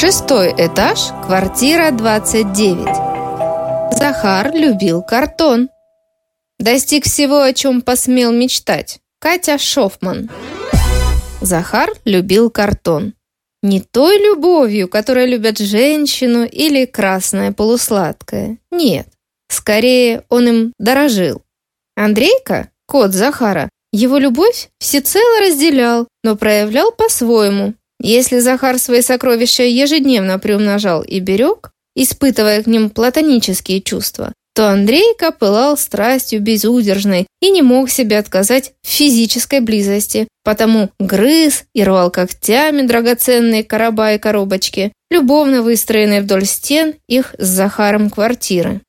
Шестой этаж, квартира 29. Захар любил картон. Достиг всего, о чем посмел мечтать. Катя Шофман. Захар любил картон. Не той любовью, которой любят женщину или красное полусладкое. Нет. Скорее, он им дорожил. Андрейка, кот Захара, его любовь всецело разделял, но проявлял по-своему, если Захар свои сокровища ежедневно приумножал и берег, испытывая к ним платонические чувства, то Андрейка пылал страстью безудержной и не мог себе отказать в физической близости, потому грыз и рвал когтями драгоценные короба и коробочки, любовно выстроенные вдоль стен их с Захаром квартиры.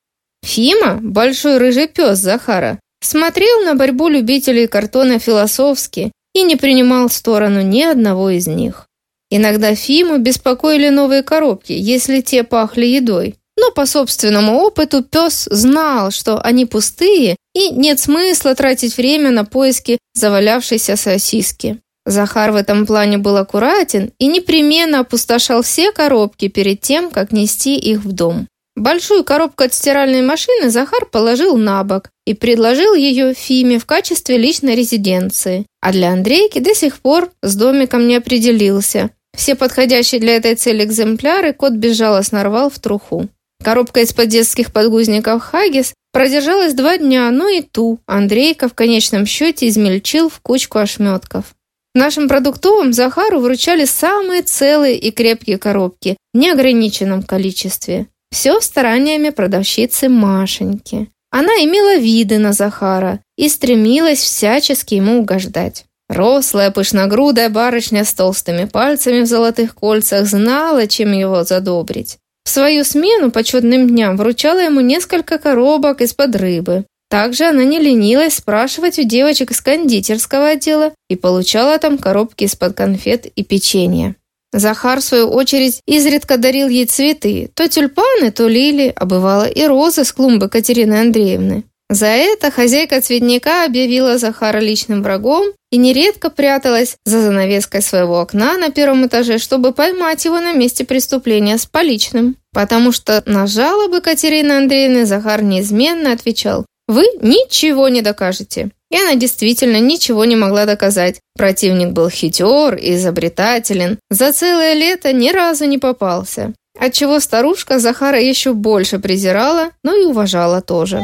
Фима, большой рыжий пес Захара, смотрел на борьбу любителей картона философски и не принимал сторону ни одного из них. Иногда Фиму беспокоили новые коробки, если те пахли едой. Но по собственному опыту пес знал, что они пустые, и нет смысла тратить время на поиски завалявшейся сосиски. Захар в этом плане был аккуратен и непременно опустошал все коробки перед тем, как нести их в дом. Большую коробку от стиральной машины Захар положил на бок и предложил ее Фиме в качестве личной резиденции. А для Андрейки до сих пор с домиком не определился. Все подходящие для этой цели экземпляры кот безжалостно рвал в труху. Коробка из-под детских подгузников «Хаггис» продержалась два дня, но и ту Андрейка в конечном счете измельчил в кучку ошметков. В нашем продуктовом Захару вручали самые целые и крепкие коробки в неограниченном количестве. Все стараниями продавщицы Машеньки. Она имела виды на Захара и стремилась всячески ему угождать. Рослая, пышногрудая барышня с толстыми пальцами в золотых кольцах знала, чем его задобрить. В свою смену по чудным дням вручала ему несколько коробок из-под рыбы. Также она не ленилась спрашивать у девочек из кондитерского отдела и получала там коробки из-под конфет и печенья. Захар, в свою очередь, изредка дарил ей цветы, то тюльпаны, то лилии, а бывало и розы с клумбы Катерины Андреевны. За это хозяйка цветника объявила Захара личным врагом и нередко пряталась за занавеской своего окна на первом этаже, чтобы поймать его на месте преступления с поличным. Потому что на жалобы Катерины Андреевны Захар неизменно отвечал «Вы ничего не докажете». И она действительно ничего не могла доказать. Противник был хитер и изобретателен. За целое лето ни разу не попался. Отчего старушка Захара еще больше презирала, но и уважала тоже.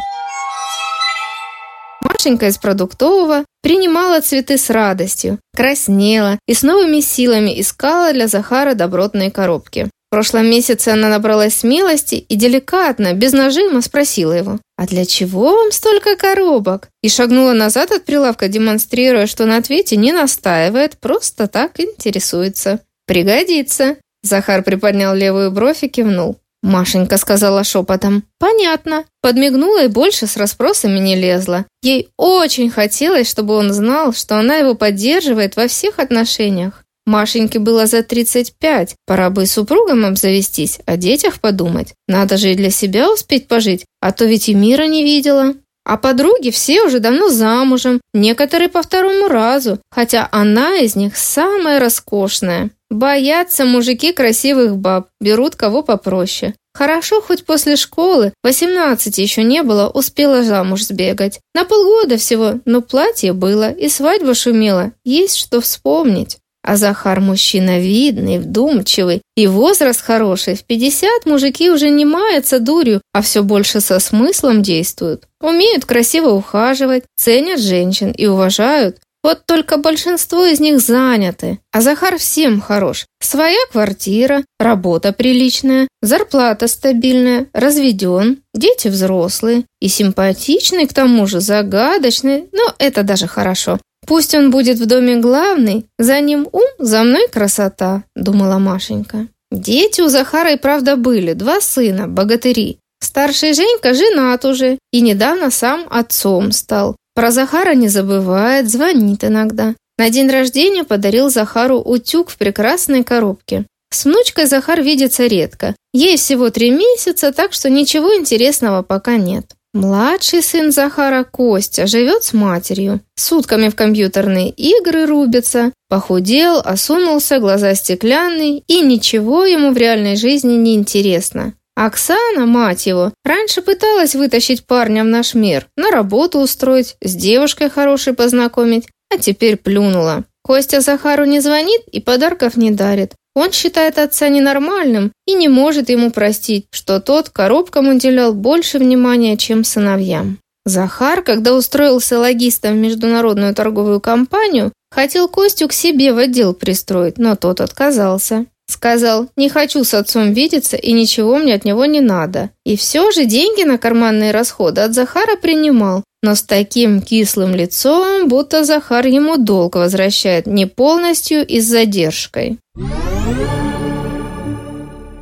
Машенька из продуктового принимала цветы с радостью, краснела и с новыми силами искала для Захара добротные коробки. В прошлом месяце она набралась смелости и деликатно, без нажима спросила его, «А для чего вам столько коробок?» И шагнула назад от прилавка, демонстрируя, что на ответе не настаивает, просто так интересуется. «Пригодится!» Захар приподнял левую бровь и кивнул. Машенька сказала шепотом. «Понятно». Подмигнула и больше с расспросами не лезла. Ей очень хотелось, чтобы он знал, что она его поддерживает во всех отношениях. Машеньке было за 35, пора бы и супругом обзавестись, о детях подумать. Надо же и для себя успеть пожить, а то ведь и мира не видела. А подруги все уже давно замужем, некоторые по второму разу, хотя она из них самая роскошная. Боятся мужики красивых баб, берут кого попроще. Хорошо, хоть после школы, 18 еще не было, успела замуж сбегать. На полгода всего, но платье было, и свадьба шумела, есть что вспомнить. А Захар мужчина видный, вдумчивый, и возраст хороший. В 50 мужики уже не маются дурью, а все больше со смыслом действуют. Умеют красиво ухаживать, ценят женщин и уважают. Вот только большинство из них заняты. А Захар всем хорош. Своя квартира, работа приличная, зарплата стабильная, разведен, дети взрослые. И симпатичный, к тому же, загадочный, но это даже хорошо. «Пусть он будет в доме главный, за ним ум, за мной красота», — думала Машенька. Дети у Захара и правда были, два сына, богатыри. Старший Женька женат уже и недавно сам отцом стал. Про Захара не забывает, звонит иногда. На день рождения подарил Захару утюг в прекрасной коробке. С внучкой Захар видится редко. Ей всего три месяца, так что ничего интересного пока нет. Младший сын Захара Костя живет с матерью, сутками в компьютерные игры рубится, похудел, осунулся, глаза стеклянные, и ничего ему в реальной жизни не интересно. Оксана, мать его, раньше пыталась вытащить парня в наш мир, на работу устроить, с девушкой хорошей познакомить, а теперь плюнула. Костя Захару не звонит и подарков не дарит. Он считает отца ненормальным и не может ему простить, что тот коробкам уделял больше внимания, чем сыновьям. Захар, когда устроился логистом в международную торговую компанию, хотел Костю к себе в отдел пристроить, но тот отказался. Сказал, не хочу с отцом видеться и ничего мне от него не надо. И все же деньги на карманные расходы от Захара принимал, но с таким кислым лицом, будто Захар ему долг возвращает не полностью и с задержкой.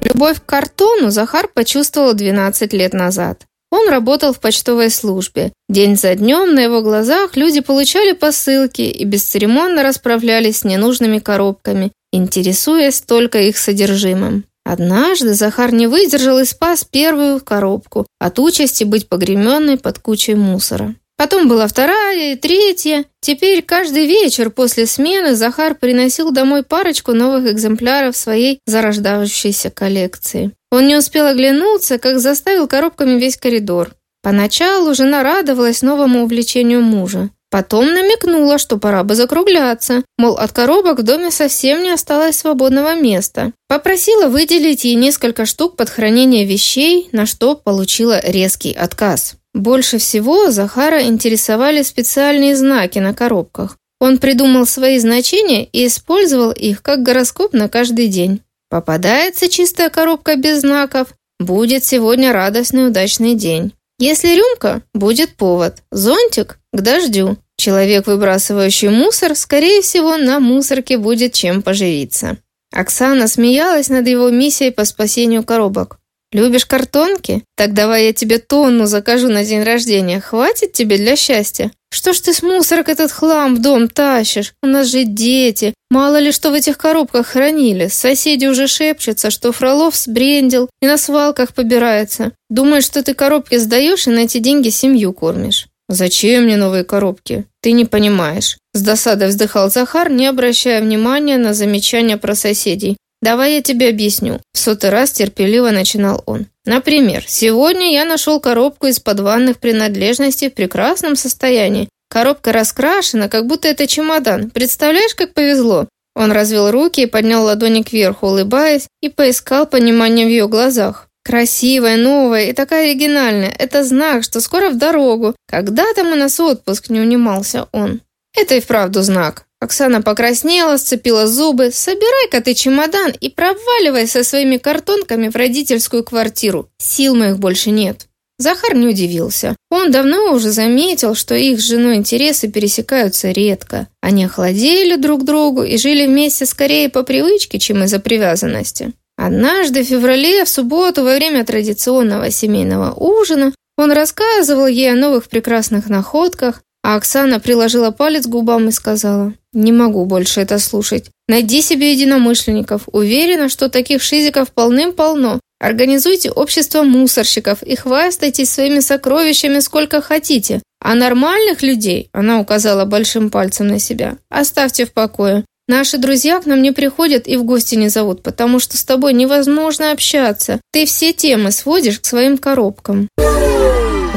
Любовь к картону Захар почувствовал 12 лет назад. Он работал в почтовой службе. День за днем на его глазах люди получали посылки и бесцеремонно расправлялись с ненужными коробками, интересуясь только их содержимым. Однажды Захар не выдержал и спас первую коробку от участи быть погременной под кучей мусора. Потом была вторая третья. Теперь каждый вечер после смены Захар приносил домой парочку новых экземпляров своей зарождающейся коллекции. Он не успел оглянуться, как заставил коробками весь коридор. Поначалу жена радовалась новому увлечению мужа. Потом намекнула, что пора бы закругляться, мол, от коробок в доме совсем не осталось свободного места. Попросила выделить ей несколько штук под хранение вещей, на что получила резкий отказ. Больше всего Захара интересовали специальные знаки на коробках. Он придумал свои значения и использовал их как гороскоп на каждый день. Попадается чистая коробка без знаков, будет сегодня радостный удачный день. Если рюмка, будет повод, зонтик – к дождю. Человек, выбрасывающий мусор, скорее всего, на мусорке будет чем поживиться. Оксана смеялась над его миссией по спасению коробок. Любишь картонки? Так давай я тебе тонну закажу на день рождения. Хватит тебе для счастья? Что ж ты с мусорок этот хлам в дом тащишь? У нас же дети. Мало ли что в этих коробках хранили. Соседи уже шепчутся, что Фролов сбрендил и на свалках побирается. Думаешь, что ты коробки сдаешь и на эти деньги семью кормишь. «Зачем мне новые коробки? Ты не понимаешь». С досадой вздыхал Захар, не обращая внимания на замечания про соседей. «Давай я тебе объясню». В сотый раз терпеливо начинал он. «Например, сегодня я нашел коробку из-под ванных принадлежностей в прекрасном состоянии. Коробка раскрашена, как будто это чемодан. Представляешь, как повезло?» Он развел руки и поднял ладони кверху, улыбаясь, и поискал понимание в ее глазах. «Красивая, новая и такая оригинальная. Это знак, что скоро в дорогу. Когда там у нас отпуск?» – не унимался он. «Это и вправду знак. Оксана покраснела, сцепила зубы. «Собирай-ка ты чемодан и проваливай со своими картонками в родительскую квартиру. Сил моих больше нет». Захар не удивился. Он давно уже заметил, что их с женой интересы пересекаются редко. Они охладели друг другу и жили вместе скорее по привычке, чем из-за привязанности. Однажды в феврале, в субботу, во время традиционного семейного ужина, он рассказывал ей о новых прекрасных находках, а Оксана приложила палец к губам и сказала, «Не могу больше это слушать. Найди себе единомышленников. Уверена, что таких шизиков полным-полно. Организуйте общество мусорщиков и хвастайтесь своими сокровищами сколько хотите. А нормальных людей, она указала большим пальцем на себя, оставьте в покое. Наши друзья к нам не приходят и в гости не зовут, потому что с тобой невозможно общаться. Ты все темы сводишь к своим коробкам.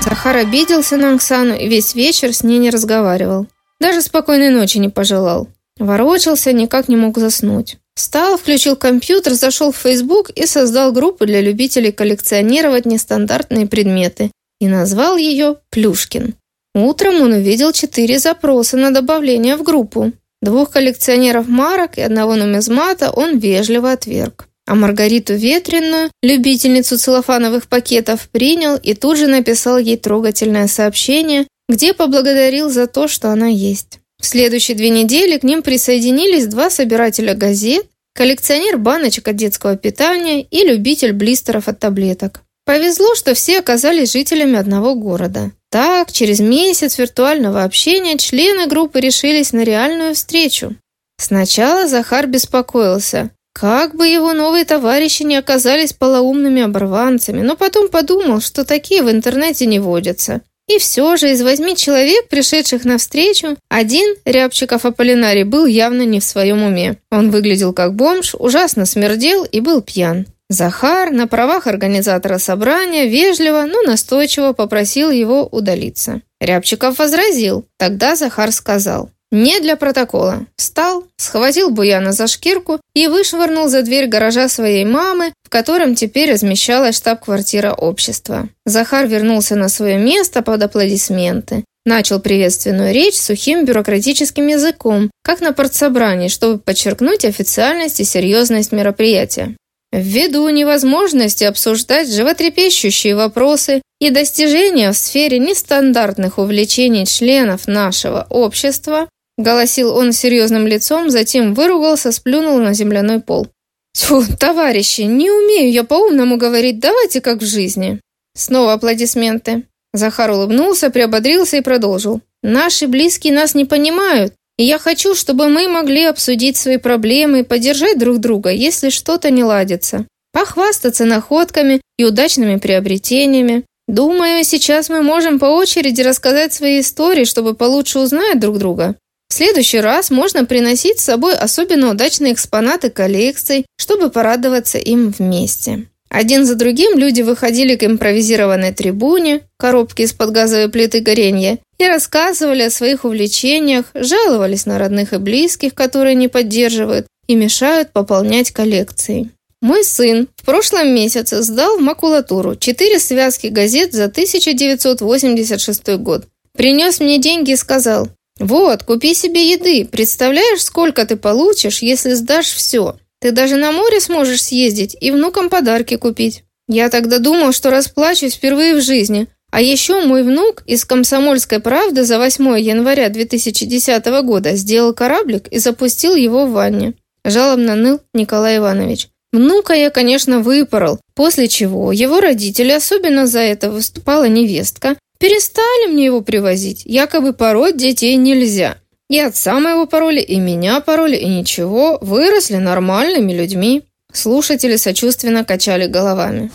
Захар обиделся на Оксану и весь вечер с ней не разговаривал. Даже спокойной ночи не пожелал. Ворочался, никак не мог заснуть. Встал, включил компьютер, зашел в Facebook и создал группу для любителей коллекционировать нестандартные предметы и назвал ее «Плюшкин». Утром он увидел четыре запроса на добавление в группу. Двух коллекционеров марок и одного нумизмата он вежливо отверг а Маргариту Ветреную, любительницу целлофановых пакетов, принял и тут же написал ей трогательное сообщение, где поблагодарил за то, что она есть. В следующие две недели к ним присоединились два собирателя газет, коллекционер баночек от детского питания и любитель блистеров от таблеток. Повезло, что все оказались жителями одного города. Так, через месяц виртуального общения члены группы решились на реальную встречу. Сначала Захар беспокоился. Как бы его новые товарищи не оказались полоумными оборванцами, но потом подумал, что такие в интернете не водятся. И все же из восьми человек, пришедших навстречу, один, Рябчиков Аполлинарий, был явно не в своем уме. Он выглядел как бомж, ужасно смердел и был пьян. Захар на правах организатора собрания вежливо, но настойчиво попросил его удалиться. Рябчиков возразил. Тогда Захар сказал «Не для протокола». Встал, схватил Буяна за шкирку и вышвырнул за дверь гаража своей мамы, в котором теперь размещалась штаб-квартира общества. Захар вернулся на свое место под аплодисменты. Начал приветственную речь сухим бюрократическим языком, как на партсобрании, чтобы подчеркнуть официальность и серьезность мероприятия. Ввиду невозможности обсуждать животрепещущие вопросы и достижения в сфере нестандартных увлечений членов нашего общества, голосил он серьезным лицом, затем выругался, сплюнул на земляной пол. «Тьфу, товарищи, не умею я по-умному говорить, давайте как в жизни». Снова аплодисменты. Захар улыбнулся, приободрился и продолжил. «Наши близкие нас не понимают, и я хочу, чтобы мы могли обсудить свои проблемы и поддержать друг друга, если что-то не ладится. Похвастаться находками и удачными приобретениями. Думаю, сейчас мы можем по очереди рассказать свои истории, чтобы получше узнать друг друга. В следующий раз можно приносить с собой особенно удачные экспонаты коллекций, чтобы порадоваться им вместе. Один за другим люди выходили к импровизированной трибуне, коробке из-под газовой плиты горенья, и рассказывали о своих увлечениях, жаловались на родных и близких, которые не поддерживают и мешают пополнять коллекции. Мой сын в прошлом месяце сдал в макулатуру четыре связки газет за 1986 год. Принес мне деньги и сказал, «Вот, купи себе еды. Представляешь, сколько ты получишь, если сдашь все? Ты даже на море сможешь съездить и внукам подарки купить». Я тогда думал, что расплачусь впервые в жизни. А еще мой внук из «Комсомольской правды» за 8 января 2010 года сделал кораблик и запустил его в ванне. Жалобно ныл Николай Иванович. Внука я, конечно, выпорол, после чего его родители, особенно за это выступала невестка, Перестали мне его привозить. Якобы пороть детей нельзя. И отца моего пороли, и меня пороли, и ничего. Выросли нормальными людьми. Слушатели сочувственно качали головами.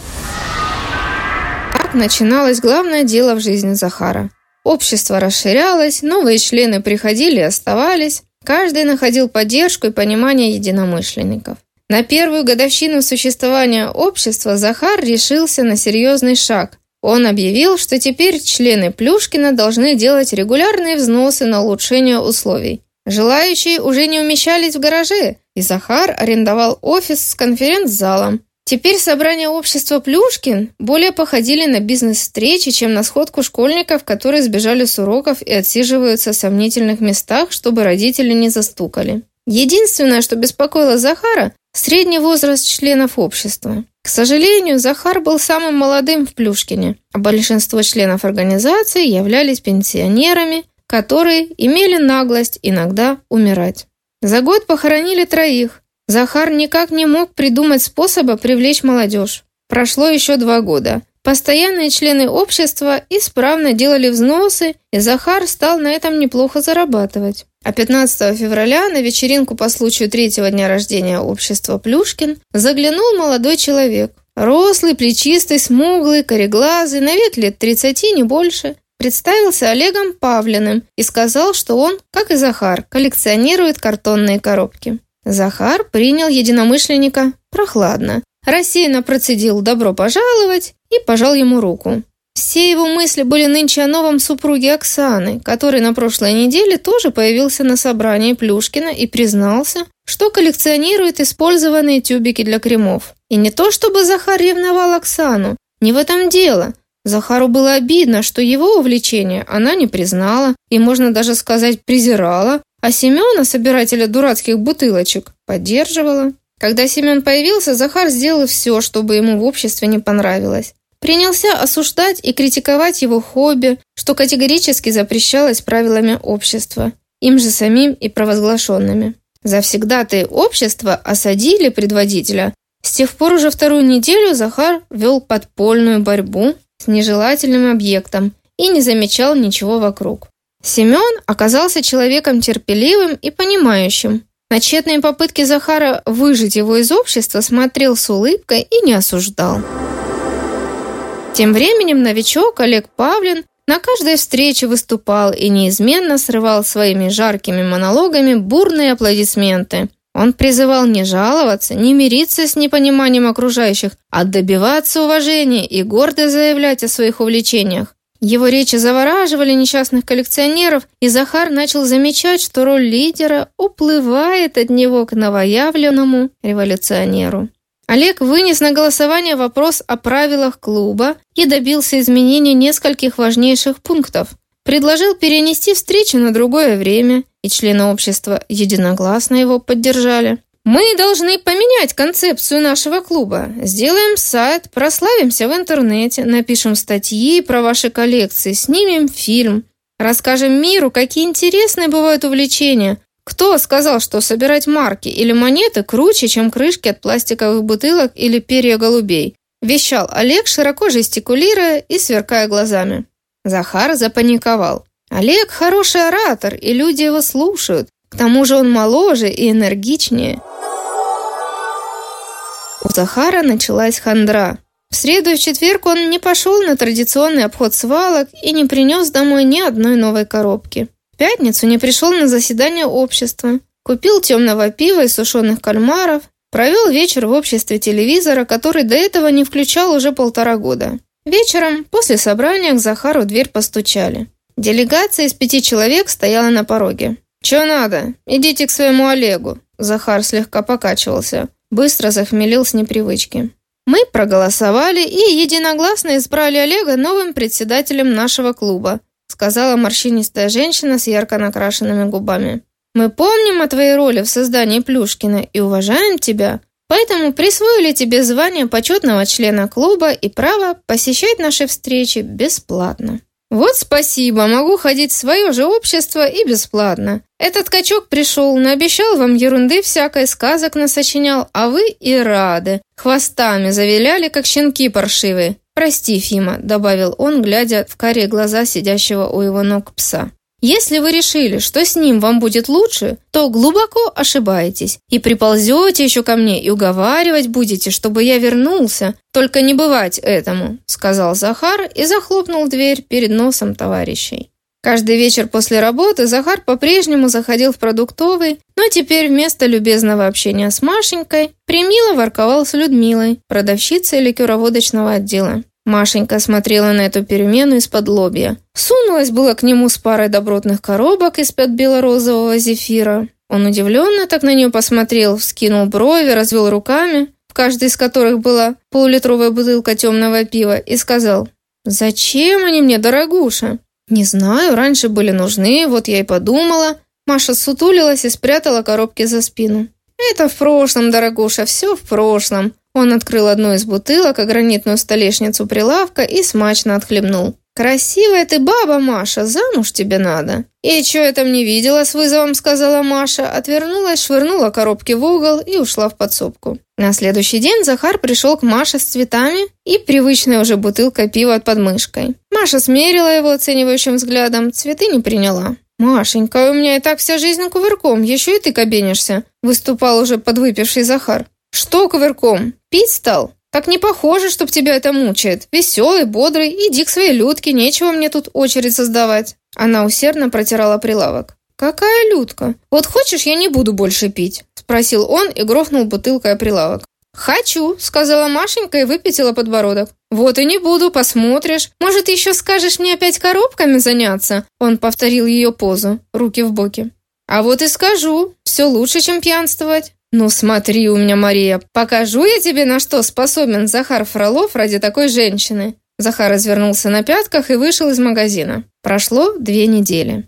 Так начиналось главное дело в жизни Захара. Общество расширялось, новые члены приходили и оставались. Каждый находил поддержку и понимание единомышленников. На первую годовщину существования общества Захар решился на серьезный шаг он объявил, что теперь члены Плюшкина должны делать регулярные взносы на улучшение условий. Желающие уже не умещались в гараже, и Захар арендовал офис с конференц-залом. Теперь собрания общества Плюшкин более походили на бизнес-встречи, чем на сходку школьников, которые сбежали с уроков и отсиживаются в сомнительных местах, чтобы родители не застукали. Единственное, что беспокоило Захара – средний возраст членов общества. К сожалению, Захар был самым молодым в Плюшкине, а большинство членов организации являлись пенсионерами, которые имели наглость иногда умирать. За год похоронили троих. Захар никак не мог придумать способа привлечь молодежь. Прошло еще два года. Постоянные члены общества исправно делали взносы, и Захар стал на этом неплохо зарабатывать. А 15 февраля на вечеринку по случаю третьего дня рождения общества Плюшкин заглянул молодой человек. Рослый, плечистый, смуглый, кореглазый, на вид лет 30, не больше. Представился Олегом Павлиным и сказал, что он, как и Захар, коллекционирует картонные коробки. Захар принял единомышленника прохладно, рассеянно процедил «добро пожаловать» и пожал ему руку. Все его мысли были нынче о новом супруге Оксаны, который на прошлой неделе тоже появился на собрании Плюшкина и признался, что коллекционирует использованные тюбики для кремов. И не то чтобы Захар ревновал Оксану, не в этом дело. Захару было обидно, что его увлечение она не признала и, можно даже сказать, презирала, а Семена, собирателя дурацких бутылочек, поддерживала. Когда Семен появился, Захар сделал все, чтобы ему в обществе не понравилось принялся осуждать и критиковать его хобби, что категорически запрещалось правилами общества, им же самим и провозглашенными. Завсегдатые общества осадили предводителя. С тех пор уже вторую неделю Захар вел подпольную борьбу с нежелательным объектом и не замечал ничего вокруг. Семен оказался человеком терпеливым и понимающим. На тщетные попытки Захара выжить его из общества смотрел с улыбкой и не осуждал. Тем временем новичок Олег Павлин на каждой встрече выступал и неизменно срывал своими жаркими монологами бурные аплодисменты. Он призывал не жаловаться, не мириться с непониманием окружающих, а добиваться уважения и гордо заявлять о своих увлечениях. Его речи завораживали несчастных коллекционеров, и Захар начал замечать, что роль лидера уплывает от него к новоявленному революционеру. Олег вынес на голосование вопрос о правилах клуба и добился изменения нескольких важнейших пунктов. Предложил перенести встречу на другое время, и члены общества единогласно его поддержали. Мы должны поменять концепцию нашего клуба. Сделаем сайт, прославимся в интернете, напишем статьи про ваши коллекции, снимем фильм, расскажем миру, какие интересные бывают увлечения. Кто сказал, что собирать марки или монеты круче, чем крышки от пластиковых бутылок или перья голубей? Вещал Олег, широко жестикулируя и сверкая глазами. Захар запаниковал. Олег хороший оратор, и люди его слушают. К тому же он моложе и энергичнее. У Захара началась хандра. В среду и в четверг он не пошел на традиционный обход свалок и не принес домой ни одной новой коробки. В пятницу не пришел на заседание общества, купил темного пива и сушеных кальмаров, провел вечер в обществе телевизора, который до этого не включал уже полтора года. Вечером, после собрания, к Захару дверь постучали. Делегация из пяти человек стояла на пороге. «Че надо? Идите к своему Олегу!» Захар слегка покачивался. Быстро захмелил с непривычки. Мы проголосовали и единогласно избрали Олега новым председателем нашего клуба, сказала морщинистая женщина с ярко накрашенными губами. Мы помним о твоей роли в создании Плюшкина и уважаем тебя, поэтому присвоили тебе звание почетного члена клуба и право посещать наши встречи бесплатно. «Вот спасибо, могу ходить в свое же общество и бесплатно. Этот качок пришел, наобещал вам ерунды всякой, сказок насочинял, а вы и рады. Хвостами завиляли, как щенки паршивые. Прости, Фима», — добавил он, глядя в карие глаза сидящего у его ног пса. Если вы решили, что с ним вам будет лучше, то глубоко ошибаетесь и приползете еще ко мне и уговаривать будете, чтобы я вернулся. Только не бывать этому», — сказал Захар и захлопнул дверь перед носом товарищей. Каждый вечер после работы Захар по-прежнему заходил в продуктовый, но теперь вместо любезного общения с Машенькой примило ворковал с Людмилой, продавщицей ликероводочного отдела. Машенька смотрела на эту перемену из-под лобья. Сунулась было к нему с парой добротных коробок из-под бело-розового зефира. Он удивленно так на нее посмотрел, вскинул брови, развел руками, в каждой из которых была полулитровая бутылка темного пива, и сказал, «Зачем они мне, дорогуша?» «Не знаю, раньше были нужны, вот я и подумала». Маша сутулилась и спрятала коробки за спину. «Это в прошлом, дорогуша, все в прошлом. Он открыл одну из бутылок, а гранитную столешницу прилавка и смачно отхлебнул. «Красивая ты баба, Маша, замуж тебе надо». «И чё я там не видела?» – с вызовом сказала Маша, отвернулась, швырнула коробки в угол и ушла в подсобку. На следующий день Захар пришел к Маше с цветами и привычной уже бутылкой пива под мышкой. Маша смерила его оценивающим взглядом, цветы не приняла. «Машенька, у меня и так вся жизнь кувырком, еще и ты кабенишься», – выступал уже подвыпивший Захар. «Что кувырком? Пить стал? Так не похоже, чтоб тебя это мучает. Веселый, бодрый, иди к своей Людке, нечего мне тут очередь создавать». Она усердно протирала прилавок. «Какая Людка? Вот хочешь, я не буду больше пить?» Спросил он и грохнул бутылкой о прилавок. «Хочу», — сказала Машенька и выпятила подбородок. «Вот и не буду, посмотришь. Может, еще скажешь мне опять коробками заняться?» Он повторил ее позу, руки в боки. «А вот и скажу. Все лучше, чем пьянствовать». «Ну смотри у меня, Мария, покажу я тебе, на что способен Захар Фролов ради такой женщины». Захар развернулся на пятках и вышел из магазина. Прошло две недели.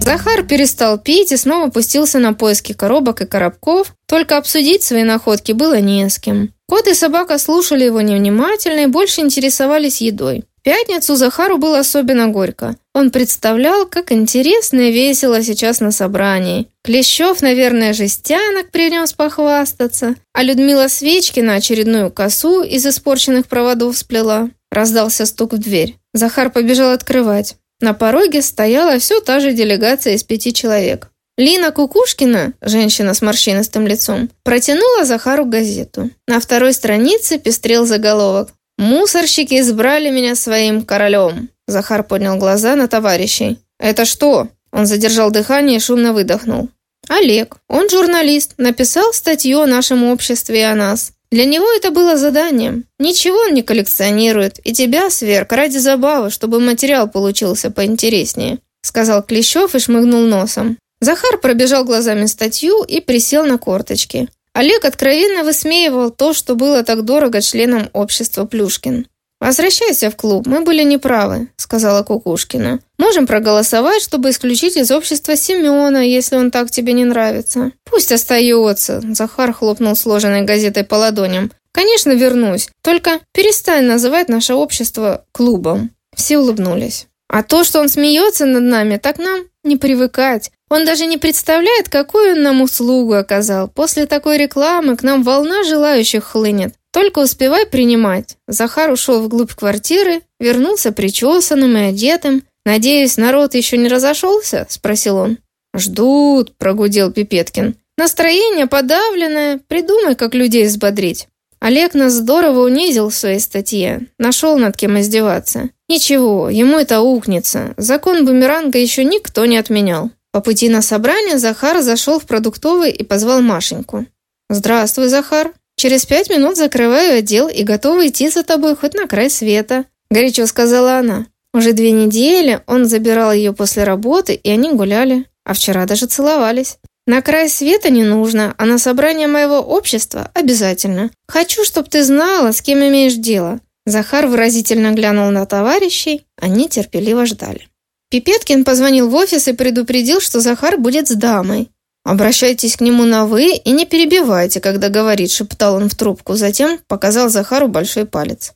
Захар перестал пить и снова пустился на поиски коробок и коробков, только обсудить свои находки было не с кем. Кот и собака слушали его невнимательно и больше интересовались едой пятницу Захару было особенно горько. Он представлял, как интересно и весело сейчас на собрании. Клещев, наверное, жестянок принес похвастаться, а Людмила Свечкина очередную косу из испорченных проводов сплела. Раздался стук в дверь. Захар побежал открывать. На пороге стояла все та же делегация из пяти человек. Лина Кукушкина, женщина с морщинистым лицом, протянула Захару газету. На второй странице пестрел заголовок «Мусорщики избрали меня своим королем». Захар поднял глаза на товарищей. «Это что?» Он задержал дыхание и шумно выдохнул. «Олег, он журналист, написал статью о нашем обществе и о нас. Для него это было заданием. Ничего он не коллекционирует, и тебя, Сверк, ради забавы, чтобы материал получился поинтереснее», сказал Клещев и шмыгнул носом. Захар пробежал глазами статью и присел на корточки. Олег откровенно высмеивал то, что было так дорого членам общества Плюшкин. «Возвращайся в клуб, мы были неправы», — сказала Кукушкина. «Можем проголосовать, чтобы исключить из общества Семена, если он так тебе не нравится». «Пусть остается», — Захар хлопнул сложенной газетой по ладоням. «Конечно, вернусь. Только перестань называть наше общество клубом». Все улыбнулись. «А то, что он смеется над нами, так нам не привыкать. Он даже не представляет, какую он нам услугу оказал. После такой рекламы к нам волна желающих хлынет. Только успевай принимать. Захар ушел вглубь квартиры, вернулся причесанным и одетым. «Надеюсь, народ еще не разошелся?» – спросил он. «Ждут», – прогудел Пипеткин. «Настроение подавленное. Придумай, как людей взбодрить». Олег нас здорово унизил в своей статье. Нашел над кем издеваться. Ничего, ему это укнется. Закон бумеранга еще никто не отменял. По пути на собрание Захар зашел в продуктовый и позвал Машеньку. «Здравствуй, Захар», Через пять минут закрываю отдел и готова идти за тобой хоть на край света», – горячо сказала она. Уже две недели он забирал ее после работы, и они гуляли, а вчера даже целовались. «На край света не нужно, а на собрание моего общества обязательно. Хочу, чтобы ты знала, с кем имеешь дело». Захар выразительно глянул на товарищей, они терпеливо ждали. Пипеткин позвонил в офис и предупредил, что Захар будет с дамой. «Обращайтесь к нему на «вы» и не перебивайте, когда говорит», — шептал он в трубку. Затем показал Захару большой палец.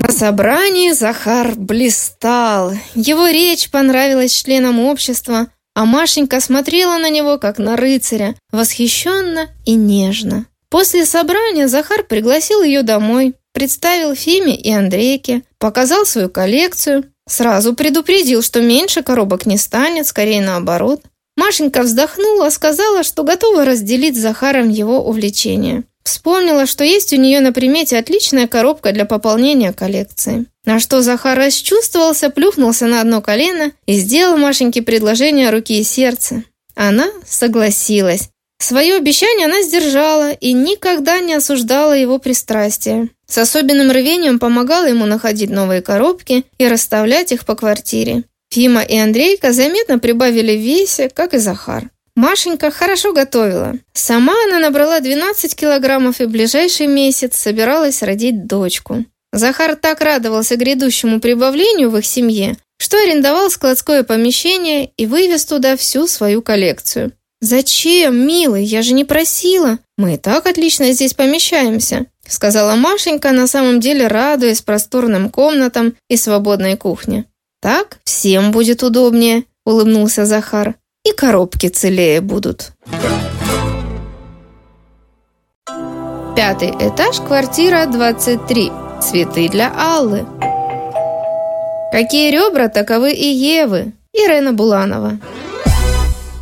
На собрании Захар блистал. Его речь понравилась членам общества, а Машенька смотрела на него, как на рыцаря, восхищенно и нежно. После собрания Захар пригласил ее домой, представил Фиме и Андрейке, показал свою коллекцию, сразу предупредил, что меньше коробок не станет, скорее наоборот – Машенька вздохнула, сказала, что готова разделить с Захаром его увлечение. Вспомнила, что есть у нее на примете отличная коробка для пополнения коллекции. На что Захар расчувствовался, плюхнулся на одно колено и сделал Машеньке предложение руки и сердца. Она согласилась. Свое обещание она сдержала и никогда не осуждала его пристрастие. С особенным рвением помогала ему находить новые коробки и расставлять их по квартире. Фима и Андрейка заметно прибавили в весе, как и Захар. Машенька хорошо готовила. Сама она набрала 12 килограммов и в ближайший месяц собиралась родить дочку. Захар так радовался грядущему прибавлению в их семье, что арендовал складское помещение и вывез туда всю свою коллекцию. «Зачем, милый? Я же не просила. Мы и так отлично здесь помещаемся», сказала Машенька, на самом деле радуясь просторным комнатам и свободной кухне. «Так всем будет удобнее», — улыбнулся Захар. «И коробки целее будут». Пятый этаж, квартира 23. Цветы для Аллы. Какие ребра, таковы и Евы. Ирена Буланова.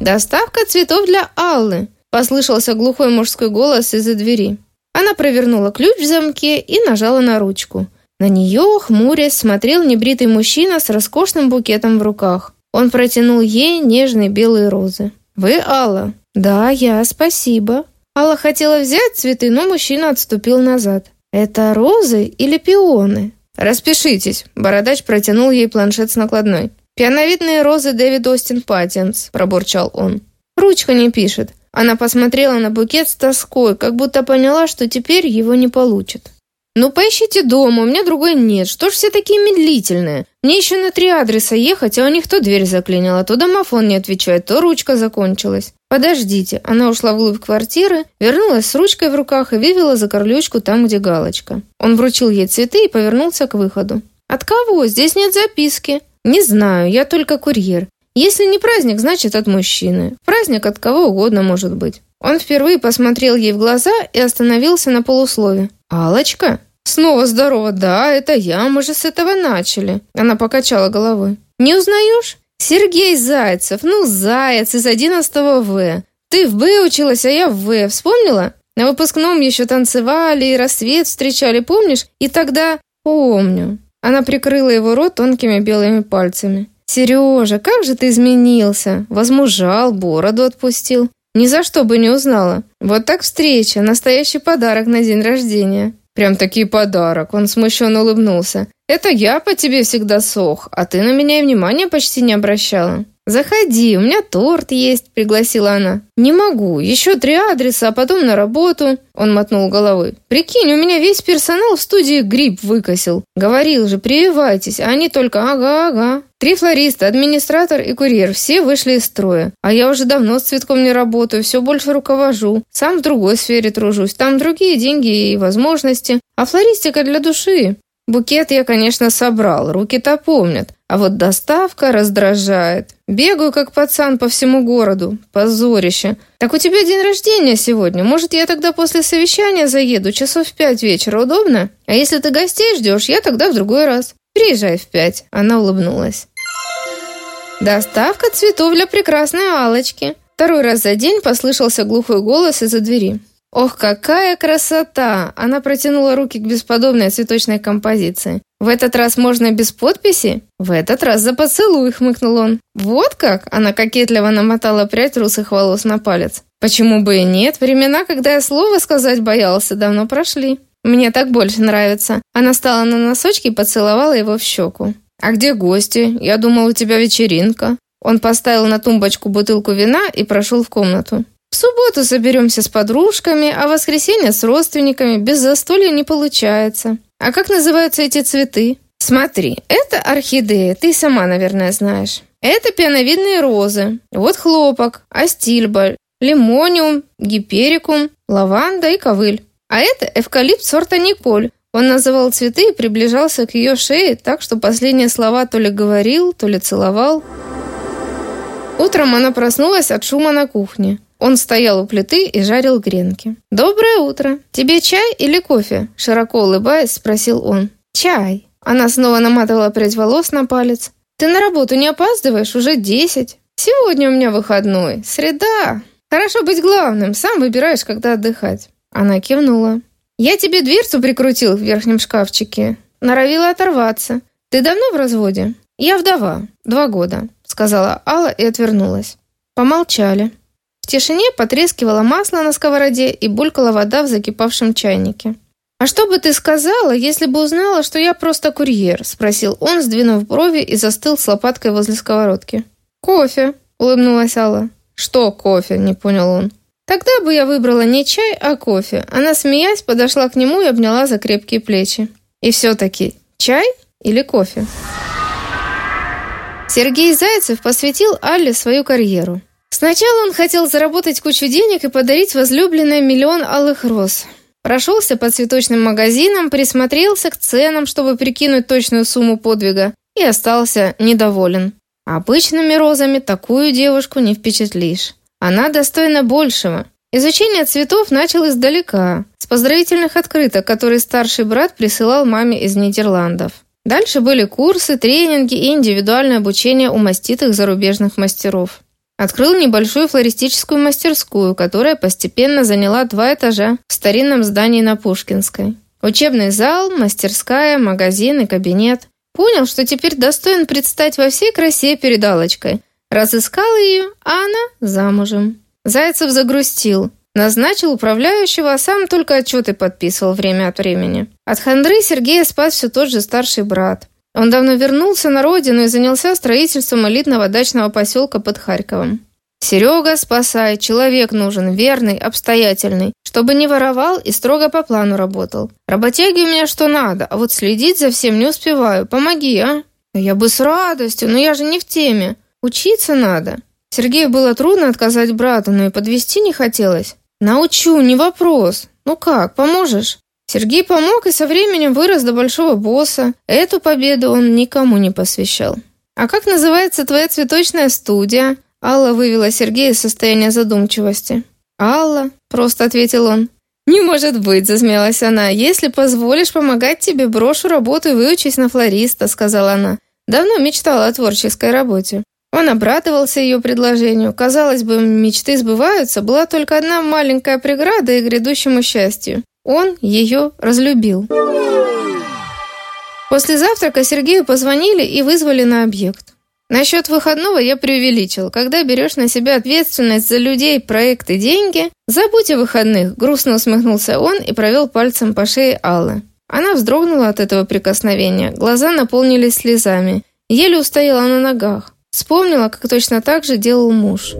«Доставка цветов для Аллы», – послышался глухой мужской голос из-за двери. Она провернула ключ в замке и нажала на ручку. На нее, хмурясь, смотрел небритый мужчина с роскошным букетом в руках. Он протянул ей нежные белые розы. «Вы Алла?» «Да, я, спасибо». Алла хотела взять цветы, но мужчина отступил назад. «Это розы или пионы?» «Распишитесь», – Бородач протянул ей планшет с накладной. «Пионовидные розы Дэвид Остин Паттинс», – пробурчал он. «Ручка не пишет». Она посмотрела на букет с тоской, как будто поняла, что теперь его не получит. «Ну, поищите дома, у меня другой нет. Что ж все такие медлительные? Мне еще на три адреса ехать, а у них то дверь заклинила, то домофон не отвечает, то ручка закончилась. Подождите». Она ушла вглубь квартиры, вернулась с ручкой в руках и вывела за корлючку там, где галочка. Он вручил ей цветы и повернулся к выходу. «От кого? Здесь нет записки». «Не знаю, я только курьер. Если не праздник, значит от мужчины. Праздник от кого угодно может быть». Он впервые посмотрел ей в глаза и остановился на полуслове. «Алочка?» «Снова здорово, да, это я, мы же с этого начали». Она покачала головой. «Не узнаешь? Сергей Зайцев, ну, Заяц из 11 В. Ты в Б училась, а я в В. Вспомнила? На выпускном еще танцевали и рассвет встречали, помнишь? И тогда... Помню. Она прикрыла его рот тонкими белыми пальцами. «Сережа, как же ты изменился! Возмужал, бороду отпустил. Ни за что бы не узнала. Вот так встреча, настоящий подарок на день рождения». «Прям таки подарок», он смущенно улыбнулся. «Это я по тебе всегда сох, а ты на меня и внимания почти не обращала». «Заходи, у меня торт есть», — пригласила она. «Не могу, еще три адреса, а потом на работу», — он мотнул головой. «Прикинь, у меня весь персонал в студии гриб выкосил. Говорил же, прививайтесь, а они только ага-ага». Три флориста, администратор и курьер, все вышли из строя. А я уже давно с цветком не работаю, все больше руковожу. Сам в другой сфере тружусь, там другие деньги и возможности. А флористика для души. Букет я, конечно, собрал, руки-то помнят. А вот доставка раздражает. Бегаю, как пацан, по всему городу. Позорище. Так у тебя день рождения сегодня. Может, я тогда после совещания заеду, часов в пять вечера. Удобно? А если ты гостей ждешь, я тогда в другой раз. Приезжай в пять. Она улыбнулась. Доставка цветов для прекрасной Алочки. Второй раз за день послышался глухой голос из-за двери. Ох, какая красота! Она протянула руки к бесподобной цветочной композиции. В этот раз можно без подписи? В этот раз за поцелуй, хмыкнул он. Вот как? Она кокетливо намотала прядь русых волос на палец. Почему бы и нет? Времена, когда я слово сказать боялся, давно прошли. Мне так больше нравится. Она стала на носочки и поцеловала его в щеку. «А где гости? Я думал, у тебя вечеринка». Он поставил на тумбочку бутылку вина и прошел в комнату. В субботу соберемся с подружками, а в воскресенье с родственниками. Без застолья не получается. А как называются эти цветы? Смотри, это орхидея, ты сама, наверное, знаешь. Это пиановидные розы. Вот хлопок, астильба, лимониум, гиперикум, лаванда и ковыль. А это эвкалипт сорта Николь. Он называл цветы и приближался к ее шее так, что последние слова то ли говорил, то ли целовал. Утром она проснулась от шума на кухне. Он стоял у плиты и жарил гренки. «Доброе утро! Тебе чай или кофе?» Широко улыбаясь, спросил он. «Чай!» Она снова наматывала прядь волос на палец. «Ты на работу не опаздываешь? Уже десять. Сегодня у меня выходной. Среда. Хорошо быть главным. Сам выбираешь, когда отдыхать». Она кивнула. «Я тебе дверцу прикрутил в верхнем шкафчике. Норовила оторваться. Ты давно в разводе?» «Я вдова. Два года», — сказала Алла и отвернулась. Помолчали. В тишине потрескивало масло на сковороде и булькала вода в закипавшем чайнике. «А что бы ты сказала, если бы узнала, что я просто курьер?» – спросил он, сдвинув брови и застыл с лопаткой возле сковородки. «Кофе», – улыбнулась Алла. «Что кофе?» – не понял он. «Тогда бы я выбрала не чай, а кофе». Она, смеясь, подошла к нему и обняла за крепкие плечи. «И все-таки чай или кофе?» Сергей Зайцев посвятил Алле свою карьеру. Сначала он хотел заработать кучу денег и подарить возлюбленной миллион алых роз. Прошелся по цветочным магазинам, присмотрелся к ценам, чтобы прикинуть точную сумму подвига, и остался недоволен. Обычными розами такую девушку не впечатлишь. Она достойна большего. Изучение цветов начал издалека, с поздравительных открыток, которые старший брат присылал маме из Нидерландов. Дальше были курсы, тренинги и индивидуальное обучение у маститых зарубежных мастеров. Открыл небольшую флористическую мастерскую, которая постепенно заняла два этажа в старинном здании на Пушкинской. Учебный зал, мастерская, магазин и кабинет. Понял, что теперь достоин предстать во всей красе перед Аллочкой. Разыскал ее, а она замужем. Зайцев загрустил. Назначил управляющего, а сам только отчеты подписывал время от времени. От хандры Сергея спас все тот же старший брат. Он давно вернулся на родину и занялся строительством элитного дачного поселка под Харьковом. «Серега, спасай, человек нужен, верный, обстоятельный, чтобы не воровал и строго по плану работал. Работяги у меня что надо, а вот следить за всем не успеваю. Помоги, а?» «Я бы с радостью, но я же не в теме. Учиться надо». Сергею было трудно отказать брату, но и подвести не хотелось. «Научу, не вопрос. Ну как, поможешь?» Сергей помог и со временем вырос до большого босса. Эту победу он никому не посвящал. «А как называется твоя цветочная студия?» Алла вывела Сергея из состояния задумчивости. «Алла», — просто ответил он. «Не может быть», — засмеялась она. «Если позволишь помогать тебе, брошу работу и выучись на флориста», — сказала она. Давно мечтала о творческой работе. Он обрадовался ее предложению. Казалось бы, мечты сбываются, была только одна маленькая преграда и грядущему счастью. Он ее разлюбил. После завтрака Сергею позвонили и вызвали на объект. Насчет выходного я преувеличил. Когда берешь на себя ответственность за людей, проекты, деньги, забудь о выходных, грустно усмехнулся он и провел пальцем по шее Аллы. Она вздрогнула от этого прикосновения, глаза наполнились слезами, еле устояла на ногах. Вспомнила, как точно так же делал муж.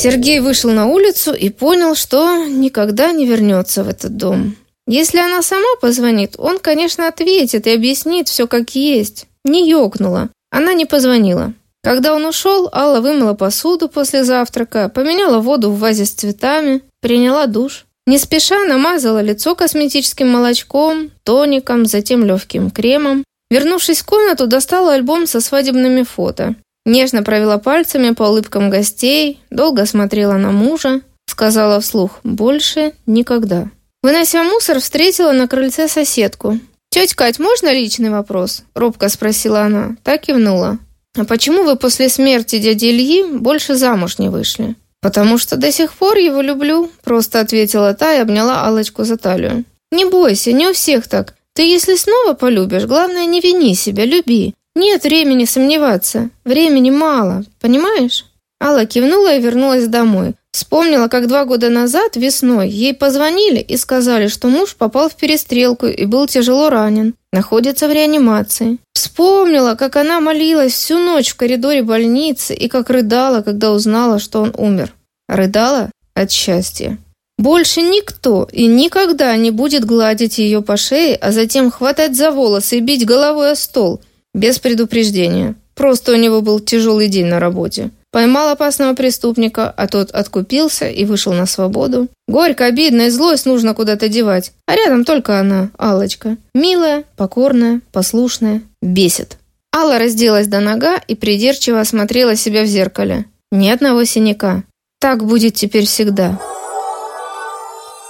Сергей вышел на улицу и понял, что никогда не вернется в этот дом. Если она сама позвонит, он, конечно, ответит и объяснит все как есть. Не ёкнула. Она не позвонила. Когда он ушел, Алла вымыла посуду после завтрака, поменяла воду в вазе с цветами, приняла душ. Не спеша намазала лицо косметическим молочком, тоником, затем легким кремом. Вернувшись в комнату, достала альбом со свадебными фото. Нежно провела пальцами по улыбкам гостей, долго смотрела на мужа, сказала вслух «больше никогда». Вынося мусор, встретила на крыльце соседку. «Тетя Кать, можно личный вопрос?» – робко спросила она. Так кивнула. «А почему вы после смерти дяди Ильи больше замуж не вышли?» «Потому что до сих пор его люблю», – просто ответила та и обняла алочку за талию. «Не бойся, не у всех так. Ты если снова полюбишь, главное не вини себя, люби. Нет времени сомневаться. Времени мало, понимаешь?» Алла кивнула и вернулась домой. Вспомнила, как два года назад, весной, ей позвонили и сказали, что муж попал в перестрелку и был тяжело ранен, находится в реанимации. Вспомнила, как она молилась всю ночь в коридоре больницы и как рыдала, когда узнала, что он умер. Рыдала от счастья. Больше никто и никогда не будет гладить ее по шее, а затем хватать за волосы и бить головой о стол. Без предупреждения. Просто у него был тяжелый день на работе. Поймал опасного преступника, а тот откупился и вышел на свободу. Горько, обидно и злость нужно куда-то девать. А рядом только она, Алочка. Милая, покорная, послушная. Бесит. Алла разделась до нога и придирчиво осмотрела себя в зеркале. Ни одного синяка. Так будет теперь всегда.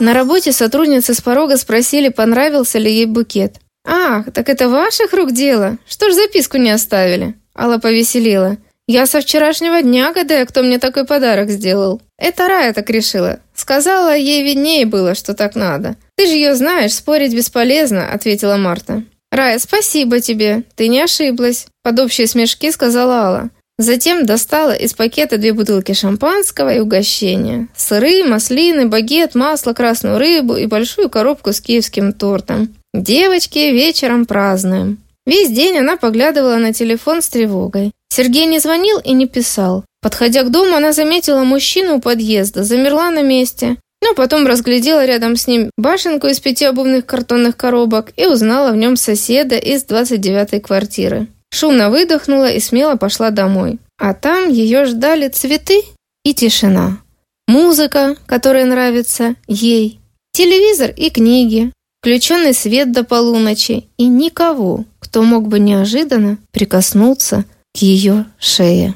На работе сотрудницы с порога спросили, понравился ли ей букет. «Ах, так это ваших рук дело? Что ж записку не оставили?» Алла повеселила. Я со вчерашнего дня гадаю, кто мне такой подарок сделал. Это Рая так решила. Сказала, ей виднее было, что так надо. Ты же ее знаешь, спорить бесполезно, ответила Марта. Рая, спасибо тебе, ты не ошиблась. Под общие смешки сказала Алла. Затем достала из пакета две бутылки шампанского и угощения. Сыры, маслины, багет, масло, красную рыбу и большую коробку с киевским тортом. Девочки, вечером празднуем. Весь день она поглядывала на телефон с тревогой. Сергей не звонил и не писал. Подходя к дому, она заметила мужчину у подъезда, замерла на месте, но потом разглядела рядом с ним башенку из пяти обувных картонных коробок и узнала в нем соседа из 29-й квартиры. Шумно выдохнула и смело пошла домой. А там ее ждали цветы и тишина. Музыка, которая нравится ей, телевизор и книги, включенный свет до полуночи и никого, кто мог бы неожиданно прикоснуться к ее шее.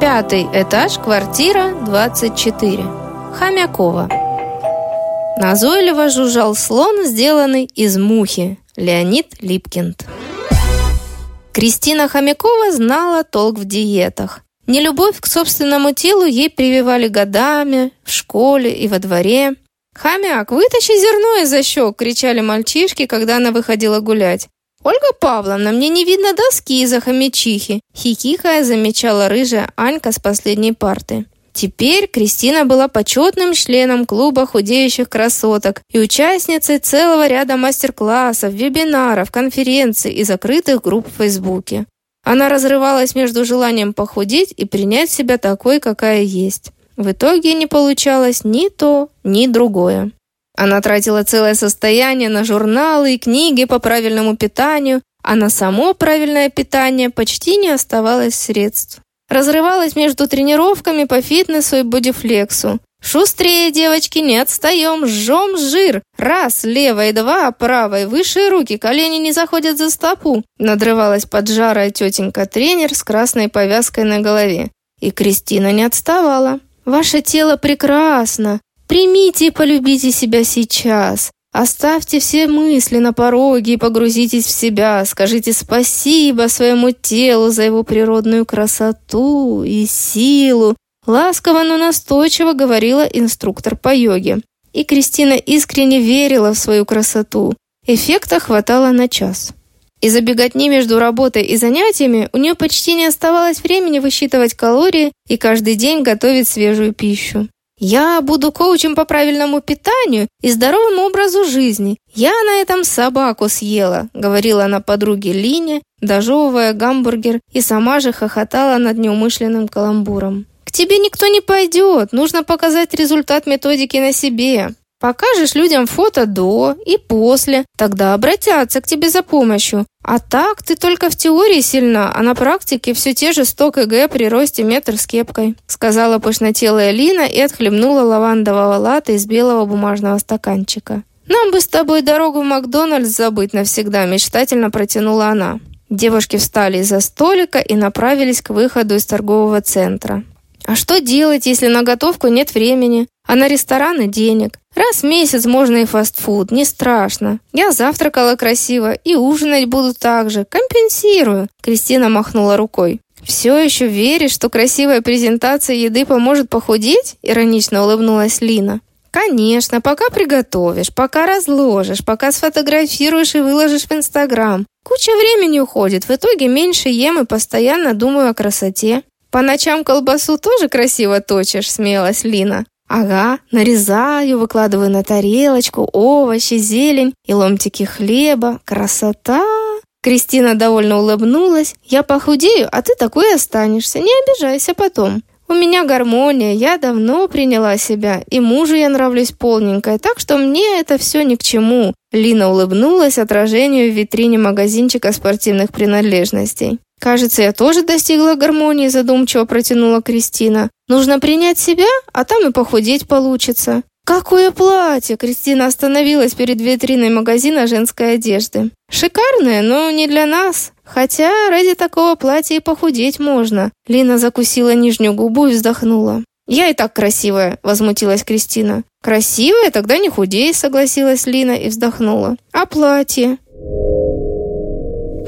Пятый этаж, квартира 24. Хомякова. Назойливо жужжал слон, сделанный из мухи. Леонид Липкинд. Кристина Хомякова знала толк в диетах. Нелюбовь к собственному телу ей прививали годами, в школе и во дворе. «Хомяк, вытащи зерно из-за щек!» – кричали мальчишки, когда она выходила гулять. «Ольга Павловна, мне не видно доски из-за хомячихи!» – хихикая замечала рыжая Анька с последней парты. Теперь Кристина была почетным членом клуба худеющих красоток и участницей целого ряда мастер-классов, вебинаров, конференций и закрытых групп в Фейсбуке. Она разрывалась между желанием похудеть и принять себя такой, какая есть. В итоге не получалось ни то, ни другое. Она тратила целое состояние на журналы и книги по правильному питанию, а на само правильное питание почти не оставалось средств. Разрывалась между тренировками по фитнесу и бодифлексу. «Шустрее, девочки, не отстаем, жжем жир! Раз, левой, два, правой, выше руки, колени не заходят за стопу!» Надрывалась поджарая тетенька-тренер с красной повязкой на голове. И Кристина не отставала. Ваше тело прекрасно. Примите и полюбите себя сейчас. Оставьте все мысли на пороге и погрузитесь в себя. Скажите спасибо своему телу за его природную красоту и силу. Ласково, но настойчиво говорила инструктор по йоге. И Кристина искренне верила в свою красоту. Эффекта хватало на час. Из-за беготни между работой и занятиями у нее почти не оставалось времени высчитывать калории и каждый день готовить свежую пищу. «Я буду коучем по правильному питанию и здоровому образу жизни. Я на этом собаку съела», — говорила она подруге Лине, дожевывая гамбургер, и сама же хохотала над неумышленным каламбуром. «К тебе никто не пойдет, нужно показать результат методики на себе. Покажешь людям фото до и после, тогда обратятся к тебе за помощью. А так ты только в теории сильна, а на практике все те же 100 кг при росте метр с кепкой», сказала пышнотелая Лина и отхлебнула лавандового лата из белого бумажного стаканчика. «Нам бы с тобой дорогу в Макдональдс забыть навсегда», мечтательно протянула она. Девушки встали из-за столика и направились к выходу из торгового центра. А что делать, если на готовку нет времени, а на рестораны денег? Раз в месяц можно и фастфуд, не страшно. Я завтракала красиво и ужинать буду так же. Компенсирую. Кристина махнула рукой. «Все еще веришь, что красивая презентация еды поможет похудеть?» Иронично улыбнулась Лина. «Конечно, пока приготовишь, пока разложишь, пока сфотографируешь и выложишь в Инстаграм. Куча времени уходит, в итоге меньше ем и постоянно думаю о красоте. По ночам колбасу тоже красиво точишь, смеялась Лина. Ага, нарезаю, выкладываю на тарелочку овощи, зелень и ломтики хлеба. Красота! Кристина довольно улыбнулась. Я похудею, а ты такой останешься. Не обижайся потом. У меня гармония, я давно приняла себя, и мужу я нравлюсь полненькой, так что мне это все ни к чему. Лина улыбнулась отражению в витрине магазинчика спортивных принадлежностей. «Кажется, я тоже достигла гармонии», задумчиво протянула Кристина. «Нужно принять себя, а там и похудеть получится». «Какое платье!» Кристина остановилась перед витриной магазина женской одежды. «Шикарное, но не для нас. Хотя ради такого платья и похудеть можно». Лина закусила нижнюю губу и вздохнула. «Я и так красивая», — возмутилась Кристина. «Красивая? Тогда не худей», — согласилась Лина и вздохнула. «А платье?»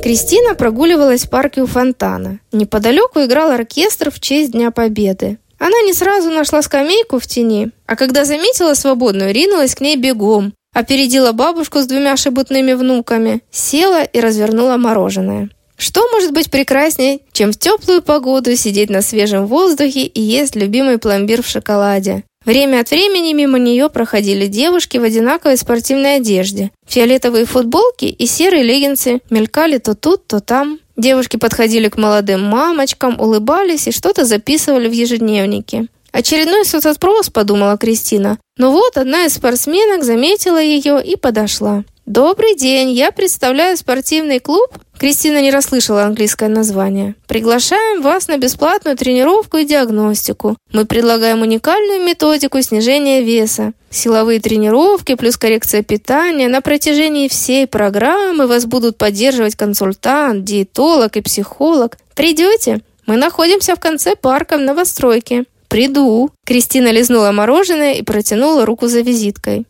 Кристина прогуливалась в парке у фонтана. Неподалеку играл оркестр в честь Дня Победы. Она не сразу нашла скамейку в тени, а когда заметила свободную, ринулась к ней бегом. Опередила бабушку с двумя шебутными внуками, села и развернула мороженое. Что может быть прекраснее, чем в теплую погоду сидеть на свежем воздухе и есть любимый пломбир в шоколаде? Время от времени мимо нее проходили девушки в одинаковой спортивной одежде. Фиолетовые футболки и серые леггинсы мелькали то тут, то там. Девушки подходили к молодым мамочкам, улыбались и что-то записывали в ежедневнике. Очередной соцопрос, подумала Кристина. Но вот одна из спортсменок заметила ее и подошла. «Добрый день, я представляю спортивный клуб». Кристина не расслышала английское название. «Приглашаем вас на бесплатную тренировку и диагностику. Мы предлагаем уникальную методику снижения веса. Силовые тренировки плюс коррекция питания. На протяжении всей программы вас будут поддерживать консультант, диетолог и психолог. Придете? Мы находимся в конце парка в новостройке». «Приду». Кристина лизнула мороженое и протянула руку за визиткой.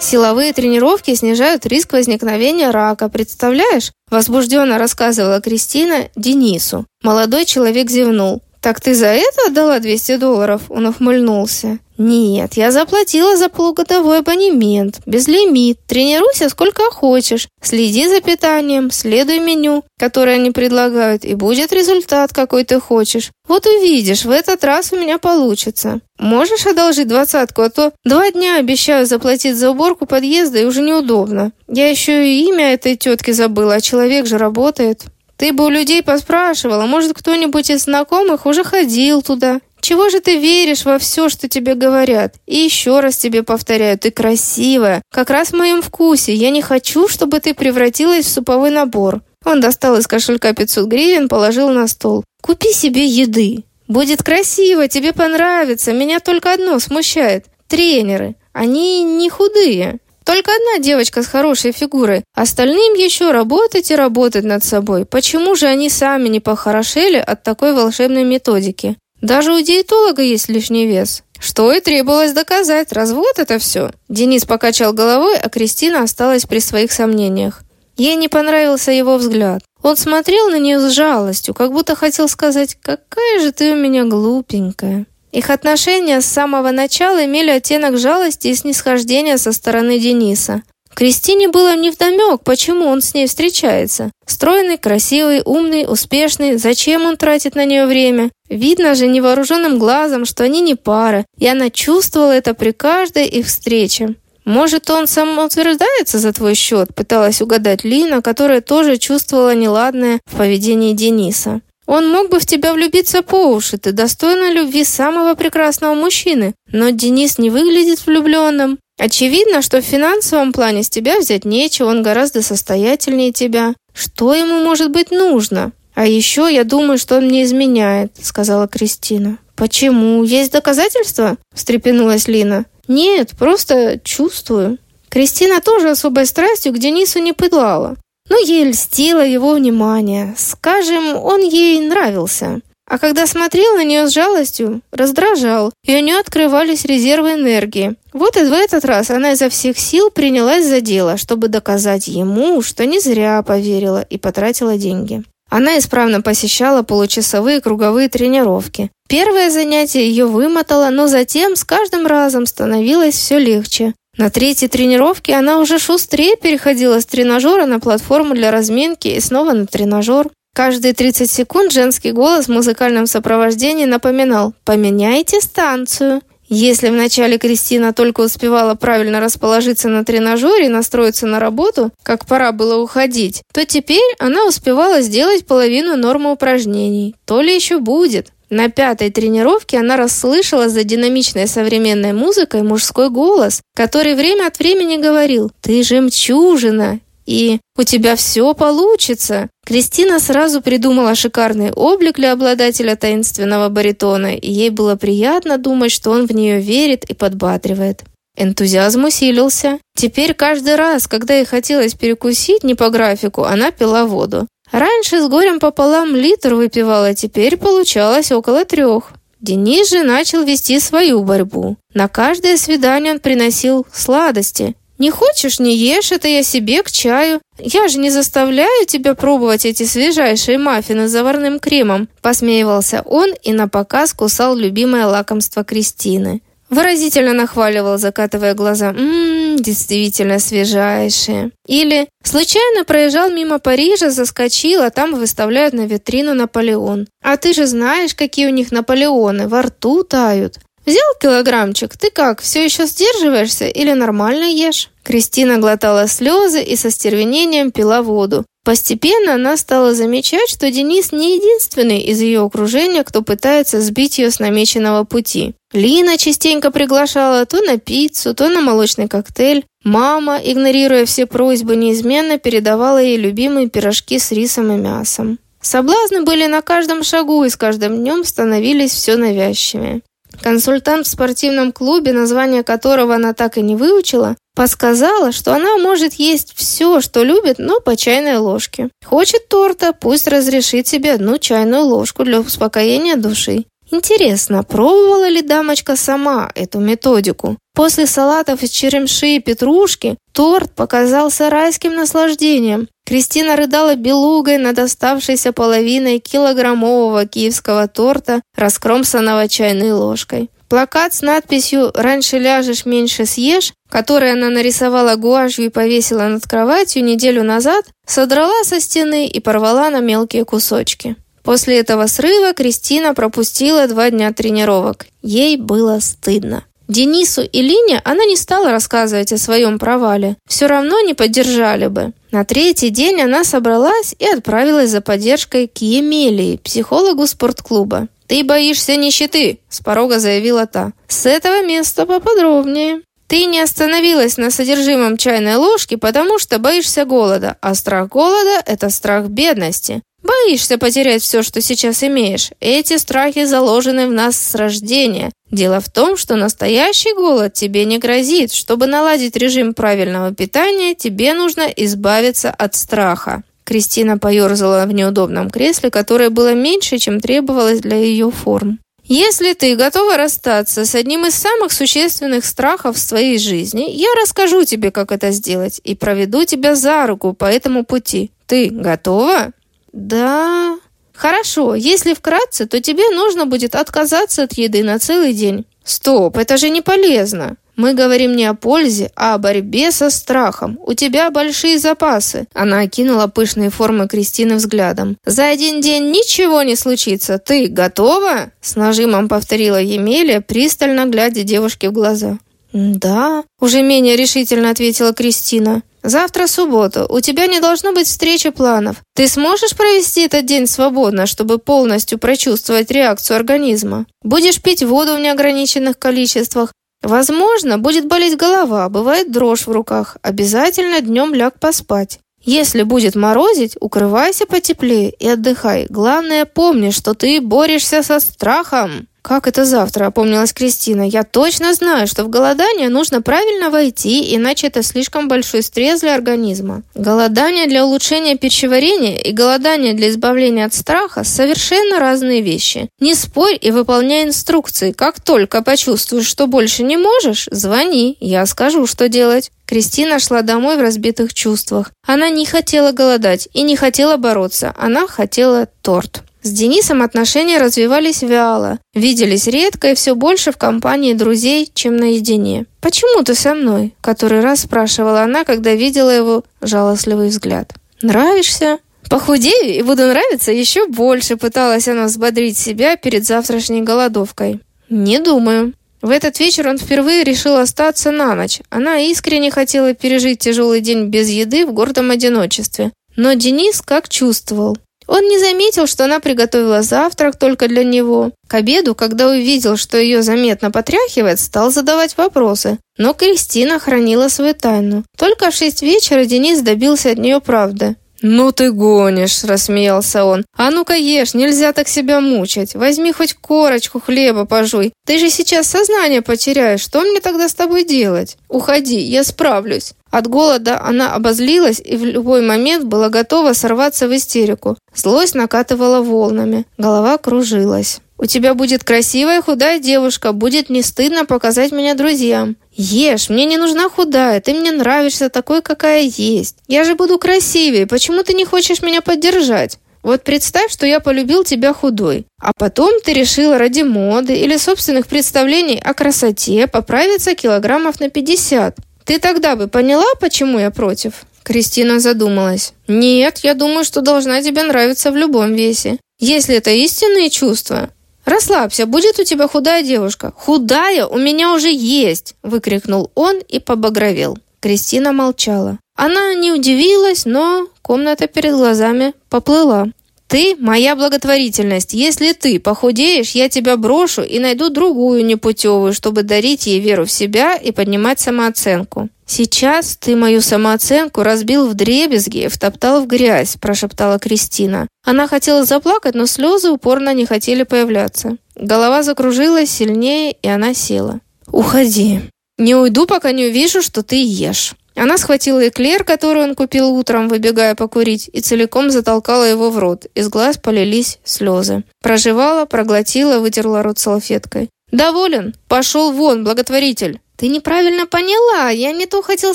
Силовые тренировки снижают риск возникновения рака, представляешь? Возбужденно рассказывала Кристина Денису. Молодой человек зевнул. «Так ты за это отдала 200 долларов?» Он ухмыльнулся. «Нет, я заплатила за полугодовой абонемент, безлимит. Тренируйся сколько хочешь. Следи за питанием, следуй меню, которое они предлагают, и будет результат, какой ты хочешь. Вот увидишь, в этот раз у меня получится. Можешь одолжить двадцатку, а то два дня обещаю заплатить за уборку подъезда и уже неудобно. Я еще и имя этой тетки забыла, а человек же работает». Ты бы у людей поспрашивала, может, кто-нибудь из знакомых уже ходил туда. Чего же ты веришь во все, что тебе говорят? И еще раз тебе повторяю, ты красивая, как раз в моем вкусе. Я не хочу, чтобы ты превратилась в суповой набор. Он достал из кошелька 500 гривен, положил на стол. Купи себе еды. Будет красиво, тебе понравится. Меня только одно смущает. Тренеры. Они не худые. Только одна девочка с хорошей фигурой. Остальным еще работать и работать над собой. Почему же они сами не похорошели от такой волшебной методики? Даже у диетолога есть лишний вес. Что и требовалось доказать. Развод это все. Денис покачал головой, а Кристина осталась при своих сомнениях. Ей не понравился его взгляд. Он смотрел на нее с жалостью, как будто хотел сказать «Какая же ты у меня глупенькая». Их отношения с самого начала имели оттенок жалости и снисхождения со стороны Дениса. Кристине было невдомек, почему он с ней встречается. Стройный, красивый, умный, успешный. Зачем он тратит на нее время? Видно же невооруженным глазом, что они не пара, и она чувствовала это при каждой их встрече. «Может, он самоутверждается за твой счет?» пыталась угадать Лина, которая тоже чувствовала неладное в поведении Дениса. «Он мог бы в тебя влюбиться по уши, ты достойна любви самого прекрасного мужчины, но Денис не выглядит влюбленным. Очевидно, что в финансовом плане с тебя взять нечего, он гораздо состоятельнее тебя. Что ему может быть нужно? А еще я думаю, что он мне изменяет», — сказала Кристина. «Почему? Есть доказательства?» — встрепенулась Лина. Нет, просто чувствую. Кристина тоже особой страстью к Денису не пылала. Но ей льстило его внимание. Скажем, он ей нравился. А когда смотрел на нее с жалостью, раздражал, и у нее открывались резервы энергии. Вот и в этот раз она изо всех сил принялась за дело, чтобы доказать ему, что не зря поверила и потратила деньги. Она исправно посещала получасовые круговые тренировки. Первое занятие ее вымотало, но затем с каждым разом становилось все легче. На третьей тренировке она уже шустрее переходила с тренажера на платформу для разминки и снова на тренажер. Каждые 30 секунд женский голос в музыкальном сопровождении напоминал «Поменяйте станцию». Если вначале Кристина только успевала правильно расположиться на тренажере и настроиться на работу, как пора было уходить, то теперь она успевала сделать половину нормы упражнений. То ли еще будет. На пятой тренировке она расслышала за динамичной современной музыкой мужской голос, который время от времени говорил «Ты жемчужина!» и «У тебя все получится!» Кристина сразу придумала шикарный облик для обладателя таинственного баритона, и ей было приятно думать, что он в нее верит и подбадривает. Энтузиазм усилился. Теперь каждый раз, когда ей хотелось перекусить не по графику, она пила воду. Раньше с горем пополам литр выпивала, теперь получалось около трех. Денис же начал вести свою борьбу. На каждое свидание он приносил сладости, «Не хочешь, не ешь, это я себе к чаю. Я же не заставляю тебя пробовать эти свежайшие маффины с заварным кремом», посмеивался он и напоказ кусал любимое лакомство Кристины. Выразительно нахваливал, закатывая глаза. «Ммм, действительно свежайшие». Или «Случайно проезжал мимо Парижа, заскочил, а там выставляют на витрину Наполеон. А ты же знаешь, какие у них Наполеоны, во рту тают. «Взял килограммчик? Ты как, все еще сдерживаешься или нормально ешь?» Кристина глотала слезы и со стервенением пила воду. Постепенно она стала замечать, что Денис не единственный из ее окружения, кто пытается сбить ее с намеченного пути. Лина частенько приглашала то на пиццу, то на молочный коктейль. Мама, игнорируя все просьбы, неизменно передавала ей любимые пирожки с рисом и мясом. Соблазны были на каждом шагу и с каждым днем становились все навязчивее. Консультант в спортивном клубе, название которого она так и не выучила, подсказала, что она может есть все, что любит, но по чайной ложке. Хочет торта, пусть разрешит себе одну чайную ложку для успокоения души. Интересно, пробовала ли дамочка сама эту методику? После салатов из черемши и петрушки торт показался райским наслаждением. Кристина рыдала белугой над оставшейся половиной килограммового киевского торта, раскромсанного чайной ложкой. Плакат с надписью «Раньше ляжешь, меньше съешь», который она нарисовала гуашью и повесила над кроватью неделю назад, содрала со стены и порвала на мелкие кусочки. После этого срыва Кристина пропустила два дня тренировок. Ей было стыдно. Денису и Лине она не стала рассказывать о своем провале. Все равно не поддержали бы. На третий день она собралась и отправилась за поддержкой к Емелии, психологу спортклуба. «Ты боишься нищеты», – с порога заявила та. «С этого места поподробнее». Ты не остановилась на содержимом чайной ложки, потому что боишься голода, а страх голода – это страх бедности. Боишься потерять все, что сейчас имеешь. Эти страхи заложены в нас с рождения. Дело в том, что настоящий голод тебе не грозит. Чтобы наладить режим правильного питания, тебе нужно избавиться от страха. Кристина поерзала в неудобном кресле, которое было меньше, чем требовалось для ее форм. Если ты готова расстаться с одним из самых существенных страхов в своей жизни, я расскажу тебе, как это сделать, и проведу тебя за руку по этому пути. Ты готова? Да. Хорошо, если вкратце, то тебе нужно будет отказаться от еды на целый день. Стоп, это же не полезно. Мы говорим не о пользе, а о борьбе со страхом. У тебя большие запасы. Она окинула пышные формы Кристины взглядом. За один день ничего не случится. Ты готова? С нажимом повторила Емеля, пристально глядя девушке в глаза. «Да», — уже менее решительно ответила Кристина. «Завтра суббота. У тебя не должно быть встречи планов. Ты сможешь провести этот день свободно, чтобы полностью прочувствовать реакцию организма? Будешь пить воду в неограниченных количествах, Возможно, будет болеть голова, бывает дрожь в руках. Обязательно днем ляг поспать. Если будет морозить, укрывайся потеплее и отдыхай. Главное, помни, что ты борешься со страхом. «Как это завтра?» – опомнилась Кристина. «Я точно знаю, что в голодание нужно правильно войти, иначе это слишком большой стресс для организма. Голодание для улучшения пищеварения и голодание для избавления от страха – совершенно разные вещи. Не спорь и выполняй инструкции. Как только почувствуешь, что больше не можешь, звони, я скажу, что делать». Кристина шла домой в разбитых чувствах. Она не хотела голодать и не хотела бороться. Она хотела торт. С Денисом отношения развивались вяло, виделись редко и все больше в компании друзей, чем наедине. «Почему ты со мной?» – который раз спрашивала она, когда видела его жалостливый взгляд. «Нравишься?» «Похудею и буду нравиться еще больше», – пыталась она взбодрить себя перед завтрашней голодовкой. «Не думаю». В этот вечер он впервые решил остаться на ночь. Она искренне хотела пережить тяжелый день без еды в гордом одиночестве. Но Денис как чувствовал. Он не заметил, что она приготовила завтрак только для него. К обеду, когда увидел, что ее заметно потряхивает, стал задавать вопросы. Но Кристина хранила свою тайну. Только в шесть вечера Денис добился от нее правды. «Ну ты гонишь!» – рассмеялся он. «А ну-ка ешь, нельзя так себя мучать. Возьми хоть корочку хлеба пожуй. Ты же сейчас сознание потеряешь. Что мне тогда с тобой делать? Уходи, я справлюсь». От голода она обозлилась и в любой момент была готова сорваться в истерику. Злость накатывала волнами, голова кружилась. «У тебя будет красивая худая девушка, будет не стыдно показать меня друзьям. Ешь, мне не нужна худая, ты мне нравишься такой, какая есть. Я же буду красивее, почему ты не хочешь меня поддержать?» Вот представь, что я полюбил тебя худой, а потом ты решила ради моды или собственных представлений о красоте поправиться килограммов на 50. Ты тогда бы поняла, почему я против?» Кристина задумалась. «Нет, я думаю, что должна тебе нравиться в любом весе. Если это истинные чувства, «Расслабься, будет у тебя худая девушка». «Худая у меня уже есть!» – выкрикнул он и побагровел. Кристина молчала. Она не удивилась, но комната перед глазами поплыла. Ты – моя благотворительность. Если ты похудеешь, я тебя брошу и найду другую непутевую, чтобы дарить ей веру в себя и поднимать самооценку. Сейчас ты мою самооценку разбил в дребезги и втоптал в грязь, прошептала Кристина. Она хотела заплакать, но слезы упорно не хотели появляться. Голова закружилась сильнее, и она села. «Уходи. Не уйду, пока не увижу, что ты ешь». Она схватила эклер, который он купил утром, выбегая покурить, и целиком затолкала его в рот. Из глаз полились слезы. Прожевала, проглотила, вытерла рот салфеткой. «Доволен? Пошел вон, благотворитель!» «Ты неправильно поняла, я не то хотел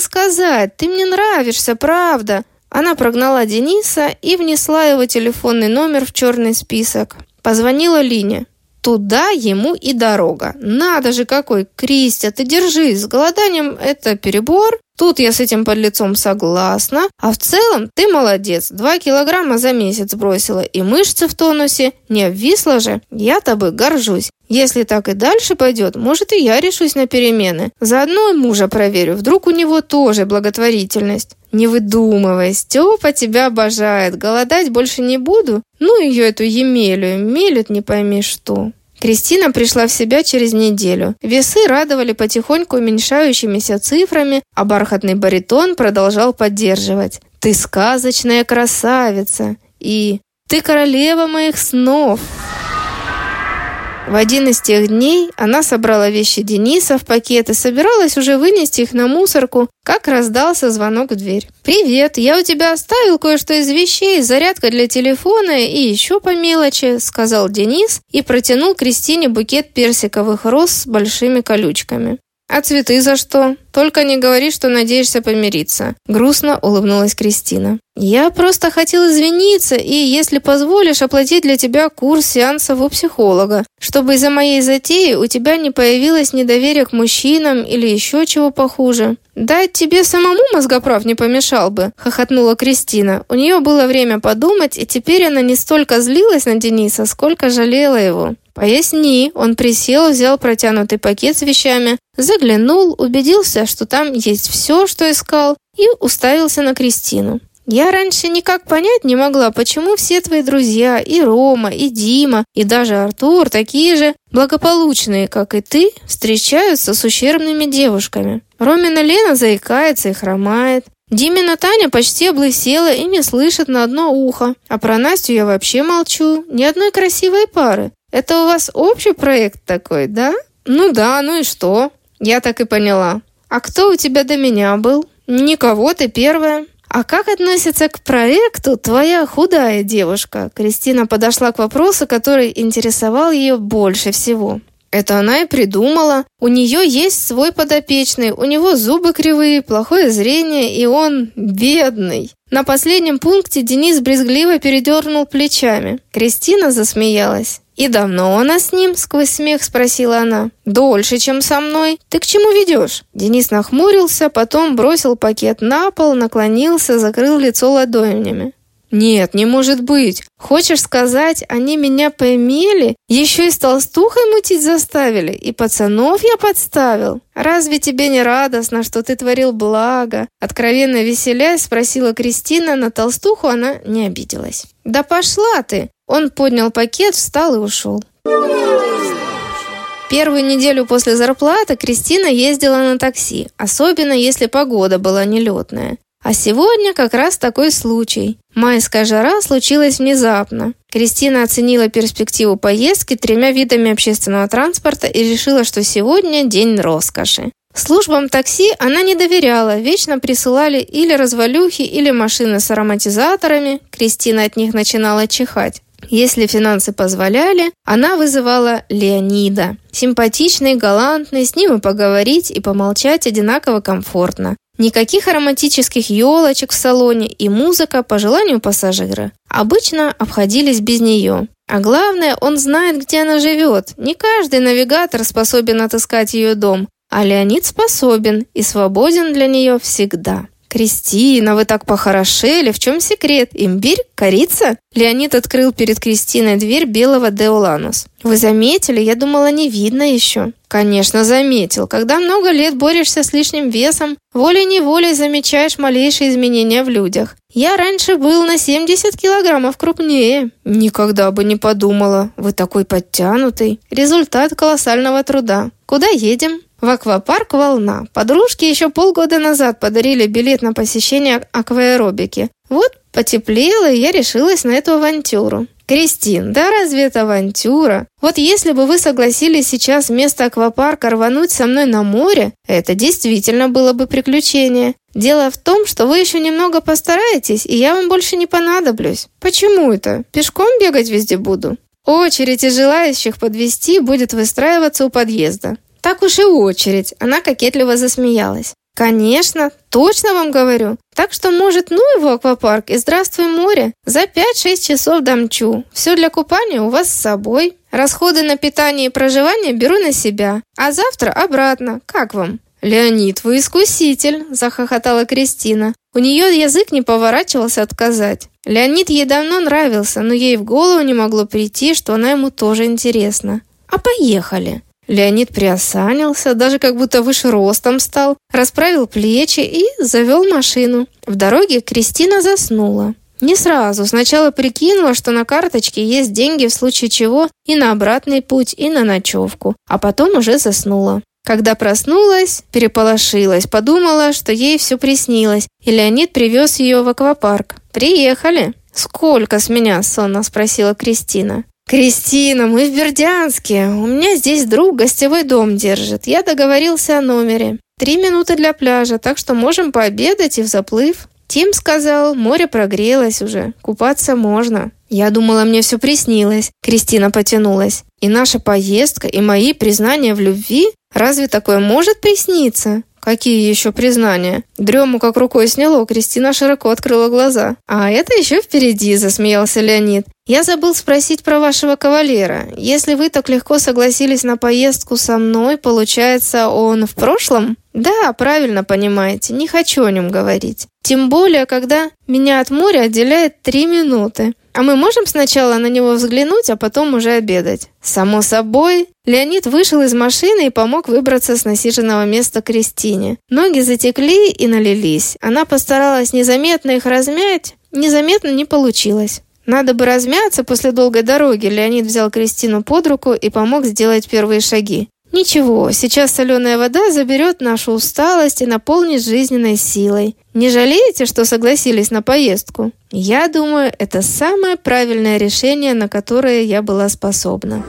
сказать. Ты мне нравишься, правда!» Она прогнала Дениса и внесла его телефонный номер в черный список. Позвонила Лине. Туда ему и дорога. Надо же какой, Кристия, ты держись, с голоданием это перебор. Тут я с этим подлецом согласна. А в целом ты молодец. Два килограмма за месяц бросила. И мышцы в тонусе. Не обвисла же. Я тобой горжусь. Если так и дальше пойдет, может и я решусь на перемены. Заодно и мужа проверю. Вдруг у него тоже благотворительность. Не выдумывай, Степа тебя обожает. Голодать больше не буду. Ну ее эту Емелю. Мелют не пойми что. Кристина пришла в себя через неделю. Весы радовали потихоньку уменьшающимися цифрами, а бархатный баритон продолжал поддерживать. «Ты сказочная красавица!» и «Ты королева моих снов!» В один из тех дней она собрала вещи Дениса в пакет и собиралась уже вынести их на мусорку, как раздался звонок в дверь. «Привет, я у тебя оставил кое-что из вещей, зарядка для телефона и еще по мелочи», сказал Денис и протянул Кристине букет персиковых роз с большими колючками. «А цветы за что? Только не говори, что надеешься помириться», — грустно улыбнулась Кристина. «Я просто хотел извиниться и, если позволишь, оплатить для тебя курс сеансов у психолога, чтобы из-за моей затеи у тебя не появилось недоверие к мужчинам или еще чего похуже». «Да тебе самому мозгоправ не помешал бы», — хохотнула Кристина. У нее было время подумать, и теперь она не столько злилась на Дениса, сколько жалела его. «Поясни». Он присел, взял протянутый пакет с вещами, заглянул, убедился, что там есть все, что искал, и уставился на Кристину. Я раньше никак понять не могла, почему все твои друзья, и Рома, и Дима, и даже Артур, такие же благополучные, как и ты, встречаются с ущербными девушками. Ромина Лена заикается и хромает. Димина Таня почти облысела и не слышит на одно ухо. А про Настю я вообще молчу. Ни одной красивой пары. Это у вас общий проект такой, да? Ну да, ну и что? Я так и поняла. А кто у тебя до меня был? Никого, ты первая. А как относится к проекту твоя худая девушка? Кристина подошла к вопросу, который интересовал ее больше всего. Это она и придумала. У нее есть свой подопечный, у него зубы кривые, плохое зрение, и он бедный. На последнем пункте Денис брезгливо передернул плечами. Кристина засмеялась. «И давно она с ним?» – сквозь смех спросила она. «Дольше, чем со мной. Ты к чему ведешь?» Денис нахмурился, потом бросил пакет на пол, наклонился, закрыл лицо ладонями. «Нет, не может быть. Хочешь сказать, они меня поимели? Еще и с толстухой мутить заставили? И пацанов я подставил? Разве тебе не радостно, что ты творил благо?» Откровенно веселясь, спросила Кристина, на толстуху она не обиделась. «Да пошла ты!» Он поднял пакет, встал и ушел. Первую неделю после зарплаты Кристина ездила на такси, особенно если погода была нелетная. А сегодня как раз такой случай. Майская жара случилась внезапно. Кристина оценила перспективу поездки тремя видами общественного транспорта и решила, что сегодня день роскоши. Службам такси она не доверяла, вечно присылали или развалюхи, или машины с ароматизаторами. Кристина от них начинала чихать. Если финансы позволяли, она вызывала Леонида. Симпатичный, галантный, с ним и поговорить, и помолчать одинаково комфортно. Никаких ароматических елочек в салоне и музыка по желанию пассажира. Обычно обходились без нее. А главное, он знает, где она живет. Не каждый навигатор способен отыскать ее дом, а Леонид способен и свободен для нее всегда. «Кристина, вы так похорошели! В чем секрет? Имбирь? Корица?» Леонид открыл перед Кристиной дверь белого Деоланус. «Вы заметили? Я думала, не видно еще». «Конечно, заметил. Когда много лет борешься с лишним весом, волей-неволей замечаешь малейшие изменения в людях. Я раньше был на 70 килограммов крупнее». «Никогда бы не подумала. Вы такой подтянутый. Результат колоссального труда. Куда едем?» В аквапарк «Волна». Подружки еще полгода назад подарили билет на посещение акваэробики. Вот потеплело, и я решилась на эту авантюру. Кристин, да разве это авантюра? Вот если бы вы согласились сейчас вместо аквапарка рвануть со мной на море, это действительно было бы приключение. Дело в том, что вы еще немного постараетесь, и я вам больше не понадоблюсь. Почему это? Пешком бегать везде буду? Очередь из желающих подвести будет выстраиваться у подъезда. Так уж и очередь. Она кокетливо засмеялась. Конечно, точно вам говорю. Так что, может, ну его аквапарк и здравствуй море. За 5-6 часов домчу. Все для купания у вас с собой. Расходы на питание и проживание беру на себя. А завтра обратно. Как вам? «Леонид, вы искуситель!» – захохотала Кристина. У нее язык не поворачивался отказать. Леонид ей давно нравился, но ей в голову не могло прийти, что она ему тоже интересна. «А поехали!» Леонид приосанился, даже как будто выше ростом стал, расправил плечи и завел машину. В дороге Кристина заснула. Не сразу. Сначала прикинула, что на карточке есть деньги в случае чего и на обратный путь, и на ночевку. А потом уже заснула. Когда проснулась, переполошилась, подумала, что ей все приснилось, и Леонид привез ее в аквапарк. «Приехали!» «Сколько с меня?» – сонно спросила Кристина. «Кристина, мы в Бердянске. У меня здесь друг гостевой дом держит. Я договорился о номере. Три минуты для пляжа, так что можем пообедать и в заплыв». Тим сказал, море прогрелось уже, купаться можно. Я думала, мне все приснилось. Кристина потянулась. И наша поездка, и мои признания в любви? Разве такое может присниться? Какие еще признания? Дрему как рукой сняло, Кристина широко открыла глаза. А это еще впереди, засмеялся Леонид. Я забыл спросить про вашего кавалера. Если вы так легко согласились на поездку со мной, получается, он в прошлом? Да, правильно понимаете, не хочу о нем говорить. Тем более, когда меня от моря отделяет три минуты. А мы можем сначала на него взглянуть, а потом уже обедать? Само собой. Леонид вышел из машины и помог выбраться с насиженного места Кристине. Ноги затекли и налились. Она постаралась незаметно их размять. Незаметно не получилось. Надо бы размяться после долгой дороги. Леонид взял Кристину под руку и помог сделать первые шаги. Ничего, сейчас соленая вода заберет нашу усталость и наполнит жизненной силой. Не жалеете, что согласились на поездку? Я думаю, это самое правильное решение, на которое я была способна.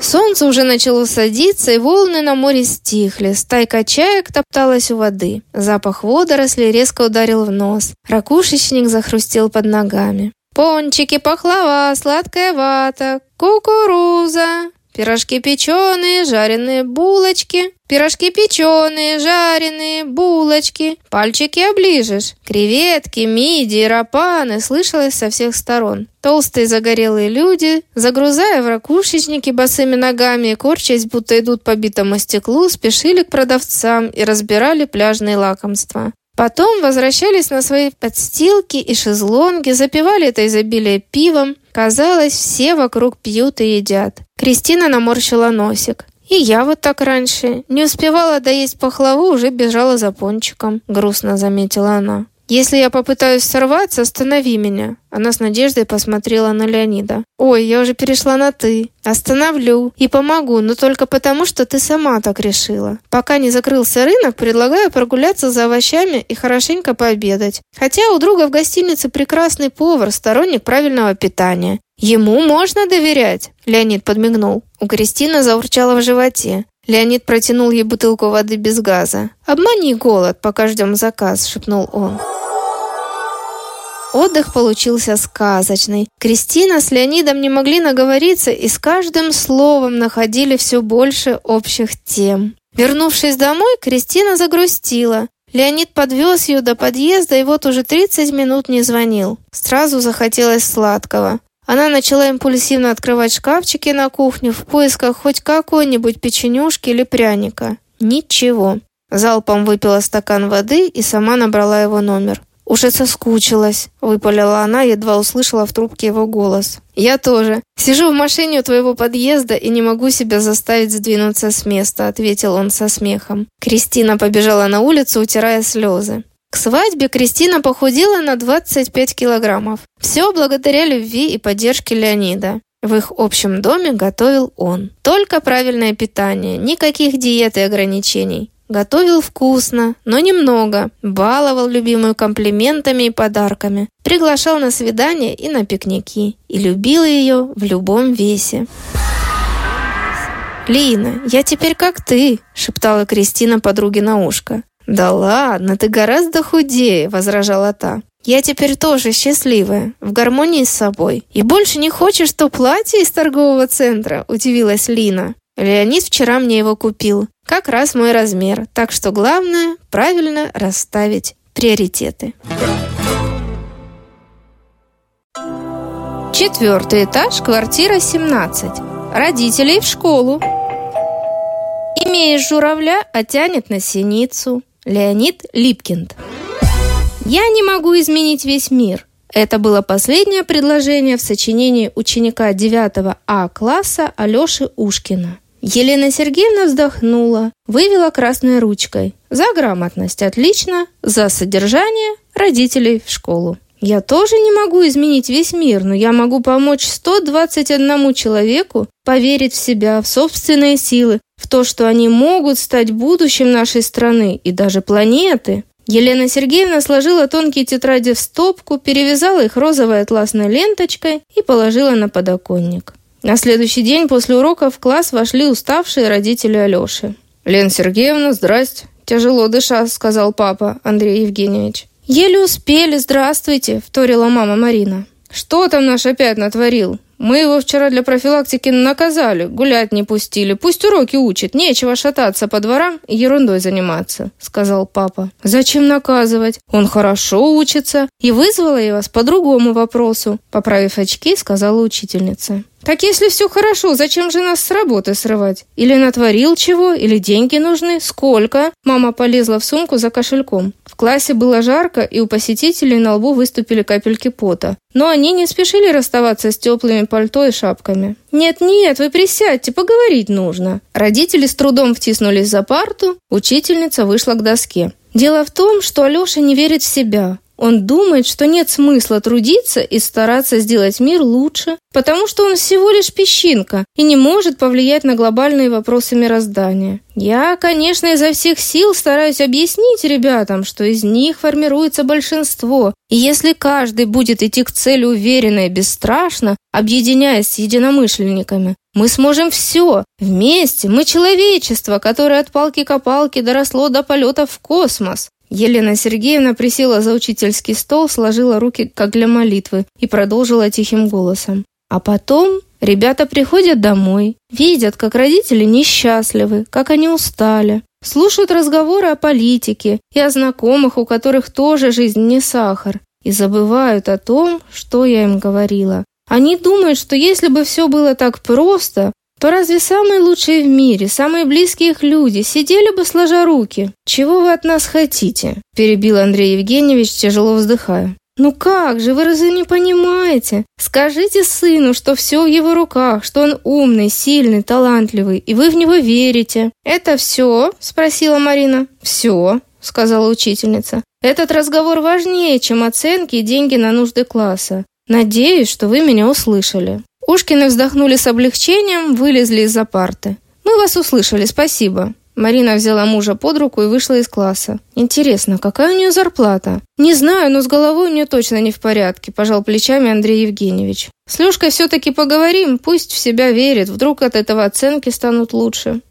Солнце уже начало садиться, и волны на море стихли. Стайка чаек топталась у воды. Запах водорослей резко ударил в нос. Ракушечник захрустел под ногами. Пончики, пахлава, сладкая вата, кукуруза, Пирожки печеные, жареные булочки. Пирожки печеные, жареные, булочки. Пальчики оближешь. Креветки, мидии, рапаны слышалось со всех сторон. Толстые загорелые люди, загрузая в ракушечники босыми ногами и корчась, будто идут по битому стеклу, спешили к продавцам и разбирали пляжные лакомства. Потом возвращались на свои подстилки и шезлонги, запивали это изобилие пивом. Казалось, все вокруг пьют и едят. Кристина наморщила носик. И я вот так раньше. Не успевала доесть пахлаву, уже бежала за пончиком. Грустно заметила она. «Если я попытаюсь сорваться, останови меня». Она с надеждой посмотрела на Леонида. «Ой, я уже перешла на «ты». Остановлю и помогу, но только потому, что ты сама так решила. Пока не закрылся рынок, предлагаю прогуляться за овощами и хорошенько пообедать. Хотя у друга в гостинице прекрасный повар, сторонник правильного питания. Ему можно доверять», — Леонид подмигнул. У Кристины заурчала в животе. Леонид протянул ей бутылку воды без газа. «Обмани голод, пока ждем заказ», — шепнул он. Отдых получился сказочный. Кристина с Леонидом не могли наговориться и с каждым словом находили все больше общих тем. Вернувшись домой, Кристина загрустила. Леонид подвез ее до подъезда и вот уже 30 минут не звонил. Сразу захотелось сладкого. Она начала импульсивно открывать шкафчики на кухне в поисках хоть какой-нибудь печенюшки или пряника. Ничего. Залпом выпила стакан воды и сама набрала его номер. «Уже соскучилась», — выпалила она, едва услышала в трубке его голос. «Я тоже. Сижу в машине у твоего подъезда и не могу себя заставить сдвинуться с места», — ответил он со смехом. Кристина побежала на улицу, утирая слезы. К свадьбе Кристина похудела на 25 килограммов. Все благодаря любви и поддержке Леонида. В их общем доме готовил он. Только правильное питание, никаких диет и ограничений. Готовил вкусно, но немного, баловал любимую комплиментами и подарками, приглашал на свидания и на пикники, и любил ее в любом весе. «Лина, я теперь как ты», — шептала Кристина подруге на ушко. «Да ладно, ты гораздо худее», — возражала та. «Я теперь тоже счастливая, в гармонии с собой. И больше не хочешь то платье из торгового центра?» — удивилась Лина. «Леонид вчера мне его купил. Как раз мой размер. Так что главное – правильно расставить приоритеты». Четвертый этаж, квартира 17. Родителей в школу. Имеешь журавля, а тянет на синицу. Леонид Липкинд. «Я не могу изменить весь мир». Это было последнее предложение в сочинении ученика 9 А класса Алеши Ушкина. Елена Сергеевна вздохнула, вывела красной ручкой. За грамотность отлично, за содержание родителей в школу. Я тоже не могу изменить весь мир, но я могу помочь 121 человеку поверить в себя, в собственные силы, в то, что они могут стать будущим нашей страны и даже планеты. Елена Сергеевна сложила тонкие тетради в стопку, перевязала их розовой атласной ленточкой и положила на подоконник. На следующий день после урока в класс вошли уставшие родители Алеши. «Лена Сергеевна, здрасте!» «Тяжело дыша», — сказал папа Андрей Евгеньевич. «Еле успели, здравствуйте», — вторила мама Марина. «Что там наш опять натворил? Мы его вчера для профилактики наказали, гулять не пустили. Пусть уроки учит, нечего шататься по дворам и ерундой заниматься», — сказал папа. «Зачем наказывать? Он хорошо учится». И вызвала я вас по другому вопросу, поправив очки, сказала учительница. Так если все хорошо, зачем же нас с работы срывать? Или натворил чего, или деньги нужны? Сколько? Мама полезла в сумку за кошельком. В классе было жарко, и у посетителей на лбу выступили капельки пота. Но они не спешили расставаться с теплыми пальто и шапками. «Нет-нет, вы присядьте, поговорить нужно». Родители с трудом втиснулись за парту, учительница вышла к доске. Дело в том, что Алеша не верит в себя. Он думает, что нет смысла трудиться и стараться сделать мир лучше, потому что он всего лишь песчинка и не может повлиять на глобальные вопросы мироздания. Я, конечно, изо всех сил стараюсь объяснить ребятам, что из них формируется большинство, и если каждый будет идти к цели уверенно и бесстрашно, объединяясь с единомышленниками, мы сможем все. Вместе мы человечество, которое от палки к палке доросло до полета в космос. Елена Сергеевна присела за учительский стол, сложила руки, как для молитвы, и продолжила тихим голосом. А потом ребята приходят домой, видят, как родители несчастливы, как они устали, слушают разговоры о политике и о знакомых, у которых тоже жизнь не сахар, и забывают о том, что я им говорила. Они думают, что если бы все было так просто, то разве самые лучшие в мире, самые близкие их люди сидели бы сложа руки? Чего вы от нас хотите? Перебил Андрей Евгеньевич, тяжело вздыхая. «Ну как же, вы разве не понимаете? Скажите сыну, что все в его руках, что он умный, сильный, талантливый, и вы в него верите». «Это все?» – спросила Марина. «Все», – сказала учительница. «Этот разговор важнее, чем оценки и деньги на нужды класса. Надеюсь, что вы меня услышали». Ушкины вздохнули с облегчением, вылезли из-за парты. «Мы вас услышали, спасибо». Марина взяла мужа под руку и вышла из класса. «Интересно, какая у нее зарплата?» «Не знаю, но с головой у нее точно не в порядке», – пожал плечами Андрей Евгеньевич. «С Лешкой все-таки поговорим, пусть в себя верит, вдруг от этого оценки станут лучше».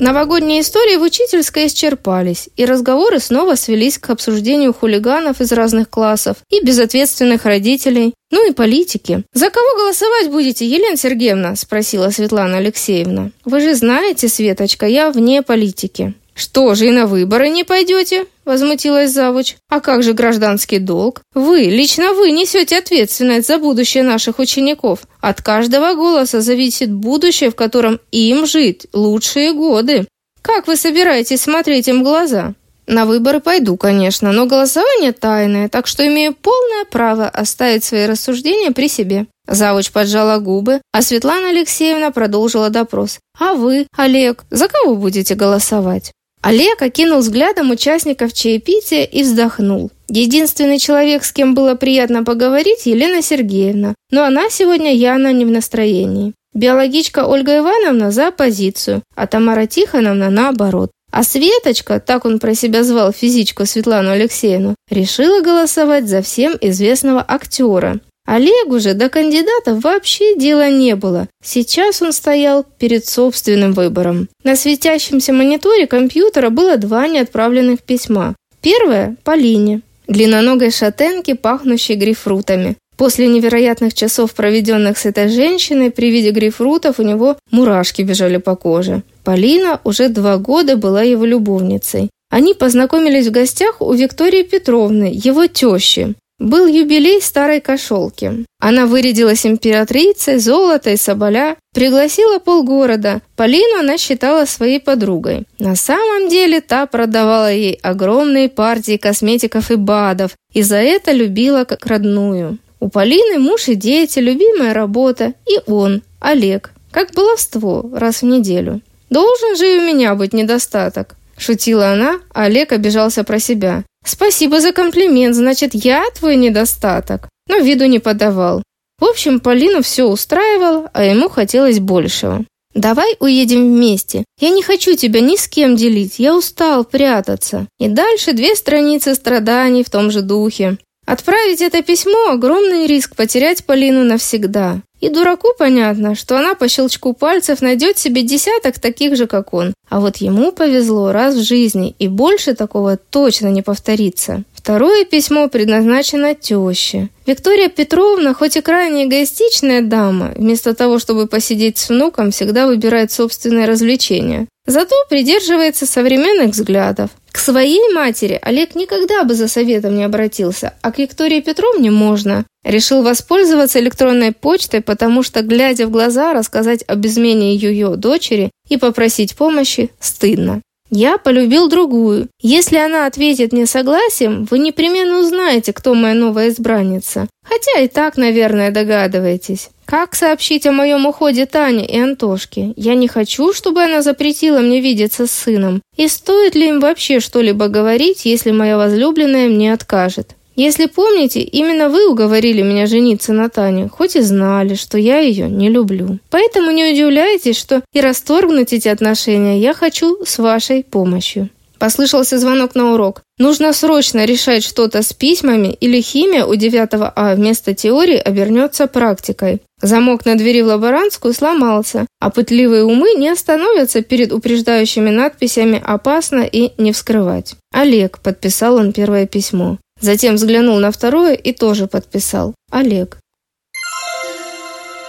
Новогодние истории в учительской исчерпались, и разговоры снова свелись к обсуждению хулиганов из разных классов и безответственных родителей, ну и политики. «За кого голосовать будете, Елена Сергеевна?» – спросила Светлана Алексеевна. «Вы же знаете, Светочка, я вне политики». «Что же, и на выборы не пойдете?» – возмутилась завуч. «А как же гражданский долг? Вы, лично вы несете ответственность за будущее наших учеников. От каждого голоса зависит будущее, в котором им жить лучшие годы. Как вы собираетесь смотреть им в глаза?» «На выборы пойду, конечно, но голосование тайное, так что имею полное право оставить свои рассуждения при себе». Завуч поджала губы, а Светлана Алексеевна продолжила допрос. «А вы, Олег, за кого будете голосовать?» Олег окинул взглядом участников чаепития и вздохнул. Единственный человек, с кем было приятно поговорить, Елена Сергеевна, но она сегодня явно не в настроении. Биологичка Ольга Ивановна за оппозицию, а Тамара Тихоновна наоборот. А Светочка, так он про себя звал физичку Светлану Алексеевну, решила голосовать за всем известного актера. Олегу же до кандидата вообще дела не было. Сейчас он стоял перед собственным выбором. На светящемся мониторе компьютера было два неотправленных письма. Первое – Полине, длинноногой шатенке, пахнущей грейпфрутами. После невероятных часов, проведенных с этой женщиной, при виде грейпфрутов у него мурашки бежали по коже. Полина уже два года была его любовницей. Они познакомились в гостях у Виктории Петровны, его тещи. Был юбилей старой кошелки. Она вырядилась императрицей, золото и соболя, пригласила полгорода. Полину она считала своей подругой. На самом деле та продавала ей огромные партии косметиков и БАДов, и за это любила как родную. У Полины муж и дети, любимая работа, и он, Олег, как баловство раз в неделю. Должен же и у меня быть недостаток. Шутила она, а Олег обижался про себя. «Спасибо за комплимент, значит, я твой недостаток». Но виду не подавал. В общем, Полину все устраивало, а ему хотелось большего. Давай уедем вместе. Я не хочу тебя ни с кем делить, я устал прятаться. И дальше две страницы страданий в том же духе. Отправить это письмо – огромный риск потерять Полину навсегда. И дураку понятно, что она по щелчку пальцев найдет себе десяток таких же, как он. А вот ему повезло раз в жизни, и больше такого точно не повторится. Второе письмо предназначено теще. Виктория Петровна, хоть и крайне эгоистичная дама, вместо того, чтобы посидеть с внуком, всегда выбирает собственные развлечения. Зато придерживается современных взглядов. К своей матери Олег никогда бы за советом не обратился, а к Виктории Петровне можно. Решил воспользоваться электронной почтой, потому что, глядя в глаза, рассказать об измене ее дочери и попросить помощи стыдно. Я полюбил другую. Если она ответит мне согласием, вы непременно узнаете, кто моя новая избранница. Хотя и так, наверное, догадываетесь. Как сообщить о моем уходе Тане и Антошке? Я не хочу, чтобы она запретила мне видеться с сыном. И стоит ли им вообще что-либо говорить, если моя возлюбленная мне откажет? Если помните, именно вы уговорили меня жениться на Тане, хоть и знали, что я ее не люблю. Поэтому не удивляйтесь, что и расторгнуть эти отношения я хочу с вашей помощью. Послышался звонок на урок. Нужно срочно решать что-то с письмами, или химия у 9 А вместо теории обернется практикой. Замок на двери в лаборантскую сломался, а пытливые умы не остановятся перед упреждающими надписями «Опасно» и «Не вскрывать». Олег, подписал он первое письмо. Затем взглянул на второе и тоже подписал. Олег.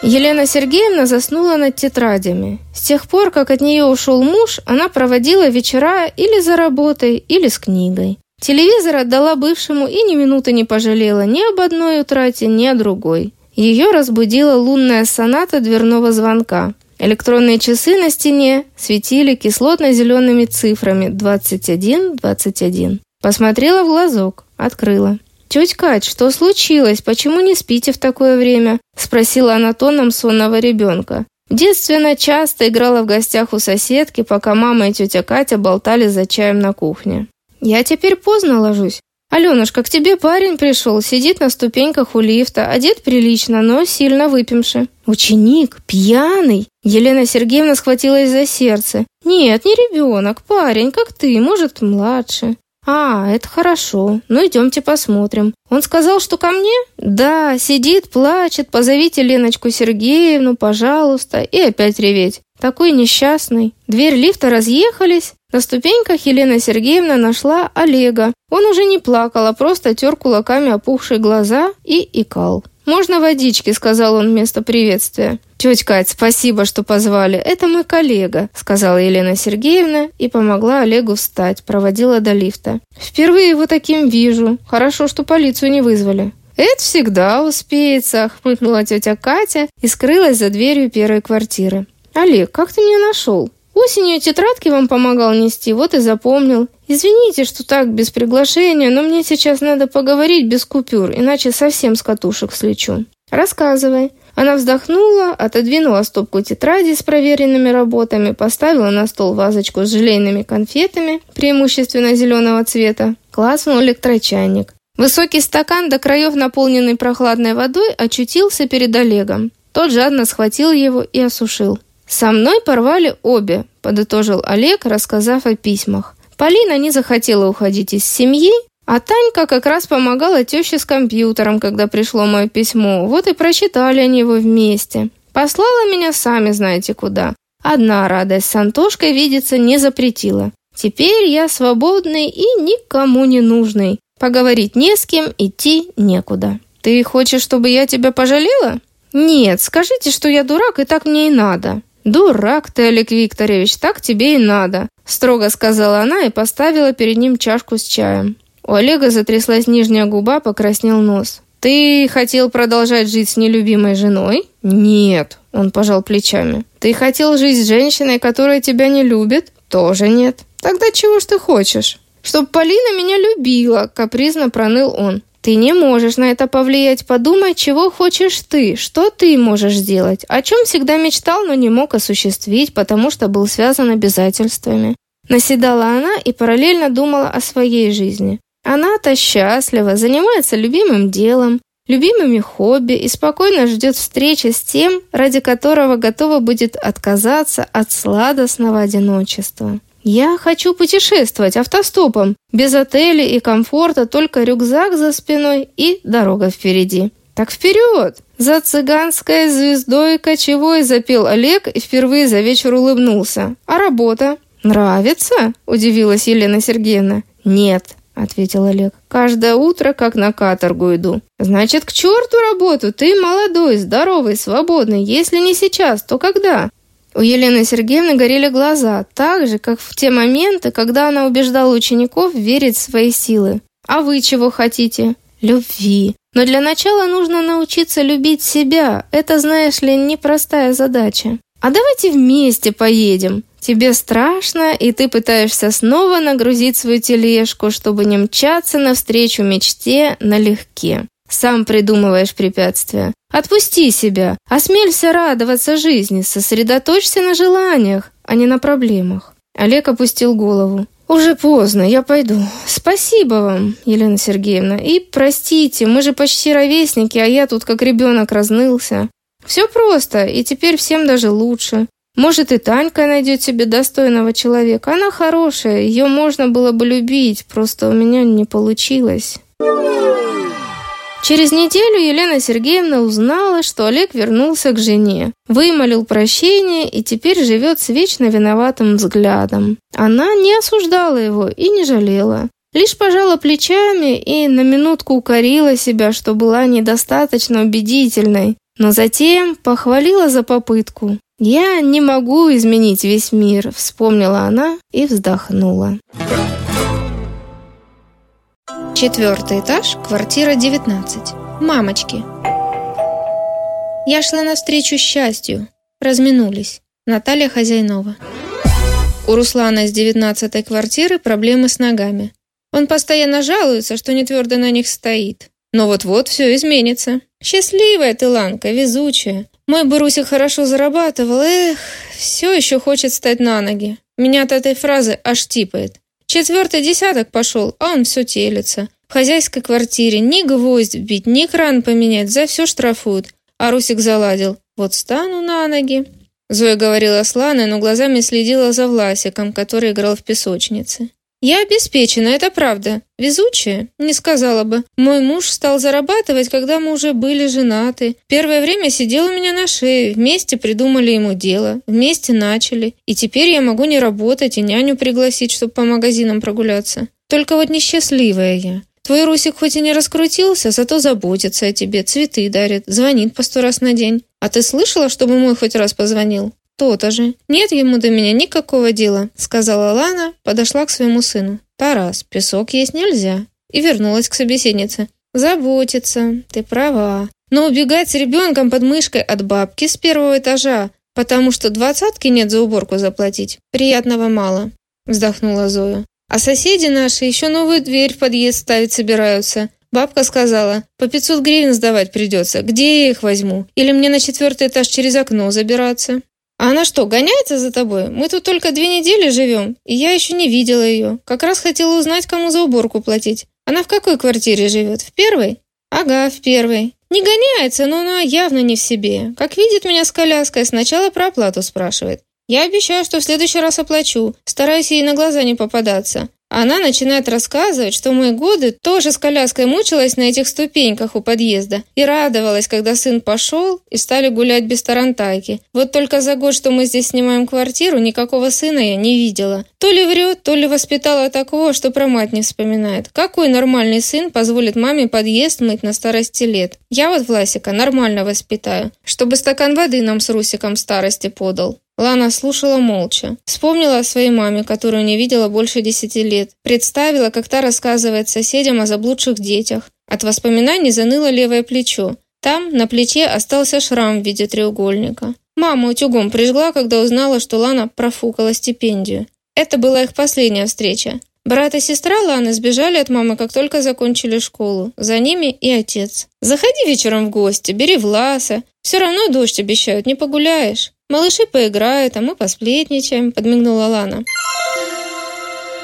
Елена Сергеевна заснула над тетрадями. С тех пор, как от нее ушел муж, она проводила вечера или за работой, или с книгой. Телевизор отдала бывшему и ни минуты не пожалела ни об одной утрате, ни о другой. Ее разбудила лунная соната дверного звонка. Электронные часы на стене светили кислотно-зелеными цифрами 21-21. Посмотрела в глазок. Открыла. «Тетя Кать, что случилось? Почему не спите в такое время?» Спросила она тоном сонного ребенка. В детстве она часто играла в гостях у соседки, пока мама и тетя Катя болтали за чаем на кухне. «Я теперь поздно ложусь. Аленушка, к тебе парень пришел, сидит на ступеньках у лифта, одет прилично, но сильно выпивший. Ученик, пьяный. Елена Сергеевна схватилась за сердце. Нет, не ребенок, парень, как ты, может, младше. «А, это хорошо. Ну, идемте посмотрим. Он сказал, что ко мне?» «Да, сидит, плачет. Позовите Леночку Сергеевну, пожалуйста». И опять реветь. Такой несчастный. Дверь лифта разъехались. На ступеньках Елена Сергеевна нашла Олега. Он уже не плакал, а просто тер кулаками опухшие глаза и икал. «Можно водички?» – сказал он вместо приветствия. «Тетя Кать, спасибо, что позвали. Это мой коллега», – сказала Елена Сергеевна и помогла Олегу встать, проводила до лифта. «Впервые его таким вижу. Хорошо, что полицию не вызвали». «Это всегда успеется», – хмыкнула тетя Катя и скрылась за дверью первой квартиры. «Олег, как ты меня нашел?» Осенью тетрадки вам помогал нести, вот и запомнил. Извините, что так, без приглашения, но мне сейчас надо поговорить без купюр, иначе совсем с катушек слечу. Рассказывай. Она вздохнула, отодвинула стопку тетради с проверенными работами, поставила на стол вазочку с желейными конфетами, преимущественно зеленого цвета, класснул электрочайник. Высокий стакан, до краев наполненный прохладной водой, очутился перед Олегом. Тот жадно схватил его и осушил. «Со мной порвали обе», – подытожил Олег, рассказав о письмах. Полина не захотела уходить из семьи, а Танька как раз помогала теще с компьютером, когда пришло мое письмо. Вот и прочитали они его вместе. Послала меня сами знаете куда. Одна радость с Антошкой видеться не запретила. Теперь я свободный и никому не нужный. Поговорить не с кем, идти некуда. Ты хочешь, чтобы я тебя пожалела? Нет, скажите, что я дурак, и так мне и надо. «Дурак ты, Олег Викторович, так тебе и надо», – строго сказала она и поставила перед ним чашку с чаем. У Олега затряслась нижняя губа, покраснел нос. «Ты хотел продолжать жить с нелюбимой женой?» «Нет», – он пожал плечами. «Ты хотел жить с женщиной, которая тебя не любит?» «Тоже нет». «Тогда чего ж ты хочешь?» «Чтоб Полина меня любила», – капризно проныл он. Ты не можешь на это повлиять. Подумай, чего хочешь ты, что ты можешь сделать, о чем всегда мечтал, но не мог осуществить, потому что был связан обязательствами. Наседала она и параллельно думала о своей жизни. Она-то счастлива, занимается любимым делом. любимыми хобби и спокойно ждет встречи с тем, ради которого готова будет отказаться от сладостного одиночества. Я хочу путешествовать автостопом, без отеля и комфорта, только рюкзак за спиной и дорога впереди. Так вперед! За цыганской звездой кочевой запел Олег и впервые за вечер улыбнулся. А работа? Нравится? Удивилась Елена Сергеевна. Нет, ответил Олег. Каждое утро как на каторгу иду. Значит, к черту работу. Ты молодой, здоровый, свободный. Если не сейчас, то когда? У Елены Сергеевны горели глаза, так же, как в те моменты, когда она убеждала учеников верить в свои силы. «А вы чего хотите?» «Любви. Но для начала нужно научиться любить себя. Это, знаешь ли, непростая задача. А давайте вместе поедем. Тебе страшно, и ты пытаешься снова нагрузить свою тележку, чтобы не мчаться навстречу мечте налегке. Сам придумываешь препятствия. Отпусти себя, осмелься радоваться жизни, сосредоточься на желаниях, а не на проблемах. Олег опустил голову. «Уже поздно, я пойду. Спасибо вам, Елена Сергеевна. И простите, мы же почти ровесники, а я тут как ребенок разнылся. Все просто, и теперь всем даже лучше. Может, и Танька найдет себе достойного человека. Она хорошая, ее можно было бы любить, просто у меня не получилось». Через неделю Елена Сергеевна узнала, что Олег вернулся к жене, вымолил прощение и теперь живет с вечно виноватым взглядом. Она не осуждала его и не жалела. Лишь пожала плечами и на минутку укорила себя, что была недостаточно убедительной, но затем похвалила за попытку. «Я не могу изменить весь мир», — вспомнила она и вздохнула. Четвертый этаж, квартира 19. Мамочки. Я шла навстречу счастью. Разминулись. Наталья Хозяйнова. У Руслана из девятнадцатой квартиры проблемы с ногами. Он постоянно жалуется, что не твердо на них стоит. Но вот-вот все изменится. Счастливая ты, Ланка, везучая. Мой Барусик хорошо зарабатывал. Эх, все еще хочет стать на ноги. Меня от этой фразы аж типает. Четвертый десяток пошел, а он все телится. В хозяйской квартире ни гвоздь вбить, ни кран поменять, за все штрафуют. А Русик заладил. Вот стану на ноги. Зоя говорила с Ланой, но глазами следила за Власиком, который играл в песочнице. «Я обеспечена, это правда. Везучая? Не сказала бы. Мой муж стал зарабатывать, когда мы уже были женаты. Первое время сидел у меня на шее, вместе придумали ему дело, вместе начали. И теперь я могу не работать и няню пригласить, чтобы по магазинам прогуляться. Только вот несчастливая я. Твой Русик хоть и не раскрутился, зато заботится о тебе, цветы дарит, звонит по сто раз на день. А ты слышала, чтобы мой хоть раз позвонил? «То-то же. Нет ему до меня никакого дела», — сказала Лана, подошла к своему сыну. «Тарас, песок есть нельзя». И вернулась к собеседнице. «Заботиться, ты права. Но убегать с ребенком под мышкой от бабки с первого этажа, потому что двадцатки нет за уборку заплатить, приятного мало», — вздохнула Зоя. «А соседи наши еще новую дверь в подъезд ставить собираются. Бабка сказала, по 500 гривен сдавать придется. Где я их возьму? Или мне на четвертый этаж через окно забираться?» «А она что, гоняется за тобой? Мы тут только две недели живем, и я еще не видела ее. Как раз хотела узнать, кому за уборку платить. Она в какой квартире живет? В первой?» «Ага, в первой. Не гоняется, но она явно не в себе. Как видит меня с коляской, сначала про оплату спрашивает. Я обещаю, что в следующий раз оплачу. Стараюсь ей на глаза не попадаться. Она начинает рассказывать, что мои годы тоже с коляской мучилась на этих ступеньках у подъезда и радовалась, когда сын пошел и стали гулять без тарантайки. Вот только за год, что мы здесь снимаем квартиру, никакого сына я не видела. То ли врет, то ли воспитала такого, что про мать не вспоминает. Какой нормальный сын позволит маме подъезд мыть на старости лет? Я вот Власика нормально воспитаю, чтобы стакан воды нам с Русиком старости подал. Лана слушала молча. Вспомнила о своей маме, которую не видела больше десяти лет. Представила, как та рассказывает соседям о заблудших детях. От воспоминаний заныло левое плечо. Там, на плече, остался шрам в виде треугольника. Мама утюгом прижгла, когда узнала, что Лана профукала стипендию. Это была их последняя встреча. Брат и сестра Ланы сбежали от мамы, как только закончили школу. За ними и отец. «Заходи вечером в гости, бери Власа. Все равно дождь обещают, не погуляешь». «Малыши поиграют, а мы посплетничаем», — подмигнула Лана.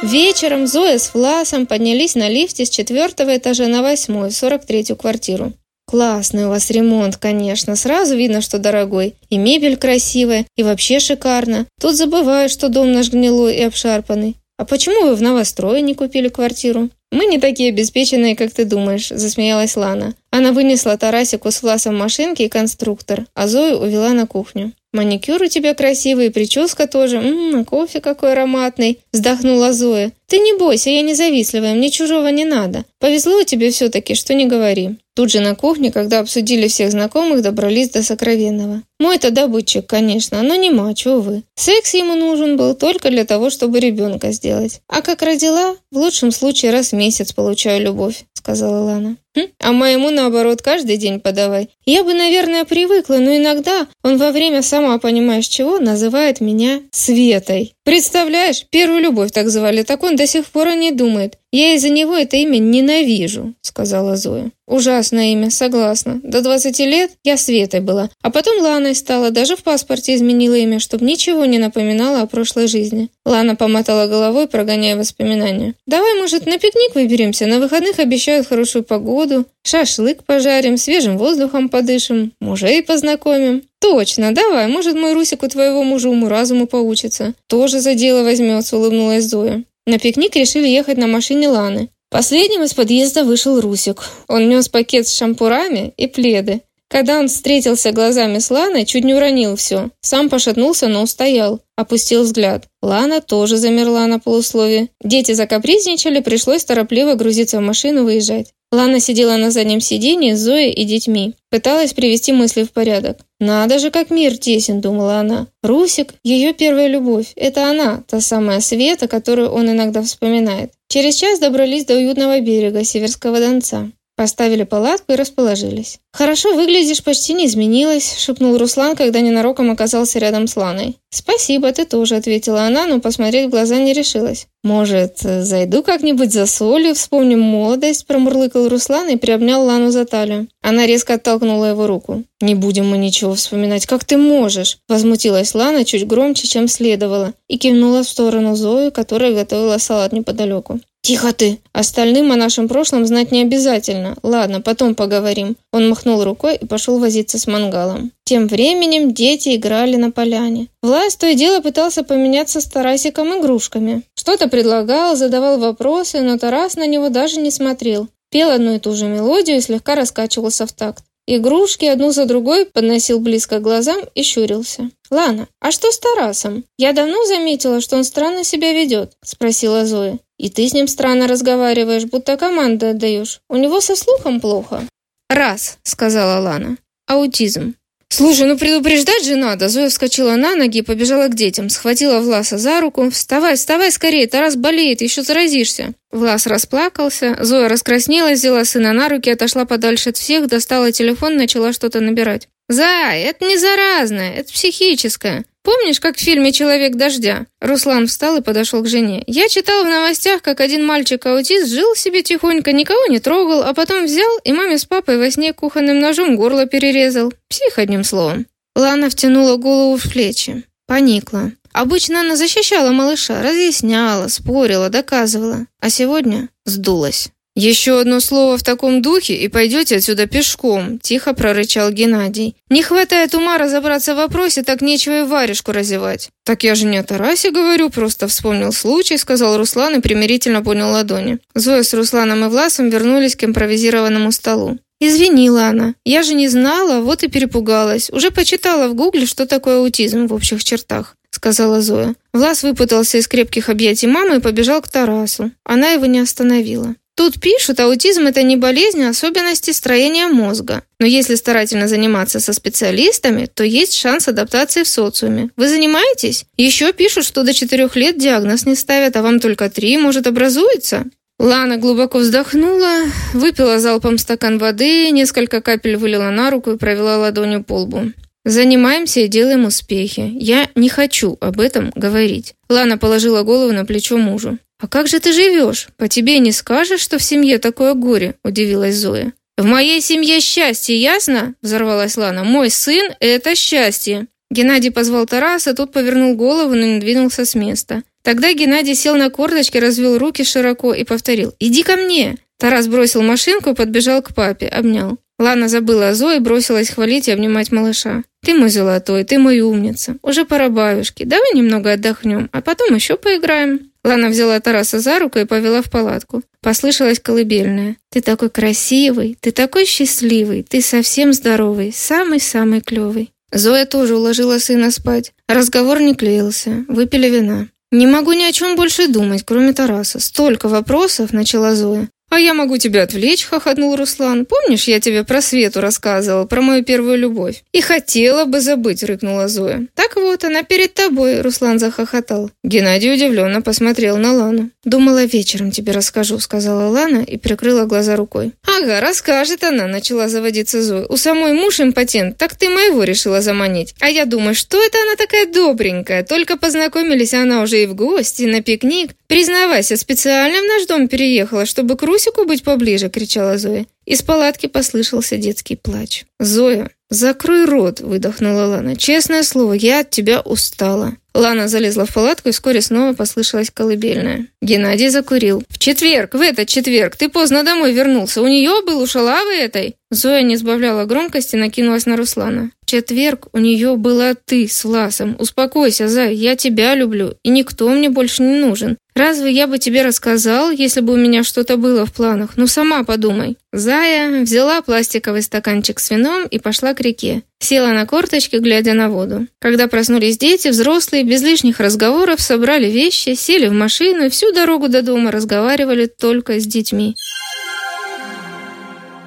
Вечером Зоя с Власом поднялись на лифте с четвертого этажа на восьмой, сорок третью квартиру. Классный у вас ремонт, конечно. Сразу видно, что дорогой. И мебель красивая, и вообще шикарно. Тут забываю, что дом наш гнилой и обшарпанный. А почему вы в новострое не купили квартиру? «Мы не такие обеспеченные, как ты думаешь», – засмеялась Лана. Она вынесла Тарасику с Власом машинки и конструктор, а Зою увела на кухню. «Маникюр у тебя красивый, прическа тоже. Ммм, кофе какой ароматный!» – вздохнула Зоя. «Ты не бойся, я не завистливая, мне чужого не надо. Повезло тебе все-таки, что не говори». Тут же на кухне, когда обсудили всех знакомых, добрались до сокровенного. Мой-то добытчик, конечно, но не мачо, увы. Секс ему нужен был только для того, чтобы ребенка сделать. А как родила, в лучшем случае раз в месяц получаю любовь, сказала Лана. Хм, а моему, наоборот, каждый день подавай. Я бы, наверное, привыкла, но иногда он во время, сама понимаешь чего, называет меня Светой. Представляешь, первую любовь так звали, так он до сих пор и не думает. Я из-за него это имя ненавижу, сказала Зоя. Ужасное имя, согласна. До 20 лет я Светой была, а потом Ланой стала, даже в паспорте изменила имя, чтобы ничего не напоминало о прошлой жизни. Лана помотала головой, прогоняя воспоминания. Давай, может, на пикник выберемся? На выходных обещают хорошую погоду. Шашлык пожарим, свежим воздухом подышим, мужей познакомим. Точно, давай, может, мой Русик у твоего мужа уму-разуму поучится. Тоже за дело возьмется, улыбнулась Зоя. На пикник решили ехать на машине Ланы. Последним из подъезда вышел Русик. Он нес пакет с шампурами и пледы. Когда он встретился глазами с Ланой, чуть не уронил все. Сам пошатнулся, но устоял. Опустил взгляд. Лана тоже замерла на полуслове. Дети закапризничали, пришлось торопливо грузиться в машину выезжать. Лана сидела на заднем сиденье с Зоей и детьми. Пыталась привести мысли в порядок. «Надо же, как мир тесен», — думала она. «Русик — ее первая любовь. Это она, та самая Света, которую он иногда вспоминает». Через час добрались до уютного берега Северского Донца. Поставили палатку и расположились. «Хорошо выглядишь, почти не изменилась», — шепнул Руслан, когда ненароком оказался рядом с Ланой. «Спасибо, ты тоже», — ответила она, но посмотреть в глаза не решилась. «Может, зайду как-нибудь за солью, вспомним молодость», — промурлыкал Руслан и приобнял Лану за талию. Она резко оттолкнула его руку. «Не будем мы ничего вспоминать, как ты можешь?» Возмутилась Лана чуть громче, чем следовало, и кивнула в сторону Зои, которая готовила салат неподалеку. «Тихо ты! Остальным о нашем прошлом знать не обязательно. Ладно, потом поговорим». Он махнул рукой и пошел возиться с мангалом. Тем временем дети играли на поляне. Власть то и дело пытался поменяться с Тарасиком игрушками. Что-то предлагал, задавал вопросы, но Тарас на него даже не смотрел. Пел одну и ту же мелодию и слегка раскачивался в такт. Игрушки одну за другой подносил близко к глазам и щурился. «Лана, а что с Тарасом? Я давно заметила, что он странно себя ведет», – спросила Зоя. «И ты с ним странно разговариваешь, будто команды отдаешь. У него со слухом плохо». «Раз», – сказала Лана. «Аутизм». «Слушай, ну предупреждать же надо!» Зоя вскочила на ноги и побежала к детям. Схватила Власа за руку. «Вставай, вставай скорее, Тарас болеет, еще заразишься!» Влас расплакался. Зоя раскраснелась, взяла сына на руки, отошла подальше от всех, достала телефон, начала что-то набирать. «Зай, это не заразное, это психическое. Помнишь, как в фильме «Человек дождя»?» Руслан встал и подошел к жене. «Я читал в новостях, как один мальчик-аутист жил себе тихонько, никого не трогал, а потом взял и маме с папой во сне кухонным ножом горло перерезал. Псих, одним словом». Лана втянула голову в плечи. Поникла. Обычно она защищала малыша, разъясняла, спорила, доказывала. А сегодня сдулась. «Еще одно слово в таком духе, и пойдете отсюда пешком», – тихо прорычал Геннадий. «Не хватает ума разобраться в вопросе, так нечего и варежку разевать». «Так я же не о Тарасе говорю, просто вспомнил случай», – сказал Руслан и примирительно понял ладони. Зоя с Русланом и Власом вернулись к импровизированному столу. «Извинила она. Я же не знала, вот и перепугалась. Уже почитала в гугле, что такое аутизм в общих чертах», — сказала Зоя. Влас выпутался из крепких объятий мамы и побежал к Тарасу. Она его не остановила. Тут пишут, аутизм – это не болезнь, а особенности строения мозга. Но если старательно заниматься со специалистами, то есть шанс адаптации в социуме. Вы занимаетесь? Еще пишут, что до 4 лет диагноз не ставят, а вам только 3, может, образуется? Лана глубоко вздохнула, выпила залпом стакан воды, несколько капель вылила на руку и провела ладонью по лбу. Занимаемся и делаем успехи. Я не хочу об этом говорить. Лана положила голову на плечо мужу. «А как же ты живешь? По тебе не скажешь, что в семье такое горе?» – удивилась Зоя. «В моей семье счастье, ясно?» – взорвалась Лана. «Мой сын – это счастье!» Геннадий позвал Тараса, тот повернул голову, но не двинулся с места. Тогда Геннадий сел на корточки, развел руки широко и повторил «Иди ко мне!» Тарас бросил машинку подбежал к папе, обнял. Лана забыла о Зое и бросилась хвалить и обнимать малыша. «Ты мой золотой, ты мой умница. Уже пора баюшки. Давай немного отдохнем, а потом еще поиграем». Лана взяла Тараса за руку и повела в палатку. Послышалась колыбельная. «Ты такой красивый, ты такой счастливый, ты совсем здоровый, самый-самый клевый». Зоя тоже уложила сына спать. Разговор не клеился. Выпили вина. «Не могу ни о чем больше думать, кроме Тараса. Столько вопросов», — начала Зоя. «А я могу тебя отвлечь», — хохотнул Руслан. «Помнишь, я тебе про Свету рассказывала, про мою первую любовь?» «И хотела бы забыть», — рыкнула Зоя. «Так вот, она перед тобой», — Руслан захохотал. Геннадий удивленно посмотрел на Лану. «Думала, вечером тебе расскажу», — сказала Лана и прикрыла глаза рукой. «Ага, расскажет она», — начала заводиться Зоя. «У самой муж импотент, так ты моего решила заманить. А я думаю, что это она такая добренькая? Только познакомились, а она уже и в гости, и на пикник. Признавайся, специально в наш дом переехала, чтобы к Русику быть поближе», — кричала Зоя. Из палатки послышался детский плач. «Зоя, закрой рот!» – выдохнула Лана. «Честное слово, я от тебя устала». Лана залезла в палатку, и вскоре снова послышалась колыбельная. Геннадий закурил. «В четверг, в этот четверг, ты поздно домой вернулся. У нее был у шалавы этой?» Зоя не сбавляла громкости, накинулась на Руслана. «В четверг у нее была ты с Власом. Успокойся, Зай, я тебя люблю, и никто мне больше не нужен. Разве я бы тебе рассказал, если бы у меня что-то было в планах? Ну сама подумай. Зая взяла пластиковый стаканчик с вином и пошла к реке. Села на корточки, глядя на воду. Когда проснулись дети, взрослые, без лишних разговоров, собрали вещи, сели в машину и всю дорогу до дома разговаривали только с детьми.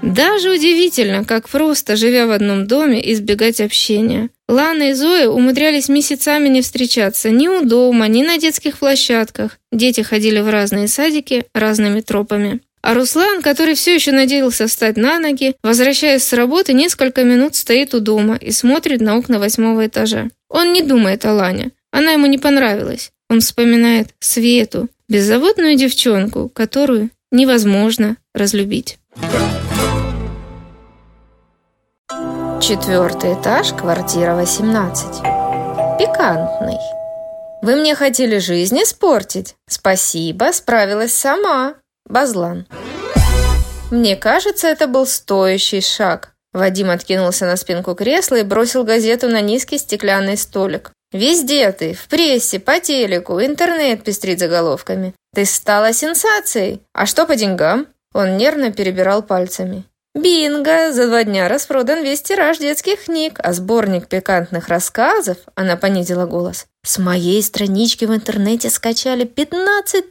Даже удивительно, как просто, живя в одном доме, избегать общения. Лана и Зоя умудрялись месяцами не встречаться ни у дома, ни на детских площадках. Дети ходили в разные садики разными тропами. А Руслан, который все еще надеялся встать на ноги, возвращаясь с работы, несколько минут стоит у дома и смотрит на окна восьмого этажа. Он не думает о Лане. Она ему не понравилась. Он вспоминает Свету, беззаботную девчонку, которую невозможно разлюбить. Четвертый этаж, квартира 18. Пикантный. Вы мне хотели жизнь испортить? Спасибо, справилась сама. Базлан. Мне кажется, это был стоящий шаг. Вадим откинулся на спинку кресла и бросил газету на низкий стеклянный столик. «Везде ты, в прессе, по телеку, интернет пестрит заголовками. Ты стала сенсацией. А что по деньгам?» Он нервно перебирал пальцами. Бинго! За два дня распродан весь тираж детских книг, а сборник пикантных рассказов, она понизила голос, с моей странички в интернете скачали 15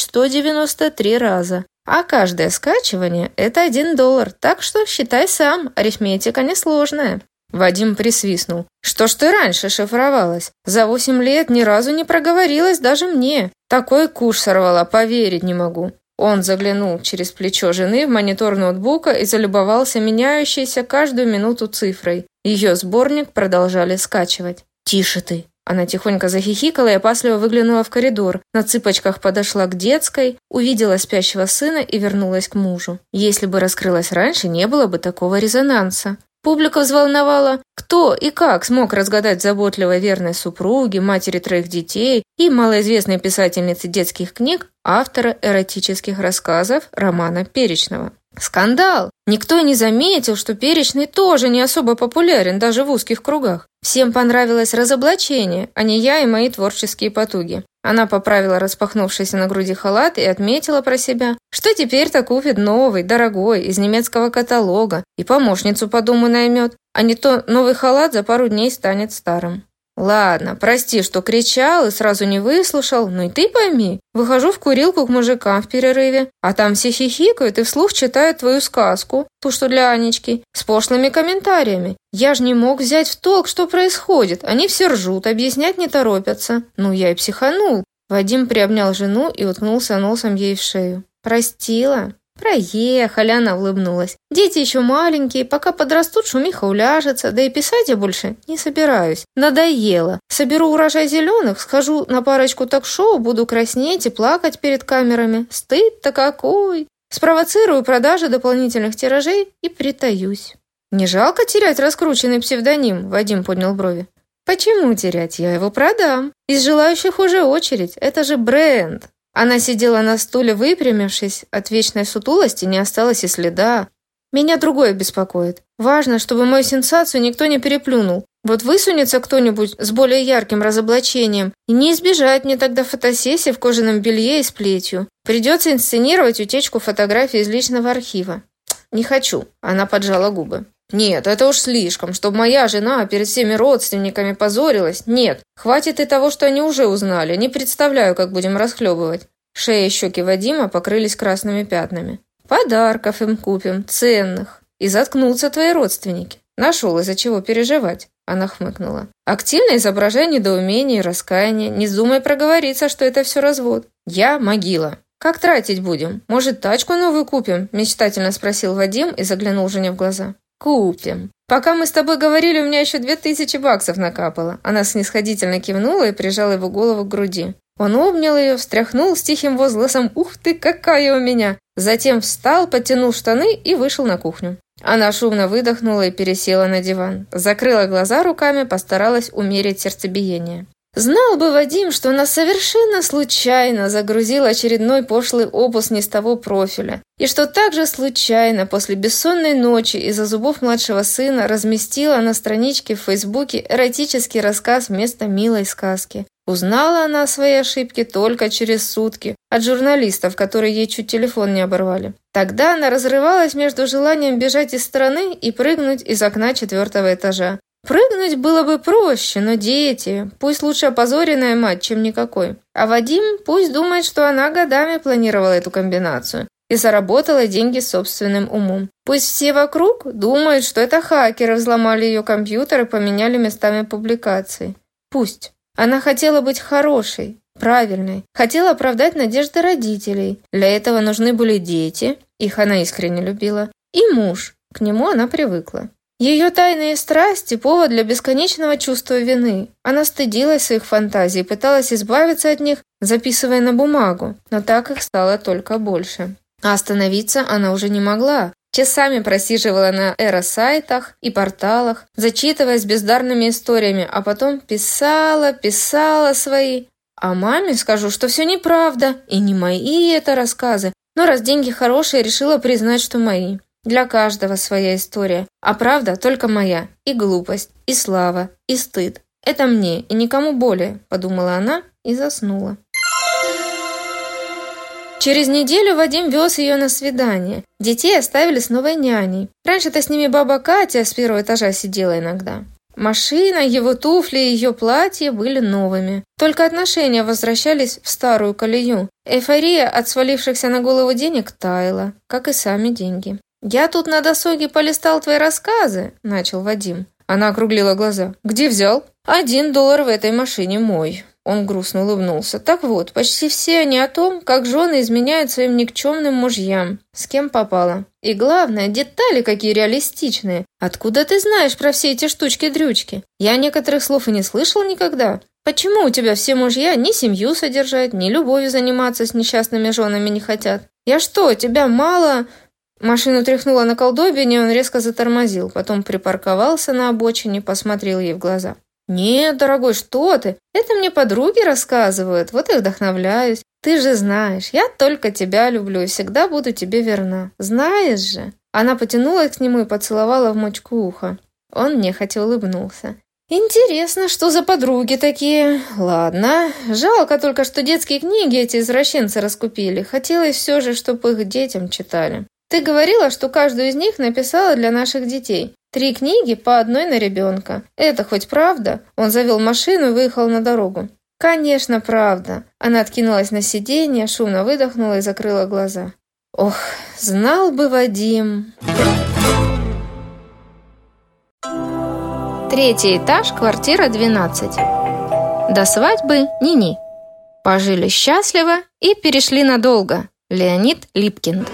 193 раза. А каждое скачивание – это один доллар, так что считай сам, арифметика несложная. Вадим присвистнул. «Что ж ты раньше шифровалась? За восемь лет ни разу не проговорилась даже мне. Такой куш сорвала, поверить не могу. Он заглянул через плечо жены в монитор ноутбука и залюбовался меняющейся каждую минуту цифрой. Ее сборник продолжали скачивать. «Тише ты!» Она тихонько захихикала и опасливо выглянула в коридор. На цыпочках подошла к детской, увидела спящего сына и вернулась к мужу. Если бы раскрылась раньше, не было бы такого резонанса. Публика взволновала, кто и как смог разгадать заботливой верной супруги, матери троих детей и малоизвестной писательницы детских книг, автора эротических рассказов Романа Перечного. Скандал! Никто не заметил, что Перечный тоже не особо популярен даже в узких кругах. Всем понравилось разоблачение, а не я и мои творческие потуги. Она поправила распахнувшийся на груди халат и отметила про себя, что теперь-то купит новый, дорогой, из немецкого каталога и помощницу по дому наймет, а не то новый халат за пару дней станет старым. Ладно, прости, что кричал и сразу не выслушал, но и ты пойми. Выхожу в курилку к мужикам в перерыве, а там все хихикают и вслух читают твою сказку, ту, что для Анечки, с пошлыми комментариями. Я ж не мог взять в толк, что происходит. Они все ржут, объяснять не торопятся. Ну, я и психанул. Вадим приобнял жену и уткнулся носом ей в шею. «Простила?» «Проехали», — она улыбнулась. «Дети еще маленькие, пока подрастут, шумиха уляжется, да и писать я больше не собираюсь. Надоело. Соберу урожай зеленых, схожу на парочку ток-шоу, буду краснеть и плакать перед камерами. Стыд-то какой! Спровоцирую продажи дополнительных тиражей и притаюсь». «Не жалко терять раскрученный псевдоним?» — Вадим поднял брови. «Почему терять? Я его продам. Из желающих уже очередь. Это же бренд. Она сидела на стуле, выпрямившись, от вечной сутулости не осталось и следа. Меня другое беспокоит. Важно, чтобы мою сенсацию никто не переплюнул. Вот высунется кто-нибудь с более ярким разоблачением, и не избежать мне тогда фотосессии в кожаном белье и с плетью. Придется инсценировать утечку фотографий из личного архива. Не хочу. Она поджала губы. Нет, это уж слишком, чтобы моя жена перед всеми родственниками позорилась. Нет, хватит и того, что они уже узнали. Не представляю, как будем расхлебывать. Шея и щеки Вадима покрылись красными пятнами. Подарков им купим, ценных. И заткнутся твои родственники. Нашел из-за чего переживать. Она хмыкнула. Активно изображай недоумение и раскаяние. Не вздумай проговориться, что это все развод. Я могила. «Как тратить будем? Может, тачку новую купим?» – мечтательно спросил Вадим и заглянул жене в глаза. «Купим. Пока мы с тобой говорили, у меня еще две тысячи баксов накапало». Она снисходительно кивнула и прижала его голову к груди. Он обнял ее, встряхнул с тихим возгласом «Ух ты, какая у меня!» Затем встал, подтянул штаны и вышел на кухню. Она шумно выдохнула и пересела на диван. Закрыла глаза руками, постаралась умерить сердцебиение. Знал бы Вадим, что она совершенно случайно загрузила очередной пошлый опус не с того профиля, и что также случайно после бессонной ночи из-за зубов младшего сына разместила на страничке в Фейсбуке эротический рассказ вместо милой сказки. Узнала она о своей ошибке только через сутки от журналистов, которые ей чуть телефон не оборвали. Тогда она разрывалась между желанием бежать из страны и прыгнуть из окна четвертого этажа. Прыгнуть было бы проще, но дети. Пусть лучше опозоренная мать, чем никакой. А Вадим пусть думает, что она годами планировала эту комбинацию и заработала деньги собственным умом. Пусть все вокруг думают, что это хакеры взломали ее компьютер и поменяли местами публикаций. Пусть. Она хотела быть хорошей, правильной, хотела оправдать надежды родителей. Для этого нужны были дети, их она искренне любила, и муж. К нему она привыкла. Ее тайные страсти – повод для бесконечного чувства вины. Она стыдилась своих фантазий, пыталась избавиться от них, записывая на бумагу, но так их стало только больше. А остановиться она уже не могла. Часами просиживала на эро-сайтах и порталах, зачитываясь бездарными историями, а потом писала, писала свои. А маме скажу, что все неправда, и не мои это рассказы, но раз деньги хорошие, решила признать, что мои. Для каждого своя история, а правда только моя. И глупость, и слава, и стыд. Это мне и никому более, подумала она и заснула. Через неделю Вадим вез ее на свидание. Детей оставили с новой няней. Раньше-то с ними баба Катя с первого этажа сидела иногда. Машина, его туфли и ее платье были новыми. Только отношения возвращались в старую колею. Эйфория от свалившихся на голову денег таяла, как и сами деньги. «Я тут на досуге полистал твои рассказы», – начал Вадим. Она округлила глаза. «Где взял?» «Один доллар в этой машине мой». Он грустно улыбнулся. «Так вот, почти все они о том, как жены изменяют своим никчемным мужьям. С кем попало. И главное, детали какие реалистичные. Откуда ты знаешь про все эти штучки-дрючки? Я некоторых слов и не слышал никогда. Почему у тебя все мужья ни семью содержать, ни любовью заниматься с несчастными женами не хотят? Я что, тебя мало Машину тряхнуло на колдобине, он резко затормозил, потом припарковался на обочине, посмотрел ей в глаза. «Нет, дорогой, что ты? Это мне подруги рассказывают, вот и вдохновляюсь. Ты же знаешь, я только тебя люблю и всегда буду тебе верна. Знаешь же?» Она потянулась к нему и поцеловала в мочку уха. Он нехотя улыбнулся. «Интересно, что за подруги такие? Ладно. Жалко только, что детские книги эти извращенцы раскупили. Хотелось все же, чтобы их детям читали. Ты говорила, что каждую из них написала для наших детей. Три книги по одной на ребенка. Это хоть правда? Он завел машину и выехал на дорогу. Конечно, правда. Она откинулась на сиденье, шумно выдохнула и закрыла глаза. Ох, знал бы Вадим. Третий этаж, квартира 12. До свадьбы ни-ни. Пожили счастливо и перешли надолго. Леонид Липкинд.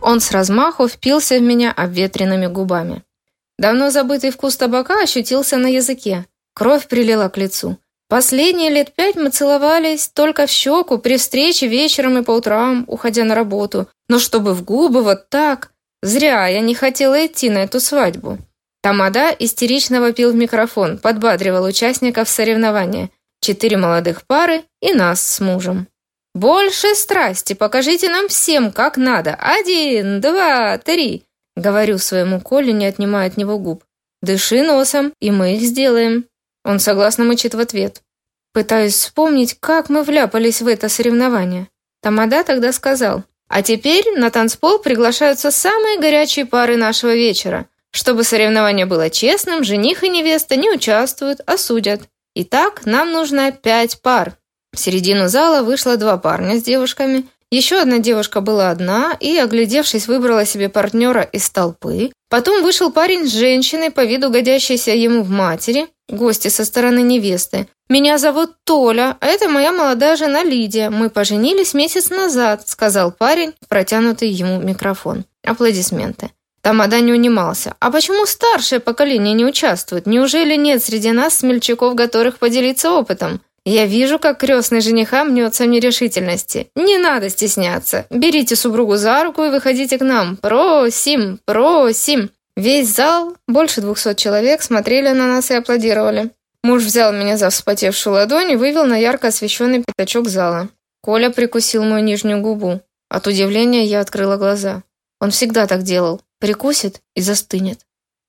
Он с размаху впился в меня обветренными губами. Давно забытый вкус табака ощутился на языке. Кровь прилила к лицу. Последние лет пять мы целовались только в щеку при встрече вечером и по утрам, уходя на работу. Но чтобы в губы вот так... Зря я не хотела идти на эту свадьбу. Тамада истерично вопил в микрофон, подбадривал участников соревнования. Четыре молодых пары и нас с мужем. «Больше страсти! Покажите нам всем, как надо! Один, два, три!» Говорю своему Коле, не отнимая от него губ. «Дыши носом, и мы их сделаем». Он согласно мычит в ответ. Пытаюсь вспомнить, как мы вляпались в это соревнование. Тамада тогда сказал, «А теперь на танцпол приглашаются самые горячие пары нашего вечера. Чтобы соревнование было честным, жених и невеста не участвуют, а судят. Итак, нам нужно пять пар». В середину зала вышло два парня с девушками – еще одна девушка была одна и, оглядевшись, выбрала себе партнера из толпы. Потом вышел парень с женщиной, по виду годящейся ему в матери, гости со стороны невесты. «Меня зовут Толя, а это моя молодая жена Лидия. Мы поженились месяц назад», — сказал парень, протянутый ему микрофон. Аплодисменты. Тамада не унимался. «А почему старшее поколение не участвует? Неужели нет среди нас смельчаков, готовых поделиться опытом?» Я вижу, как крестный жениха мнется в нерешительности. Не надо стесняться. Берите супругу за руку и выходите к нам. Просим, просим. Весь зал, больше двухсот человек, смотрели на нас и аплодировали. Муж взял меня за вспотевшую ладонь и вывел на ярко освещенный пятачок зала. Коля прикусил мою нижнюю губу. От удивления я открыла глаза. Он всегда так делал. Прикусит и застынет.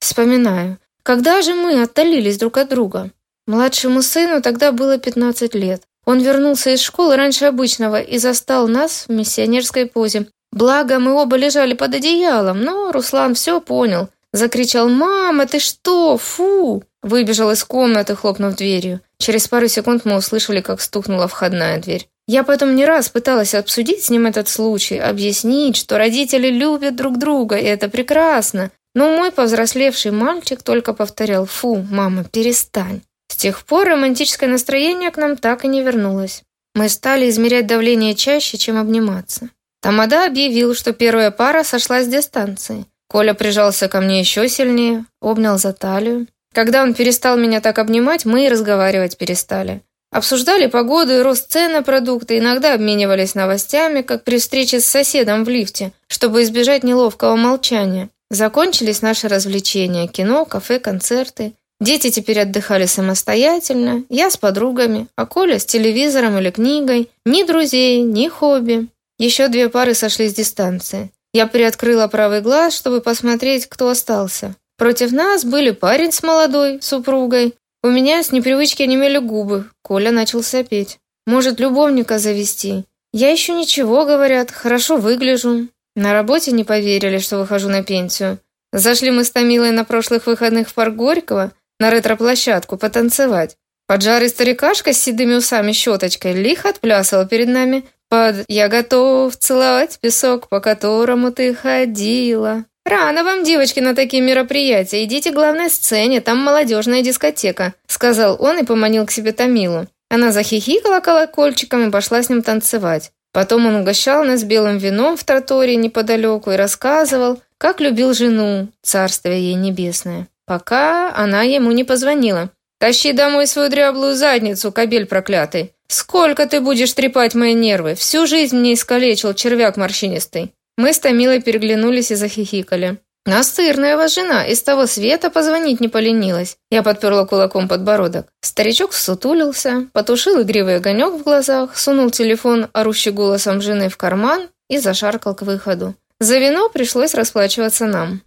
Вспоминаю. Когда же мы отдалились друг от друга? Младшему сыну тогда было 15 лет. Он вернулся из школы раньше обычного и застал нас в миссионерской позе. Благо, мы оба лежали под одеялом, но Руслан все понял. Закричал «Мама, ты что? Фу!» Выбежал из комнаты, хлопнув дверью. Через пару секунд мы услышали, как стукнула входная дверь. Я потом не раз пыталась обсудить с ним этот случай, объяснить, что родители любят друг друга, и это прекрасно. Но мой повзрослевший мальчик только повторял «Фу, мама, перестань». Тех пор романтическое настроение к нам так и не вернулось. Мы стали измерять давление чаще, чем обниматься. Тамада объявил, что первая пара сошла с дистанции. Коля прижался ко мне еще сильнее, обнял за талию. Когда он перестал меня так обнимать, мы и разговаривать перестали. Обсуждали погоду и рост цен на продукты, иногда обменивались новостями, как при встрече с соседом в лифте, чтобы избежать неловкого молчания. Закончились наши развлечения – кино, кафе, концерты. Дети теперь отдыхали самостоятельно, я с подругами, а Коля с телевизором или книгой. Ни друзей, ни хобби. Еще две пары сошли с дистанции. Я приоткрыла правый глаз, чтобы посмотреть, кто остался. Против нас были парень с молодой супругой. У меня с непривычки онемели губы. Коля начал сопеть. Может, любовника завести? Я еще ничего, говорят, хорошо выгляжу. На работе не поверили, что выхожу на пенсию. Зашли мы с Томилой на прошлых выходных в парк Горького на ретро-площадку потанцевать. Поджарый старикашка с седыми усами щеточкой лихо отплясывал перед нами под «Я готов целовать песок, по которому ты ходила». «Рано вам, девочки, на такие мероприятия. Идите к главной сцене, там молодежная дискотека», — сказал он и поманил к себе Томилу. Она захихикала колокольчиком и пошла с ним танцевать. Потом он угощал нас белым вином в тротории неподалеку и рассказывал, как любил жену, царствие ей небесное пока она ему не позвонила. «Тащи домой свою дряблую задницу, кобель проклятый! Сколько ты будешь трепать мои нервы? Всю жизнь мне искалечил червяк морщинистый!» Мы с Томилой переглянулись и захихикали. «Настырная вас жена, из того света позвонить не поленилась». Я подперла кулаком подбородок. Старичок сутулился, потушил игривый огонек в глазах, сунул телефон, орущий голосом жены, в карман и зашаркал к выходу. За вино пришлось расплачиваться нам.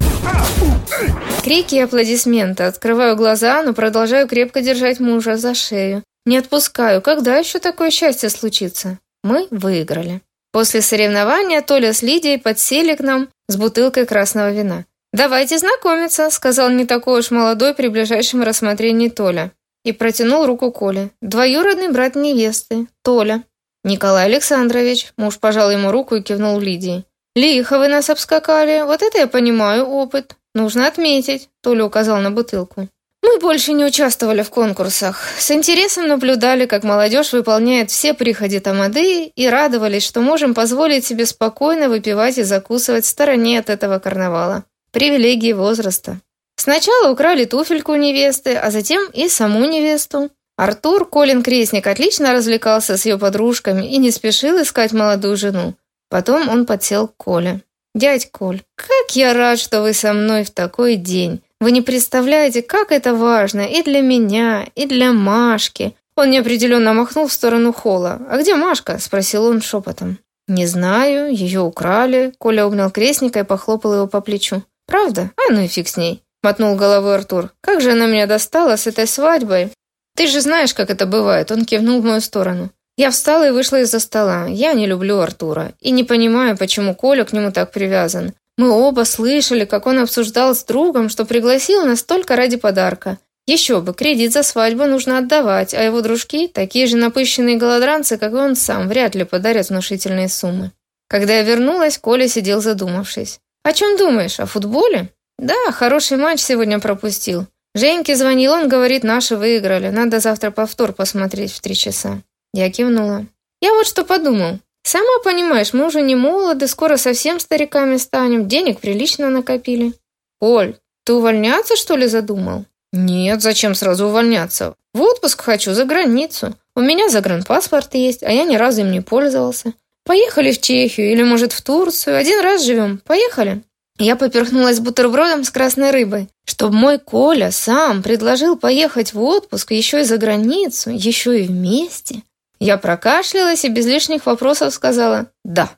Крики и аплодисменты. Открываю глаза, но продолжаю крепко держать мужа за шею. Не отпускаю. Когда еще такое счастье случится? Мы выиграли. После соревнования Толя с Лидией подсели к нам с бутылкой красного вина. «Давайте знакомиться», — сказал не такой уж молодой при ближайшем рассмотрении Толя. И протянул руку Коле. «Двоюродный брат невесты, Толя». «Николай Александрович», — муж пожал ему руку и кивнул Лидии. «Лихо вы нас обскакали, вот это я понимаю опыт. Нужно отметить», — Толя указал на бутылку. Мы больше не участвовали в конкурсах. С интересом наблюдали, как молодежь выполняет все приходи тамады и радовались, что можем позволить себе спокойно выпивать и закусывать в стороне от этого карнавала. Привилегии возраста. Сначала украли туфельку невесты, а затем и саму невесту. Артур, Колин Крестник, отлично развлекался с ее подружками и не спешил искать молодую жену. Потом он подсел к Коле. «Дядь Коль, как я рад, что вы со мной в такой день. Вы не представляете, как это важно и для меня, и для Машки». Он неопределенно махнул в сторону холла. «А где Машка?» – спросил он шепотом. «Не знаю, ее украли». Коля обнял крестника и похлопал его по плечу. Правда? А ну и фиг с ней. Мотнул головой Артур. Как же она меня достала с этой свадьбой. Ты же знаешь, как это бывает. Он кивнул в мою сторону. Я встала и вышла из-за стола. Я не люблю Артура. И не понимаю, почему Коля к нему так привязан. Мы оба слышали, как он обсуждал с другом, что пригласил нас только ради подарка. Еще бы, кредит за свадьбу нужно отдавать, а его дружки, такие же напыщенные голодранцы, как и он сам, вряд ли подарят внушительные суммы. Когда я вернулась, Коля сидел задумавшись. «О чем думаешь? О футболе?» «Да, хороший матч сегодня пропустил. Женьке звонил, он говорит, наши выиграли. Надо завтра повтор посмотреть в три часа». Я кивнула. «Я вот что подумал. Сама понимаешь, мы уже не молоды, скоро совсем стариками станем, денег прилично накопили». «Оль, ты увольняться, что ли, задумал?» «Нет, зачем сразу увольняться? В отпуск хочу, за границу. У меня загранпаспорт есть, а я ни разу им не пользовался. Поехали в Чехию или, может, в Турцию. Один раз живем. Поехали?» Я поперхнулась бутербродом с красной рыбой. Чтоб мой Коля сам предложил поехать в отпуск еще и за границу, еще и вместе. Я прокашлялась и без лишних вопросов сказала «да».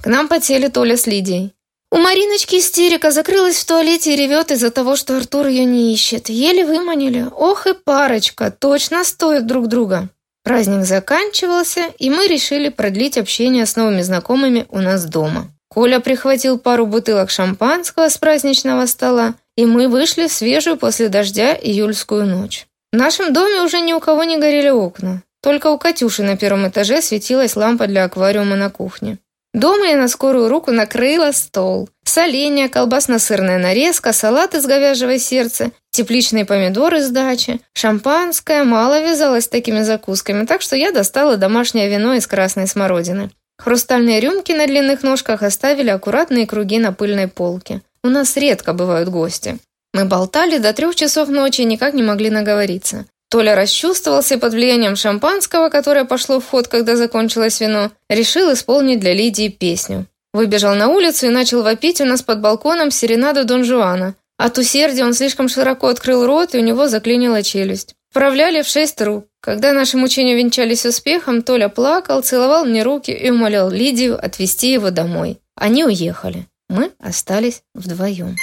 К нам потели Толя с Лидией. У Мариночки истерика закрылась в туалете и ревет из-за того, что Артур ее не ищет. Еле выманили. Ох и парочка, точно стоят друг друга. Праздник заканчивался, и мы решили продлить общение с новыми знакомыми у нас дома. Коля прихватил пару бутылок шампанского с праздничного стола, и мы вышли в свежую после дождя июльскую ночь. В нашем доме уже ни у кого не горели окна. Только у Катюши на первом этаже светилась лампа для аквариума на кухне. Дома я на скорую руку накрыла стол. Соленья, колбасно-сырная нарезка, салат из говяжьего сердца, тепличные помидоры с дачи, шампанское мало вязалось с такими закусками, так что я достала домашнее вино из красной смородины. Хрустальные рюмки на длинных ножках оставили аккуратные круги на пыльной полке. У нас редко бывают гости. Мы болтали до трех часов ночи и никак не могли наговориться. Толя расчувствовался под влиянием шампанского, которое пошло в ход, когда закончилось вино, решил исполнить для Лидии песню. Выбежал на улицу и начал вопить у нас под балконом серенаду Дон Жуана. От усердия он слишком широко открыл рот, и у него заклинила челюсть. Вправляли в шесть рук. Когда наши мучения венчались успехом, Толя плакал, целовал мне руки и умолял Лидию отвезти его домой. Они уехали. Мы остались вдвоем.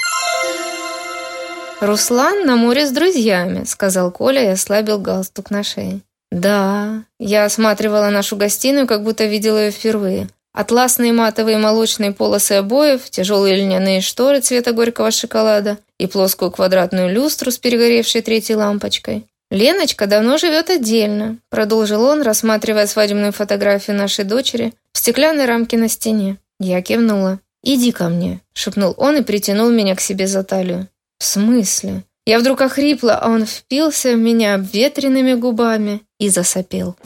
«Руслан на море с друзьями», — сказал Коля и ослабил галстук на шее. «Да». Я осматривала нашу гостиную, как будто видела ее впервые. Атласные матовые молочные полосы обоев, тяжелые льняные шторы цвета горького шоколада и плоскую квадратную люстру с перегоревшей третьей лампочкой. «Леночка давно живет отдельно», — продолжил он, рассматривая свадебную фотографию нашей дочери в стеклянной рамке на стене. Я кивнула. «Иди ко мне», — шепнул он и притянул меня к себе за талию. «В смысле?» Я вдруг охрипла, а он впился в меня обветренными губами и засопел.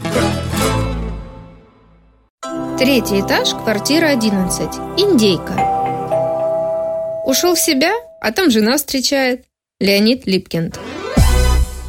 Третий этаж, квартира 11. Индейка. Ушел в себя, а там жена встречает. Леонид Липкинд.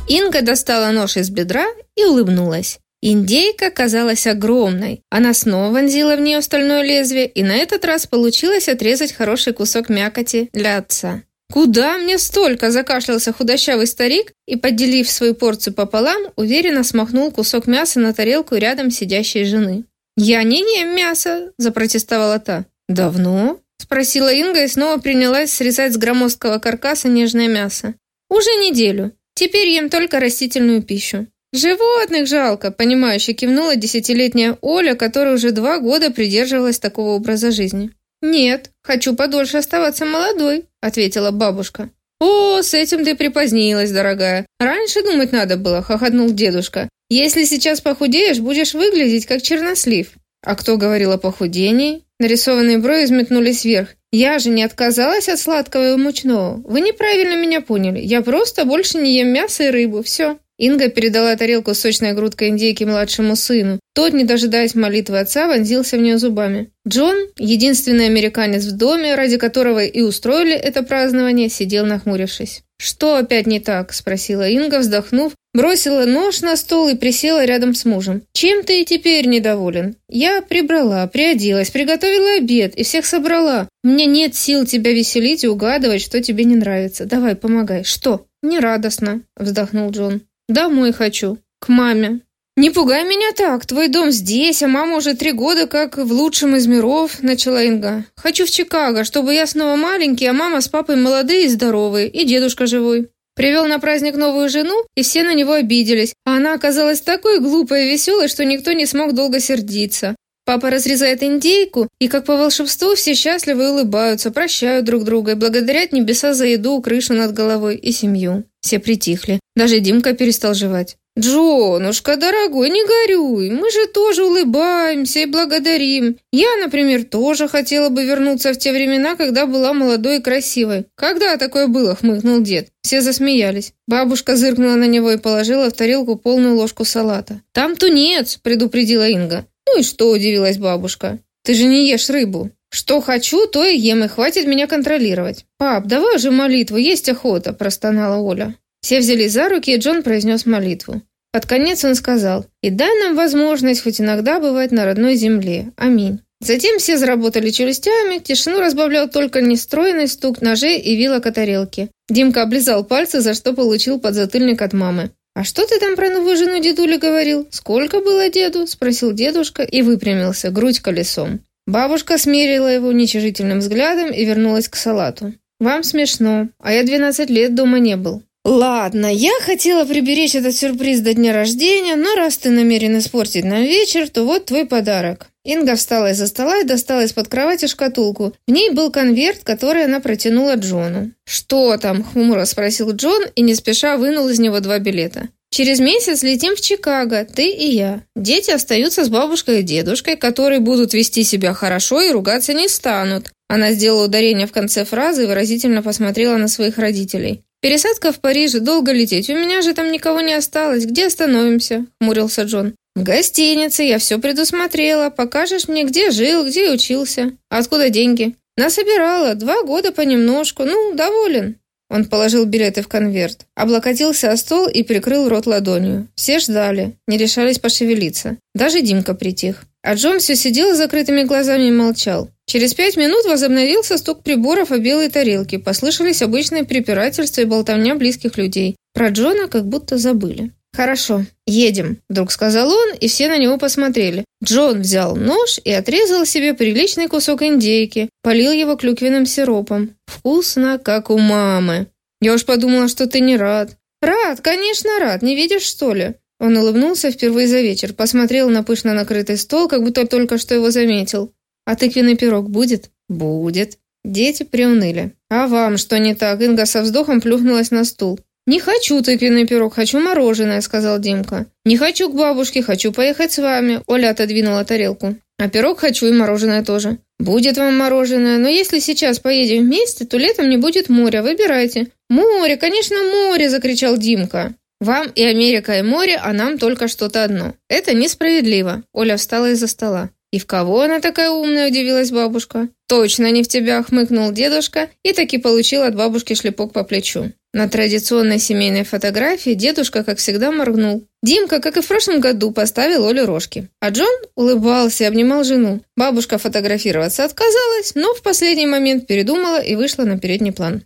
Инга достала нож из бедра и улыбнулась. Индейка казалась огромной. Она снова вонзила в нее стальное лезвие, и на этот раз получилось отрезать хороший кусок мякоти для отца. «Куда мне столько?» – закашлялся худощавый старик и, поделив свою порцию пополам, уверенно смахнул кусок мяса на тарелку рядом сидящей жены. «Я не ем мясо!» – запротестовала та. «Давно?» – спросила Инга и снова принялась срезать с громоздкого каркаса нежное мясо. «Уже неделю. Теперь ем только растительную пищу». «Животных жалко», – понимающе кивнула десятилетняя Оля, которая уже два года придерживалась такого образа жизни. «Нет, хочу подольше оставаться молодой», — ответила бабушка. «О, с этим ты припозднилась, дорогая. Раньше думать надо было», — хохотнул дедушка. «Если сейчас похудеешь, будешь выглядеть как чернослив». «А кто говорил о похудении?» Нарисованные брови взметнулись вверх. «Я же не отказалась от сладкого и мучного. Вы неправильно меня поняли. Я просто больше не ем мясо и рыбу. Все». Инга передала тарелку с сочной грудкой индейки младшему сыну. Тот, не дожидаясь молитвы отца, вонзился в нее зубами. Джон, единственный американец в доме, ради которого и устроили это празднование, сидел нахмурившись. «Что опять не так?» – спросила Инга, вздохнув, бросила нож на стол и присела рядом с мужем. «Чем ты и теперь недоволен?» «Я прибрала, приоделась, приготовила обед и всех собрала. Мне нет сил тебя веселить и угадывать, что тебе не нравится. Давай, помогай. Что?» «Нерадостно», – вздохнул Джон. «Домой хочу. К маме». «Не пугай меня так, твой дом здесь, а мама уже три года как в лучшем из миров», — начала Инга. «Хочу в Чикаго, чтобы я снова маленький, а мама с папой молодые и здоровые, и дедушка живой». Привел на праздник новую жену, и все на него обиделись, а она оказалась такой глупой и веселой, что никто не смог долго сердиться. Папа разрезает индейку, и как по волшебству все счастливы улыбаются, прощают друг друга и благодарят небеса за еду, крышу над головой и семью. Все притихли. Даже Димка перестал жевать. «Джонушка, дорогой, не горюй, мы же тоже улыбаемся и благодарим. Я, например, тоже хотела бы вернуться в те времена, когда была молодой и красивой. Когда такое было?» — хмыкнул дед. Все засмеялись. Бабушка зыркнула на него и положила в тарелку полную ложку салата. «Там тунец!» — предупредила Инга. «Ну и что?» – удивилась бабушка. «Ты же не ешь рыбу». «Что хочу, то и ем, и хватит меня контролировать». «Пап, давай же молитву, есть охота», – простонала Оля. Все взялись за руки, и Джон произнес молитву. Под конец он сказал, «И дай нам возможность хоть иногда бывать на родной земле. Аминь». Затем все заработали челюстями, тишину разбавлял только нестройный стук ножей и вилок о тарелке. Димка облизал пальцы, за что получил подзатыльник от мамы. «А что ты там про новую жену дедуля говорил? Сколько было деду?» – спросил дедушка и выпрямился, грудь колесом. Бабушка смерила его уничижительным взглядом и вернулась к салату. «Вам смешно, а я 12 лет дома не был». «Ладно, я хотела приберечь этот сюрприз до дня рождения, но раз ты намерен испортить нам вечер, то вот твой подарок». Инга встала из-за стола и достала из-под кровати шкатулку. В ней был конверт, который она протянула Джону. «Что там?» – хмуро спросил Джон и не спеша вынул из него два билета. Через месяц летим в Чикаго, ты и я. Дети остаются с бабушкой и дедушкой, которые будут вести себя хорошо и ругаться не станут. Она сделала ударение в конце фразы и выразительно посмотрела на своих родителей. «Пересадка в Париже, долго лететь, у меня же там никого не осталось, где остановимся?» – хмурился Джон. «В гостинице, я все предусмотрела, покажешь мне, где жил, где учился. Откуда деньги?» «Насобирала, два года понемножку, ну, доволен». Он положил билеты в конверт, облокотился о стол и прикрыл рот ладонью. Все ждали, не решались пошевелиться. Даже Димка притих. А Джон все сидел с закрытыми глазами и молчал. Через пять минут возобновился стук приборов о белой тарелке, послышались обычные препирательства и болтовня близких людей. Про Джона как будто забыли. «Хорошо, едем», — вдруг сказал он, и все на него посмотрели. Джон взял нож и отрезал себе приличный кусок индейки, полил его клюквенным сиропом. «Вкусно, как у мамы». «Я уж подумала, что ты не рад». «Рад, конечно, рад. Не видишь, что ли?» Он улыбнулся впервые за вечер, посмотрел на пышно накрытый стол, как будто только что его заметил. «А тыквенный пирог будет?» «Будет». Дети приуныли. «А вам что не так?» Инга со вздохом плюхнулась на стул. «Не хочу тыквенный пирог, хочу мороженое», — сказал Димка. «Не хочу к бабушке, хочу поехать с вами», — Оля отодвинула тарелку. «А пирог хочу и мороженое тоже». «Будет вам мороженое, но если сейчас поедем вместе, то летом не будет моря, выбирайте». «Море, конечно, море!» — закричал Димка. «Вам и Америка, и море, а нам только что-то одно. Это несправедливо». Оля встала из-за стола. «И в кого она такая умная?» – удивилась бабушка. «Точно не в тебя!» – хмыкнул дедушка и таки получил от бабушки шлепок по плечу. На традиционной семейной фотографии дедушка, как всегда, моргнул. Димка, как и в прошлом году, поставил Оле рожки. А Джон улыбался и обнимал жену. Бабушка фотографироваться отказалась, но в последний момент передумала и вышла на передний план.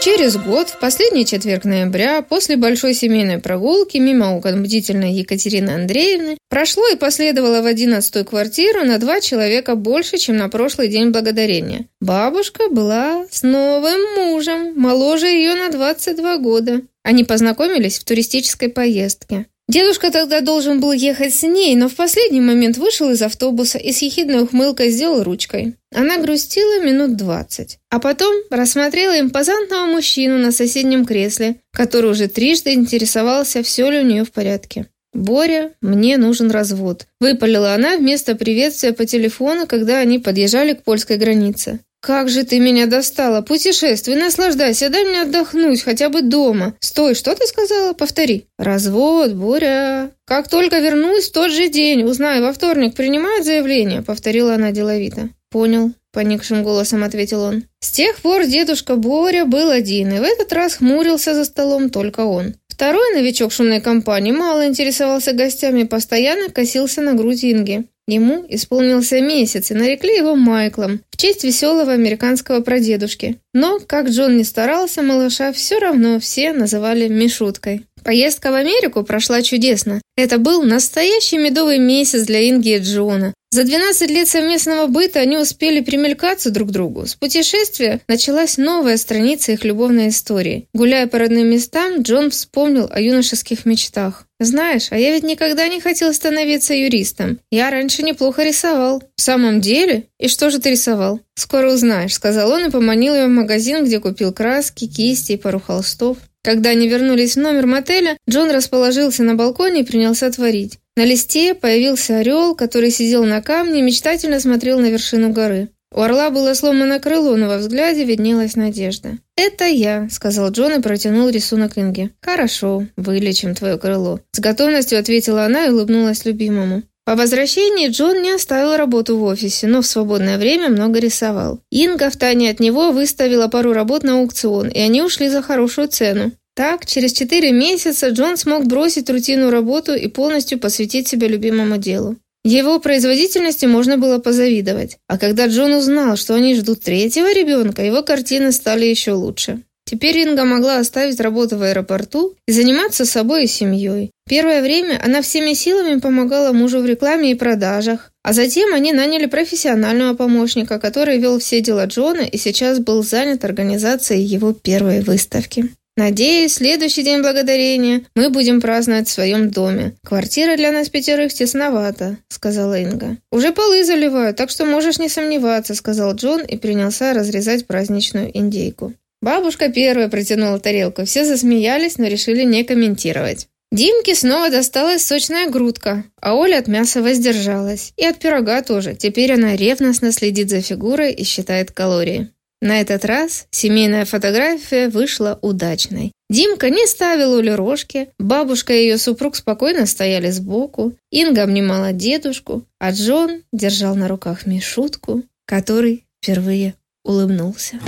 Через год, в последний четверг ноября, после большой семейной прогулки мимо окон бдительной Екатерины Андреевны, прошло и последовало в одиннадцатую квартиру на два человека больше, чем на прошлый день благодарения. Бабушка была с новым мужем, моложе ее на 22 года. Они познакомились в туристической поездке. Дедушка тогда должен был ехать с ней, но в последний момент вышел из автобуса и с ехидной ухмылкой сделал ручкой. Она грустила минут двадцать, а потом рассмотрела импозантного мужчину на соседнем кресле, который уже трижды интересовался, все ли у нее в порядке. «Боря, мне нужен развод», – выпалила она вместо приветствия по телефону, когда они подъезжали к польской границе. «Как же ты меня достала! Путешествуй, наслаждайся, дай мне отдохнуть, хотя бы дома!» «Стой, что ты сказала? Повтори!» «Развод, Боря!» «Как только вернусь, в тот же день, узнаю, во вторник принимают заявление?» Повторила она деловито. «Понял», — поникшим голосом ответил он. С тех пор дедушка Боря был один, и в этот раз хмурился за столом только он. Второй новичок шумной компании мало интересовался гостями, постоянно косился на грудь Инги. Ему исполнился месяц, и нарекли его Майклом в честь веселого американского прадедушки. Но, как Джон не старался, малыша все равно все называли Мишуткой. Поездка в Америку прошла чудесно. Это был настоящий медовый месяц для Инги и Джона. За 12 лет совместного быта они успели примелькаться друг к другу. С путешествия началась новая страница их любовной истории. Гуляя по родным местам, Джон вспомнил о юношеских мечтах. «Знаешь, а я ведь никогда не хотел становиться юристом. Я раньше неплохо рисовал». «В самом деле? И что же ты рисовал?» «Скоро узнаешь», — сказал он и поманил ее в магазин, где купил краски, кисти и пару холстов. Когда они вернулись в номер мотеля, Джон расположился на балконе и принялся творить. На листе появился орел, который сидел на камне и мечтательно смотрел на вершину горы. У орла было сломано крыло, но во взгляде виднелась надежда. «Это я», — сказал Джон и протянул рисунок Инге. «Хорошо, вылечим твое крыло». С готовностью ответила она и улыбнулась любимому. По возвращении Джон не оставил работу в офисе, но в свободное время много рисовал. Инга в тайне от него выставила пару работ на аукцион, и они ушли за хорошую цену. Так, через четыре месяца Джон смог бросить рутинную работу и полностью посвятить себя любимому делу. Его производительности можно было позавидовать. А когда Джон узнал, что они ждут третьего ребенка, его картины стали еще лучше. Теперь Инга могла оставить работу в аэропорту и заниматься собой и семьей. Первое время она всеми силами помогала мужу в рекламе и продажах, а затем они наняли профессионального помощника, который вел все дела Джона и сейчас был занят организацией его первой выставки. Надеюсь, следующий день благодарения мы будем праздновать в своем доме. Квартира для нас пятерых тесновата, сказала Инга. Уже полы заливают, так что можешь не сомневаться, сказал Джон и принялся разрезать праздничную индейку. Бабушка первая протянула тарелку. Все засмеялись, но решили не комментировать. Димке снова досталась сочная грудка, а Оля от мяса воздержалась. И от пирога тоже. Теперь она ревностно следит за фигурой и считает калории. На этот раз семейная фотография вышла удачной. Димка не ставил Оле рожки, бабушка и ее супруг спокойно стояли сбоку, Инга обнимала дедушку, а Джон держал на руках Мишутку, который впервые улыбнулся.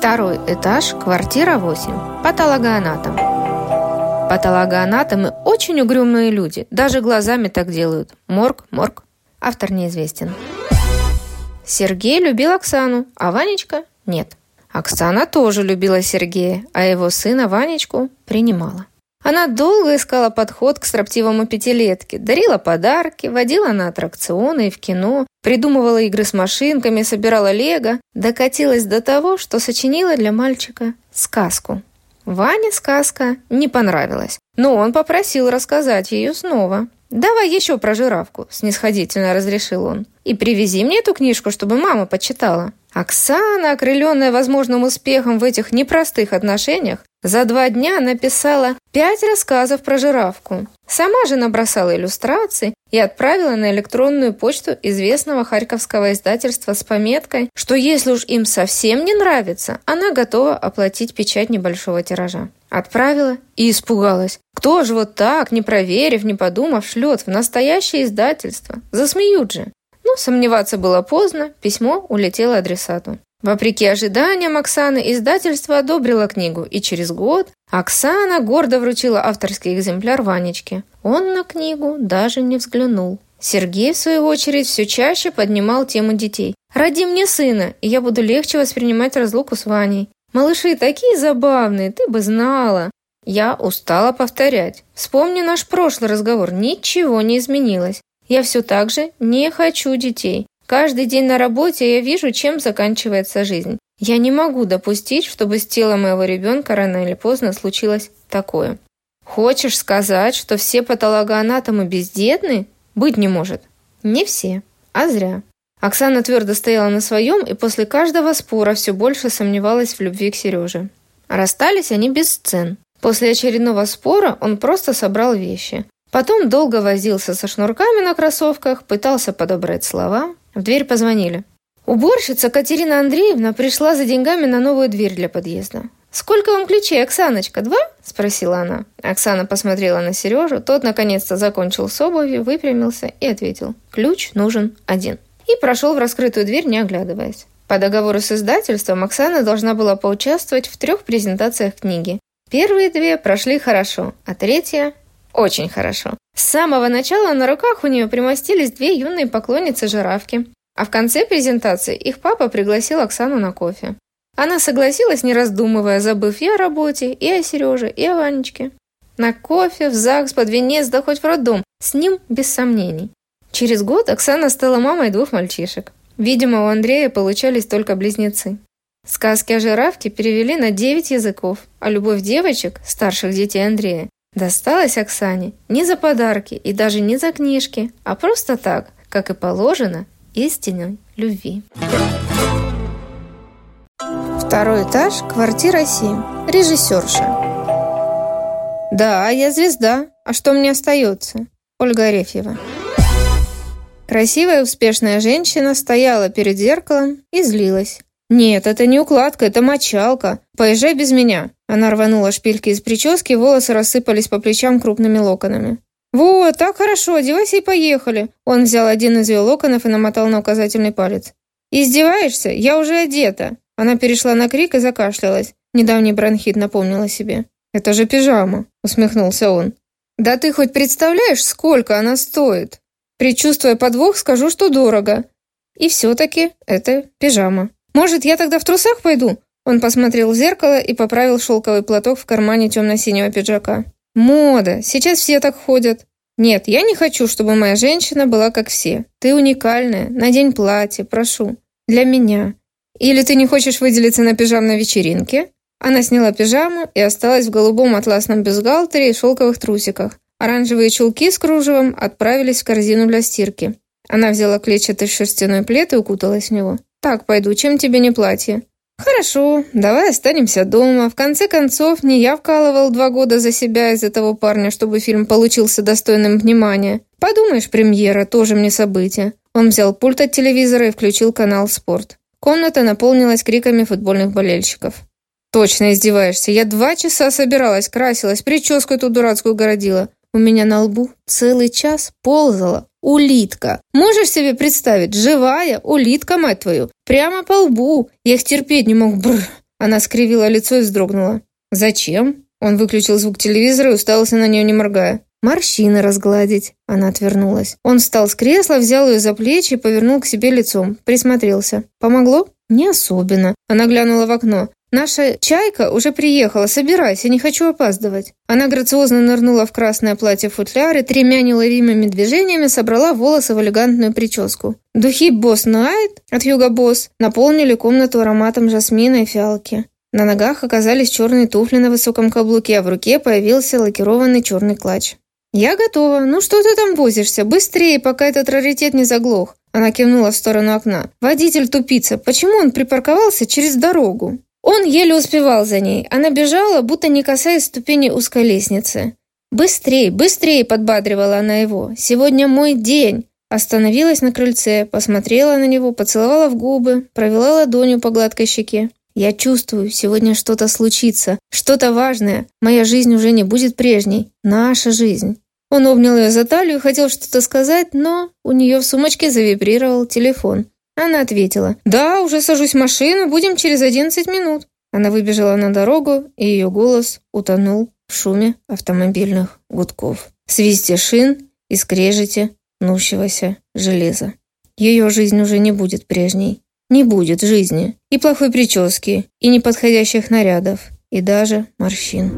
Второй этаж, квартира 8. Патологоанатом. Патологоанатомы очень угрюмые люди. Даже глазами так делают. Морг, морг. Автор неизвестен. Сергей любил Оксану, а Ванечка – нет. Оксана тоже любила Сергея, а его сына Ванечку принимала. Она долго искала подход к строптивому пятилетке, дарила подарки, водила на аттракционы и в кино, придумывала игры с машинками, собирала лего, докатилась до того, что сочинила для мальчика сказку. Ване сказка не понравилась, но он попросил рассказать ее снова. «Давай еще про жирафку», – снисходительно разрешил он. «И привези мне эту книжку, чтобы мама почитала». Оксана, окрыленная возможным успехом в этих непростых отношениях, за два дня написала пять рассказов про жирафку. Сама же набросала иллюстрации и отправила на электронную почту известного харьковского издательства с пометкой, что если уж им совсем не нравится, она готова оплатить печать небольшого тиража. Отправила и испугалась. Кто же вот так, не проверив, не подумав, шлет в настоящее издательство? Засмеют же. Но сомневаться было поздно, письмо улетело адресату. Вопреки ожиданиям Оксаны, издательство одобрило книгу, и через год Оксана гордо вручила авторский экземпляр Ванечке. Он на книгу даже не взглянул. Сергей, в свою очередь, все чаще поднимал тему детей. «Роди мне сына, и я буду легче воспринимать разлуку с Ваней. Малыши такие забавные, ты бы знала». Я устала повторять. Вспомни наш прошлый разговор, ничего не изменилось. Я все так же не хочу детей. Каждый день на работе я вижу, чем заканчивается жизнь. Я не могу допустить, чтобы с телом моего ребенка рано или поздно случилось такое. Хочешь сказать, что все патологоанатомы бездетны? Быть не может. Не все, а зря. Оксана твердо стояла на своем и после каждого спора все больше сомневалась в любви к Сереже. Расстались они без сцен. После очередного спора он просто собрал вещи. Потом долго возился со шнурками на кроссовках, пытался подобрать слова, в дверь позвонили. Уборщица Катерина Андреевна пришла за деньгами на новую дверь для подъезда. «Сколько вам ключей, Оксаночка? Два?» – спросила она. Оксана посмотрела на Сережу. Тот наконец-то закончил с обувью, выпрямился и ответил. «Ключ нужен один». И прошел в раскрытую дверь, не оглядываясь. По договору с издательством Оксана должна была поучаствовать в трех презентациях книги. Первые две прошли хорошо, а третья Очень хорошо. С самого начала на руках у нее примостились две юные поклонницы-жирафки. А в конце презентации их папа пригласил Оксану на кофе. Она согласилась, не раздумывая, забыв и о работе, и о Сереже, и о Ванечке. На кофе, в ЗАГС, под венец, да хоть в роддом. С ним без сомнений. Через год Оксана стала мамой двух мальчишек. Видимо, у Андрея получались только близнецы. Сказки о жирафке перевели на девять языков, а любовь девочек, старших детей Андрея, досталась Оксане не за подарки и даже не за книжки, а просто так, как и положено, истинной любви. Второй этаж, квартира 7. Режиссерша. Да, я звезда. А что мне остается? Ольга Арефьева. Красивая, успешная женщина стояла перед зеркалом и злилась. «Нет, это не укладка, это мочалка. Поезжай без меня». Она рванула шпильки из прически, волосы рассыпались по плечам крупными локонами. «Вот, так хорошо, одевайся и поехали». Он взял один из ее локонов и намотал на указательный палец. «Издеваешься? Я уже одета». Она перешла на крик и закашлялась. Недавний бронхит напомнила себе. «Это же пижама», — усмехнулся он. «Да ты хоть представляешь, сколько она стоит?» Причувствуя подвох, скажу, что дорого. И все-таки это пижама. «Может, я тогда в трусах пойду?» Он посмотрел в зеркало и поправил шелковый платок в кармане темно-синего пиджака. «Мода! Сейчас все так ходят!» «Нет, я не хочу, чтобы моя женщина была как все. Ты уникальная. Надень платье, прошу. Для меня. Или ты не хочешь выделиться на пижамной вечеринке?» Она сняла пижаму и осталась в голубом атласном бюстгальтере и шелковых трусиках. Оранжевые чулки с кружевом отправились в корзину для стирки. Она взяла клетчатый шерстяной плед и укуталась в него. «Так, пойду, чем тебе не платье?» «Хорошо, давай останемся дома. В конце концов, не я вкалывал два года за себя из этого парня, чтобы фильм получился достойным внимания. Подумаешь, премьера, тоже мне событие». Он взял пульт от телевизора и включил канал «Спорт». Комната наполнилась криками футбольных болельщиков. «Точно издеваешься. Я два часа собиралась, красилась, прическу эту дурацкую городила. У меня на лбу целый час ползала улитка. Можешь себе представить, живая улитка, мать твою, прямо по лбу. Я их терпеть не мог, бррр». Она скривила лицо и вздрогнула. «Зачем?» Он выключил звук телевизора и уставился на нее, не моргая. «Морщины разгладить». Она отвернулась. Он встал с кресла, взял ее за плечи и повернул к себе лицом. Присмотрелся. «Помогло?» «Не особенно». Она глянула в окно. «Наша чайка уже приехала, собирайся, не хочу опаздывать». Она грациозно нырнула в красное платье-футляр и тремя неуловимыми движениями собрала волосы в элегантную прическу. Духи «Босс Найт» от Юга Босс наполнили комнату ароматом жасмина и фиалки. На ногах оказались черные туфли на высоком каблуке, а в руке появился лакированный черный клатч. «Я готова. Ну что ты там возишься? Быстрее, пока этот раритет не заглох». Она кивнула в сторону окна. «Водитель тупица. Почему он припарковался через дорогу?» Он еле успевал за ней. Она бежала, будто не касаясь ступени узкой лестницы. «Быстрей, быстрей!» – подбадривала она его. «Сегодня мой день!» Остановилась на крыльце, посмотрела на него, поцеловала в губы, провела ладонью по гладкой щеке. «Я чувствую, сегодня что-то случится, что-то важное. Моя жизнь уже не будет прежней. Наша жизнь». Он обнял ее за талию и хотел что-то сказать, но у нее в сумочке завибрировал телефон. Она ответила, «Да, уже сажусь в машину, будем через одиннадцать минут». Она выбежала на дорогу, и ее голос утонул в шуме автомобильных гудков, свисте шин и скрежете нущегося железа. Ее жизнь уже не будет прежней. Не будет жизни. И плохой прически, и неподходящих нарядов, и даже морщин.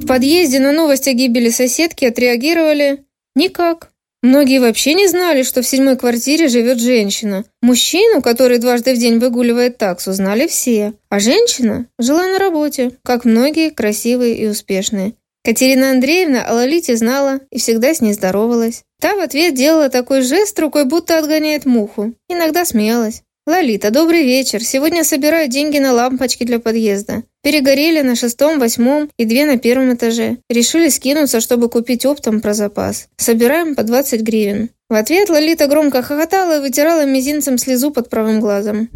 В подъезде на новость о гибели соседки отреагировали никак. Многие вообще не знали, что в седьмой квартире живет женщина. Мужчину, который дважды в день выгуливает таксу, знали все. А женщина жила на работе, как многие красивые и успешные. Катерина Андреевна о Лолите знала и всегда с ней здоровалась. Та в ответ делала такой жест рукой, будто отгоняет муху. Иногда смеялась. «Лолита, добрый вечер. Сегодня собираю деньги на лампочки для подъезда. Перегорели на шестом, восьмом и две на первом этаже. Решили скинуться, чтобы купить оптом про запас. Собираем по 20 гривен». В ответ Лолита громко хохотала и вытирала мизинцем слезу под правым глазом.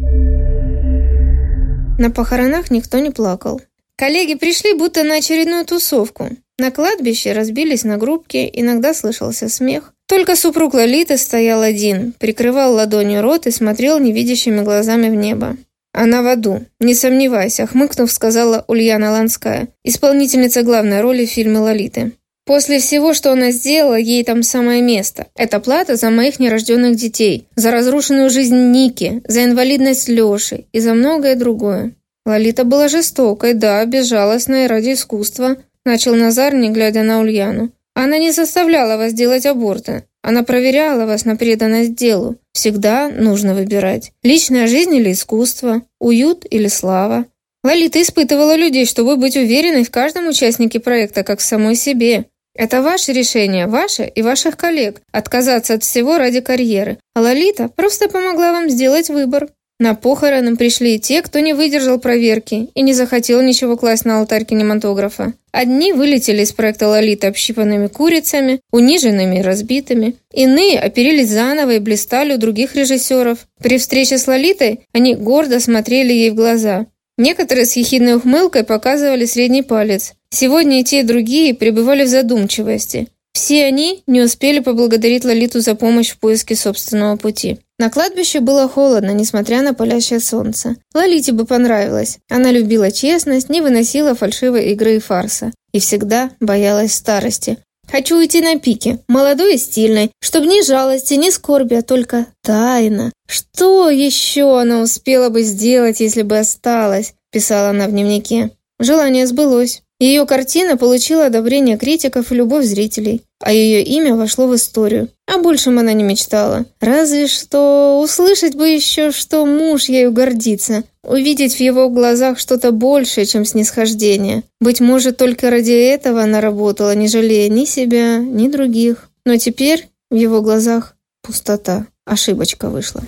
На похоронах никто не плакал. Коллеги пришли будто на очередную тусовку. На кладбище разбились на группки, иногда слышался смех. Только супруг Лолиты стоял один, прикрывал ладонью рот и смотрел невидящими глазами в небо. Она в аду, не сомневайся, хмыкнув, сказала Ульяна Ланская, исполнительница главной роли в фильме «Лолиты». После всего, что она сделала, ей там самое место. Это плата за моих нерожденных детей, за разрушенную жизнь Ники, за инвалидность Леши и за многое другое. Лолита была жестокой, да, безжалостной ради искусства, начал Назар, не глядя на Ульяну. Она не заставляла вас делать аборты. Она проверяла вас на преданность делу. Всегда нужно выбирать. Личная жизнь или искусство, уют или слава. Лолита испытывала людей, чтобы быть уверенной в каждом участнике проекта, как в самой себе. Это ваше решение, ваше и ваших коллег, отказаться от всего ради карьеры. А Лолита просто помогла вам сделать выбор. На похороны пришли те, кто не выдержал проверки и не захотел ничего класть на алтарь кинематографа. Одни вылетели из проекта «Лолита» общипанными курицами, униженными и разбитыми. Иные оперились заново и блистали у других режиссеров. При встрече с Лолитой они гордо смотрели ей в глаза. Некоторые с ехидной ухмылкой показывали средний палец. Сегодня и те, и другие пребывали в задумчивости. Все они не успели поблагодарить Лолиту за помощь в поиске собственного пути. На кладбище было холодно, несмотря на палящее солнце. Лолите бы понравилось. Она любила честность, не выносила фальшивой игры и фарса. И всегда боялась старости. Хочу уйти на пике, молодой и стильной, чтобы ни жалости, ни скорби, а только тайна. Что еще она успела бы сделать, если бы осталась? Писала она в дневнике. Желание сбылось. Ее картина получила одобрение критиков и любовь зрителей, а ее имя вошло в историю. О большем она не мечтала. Разве что услышать бы еще, что муж ею гордится, увидеть в его глазах что-то большее, чем снисхождение. Быть может, только ради этого она работала, не жалея ни себя, ни других. Но теперь в его глазах пустота. Ошибочка вышла.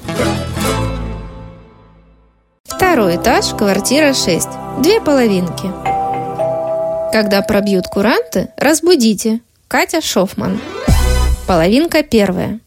Второй этаж, квартира 6. Две половинки. Когда пробьют куранты, разбудите. Катя Шофман. Половинка первая.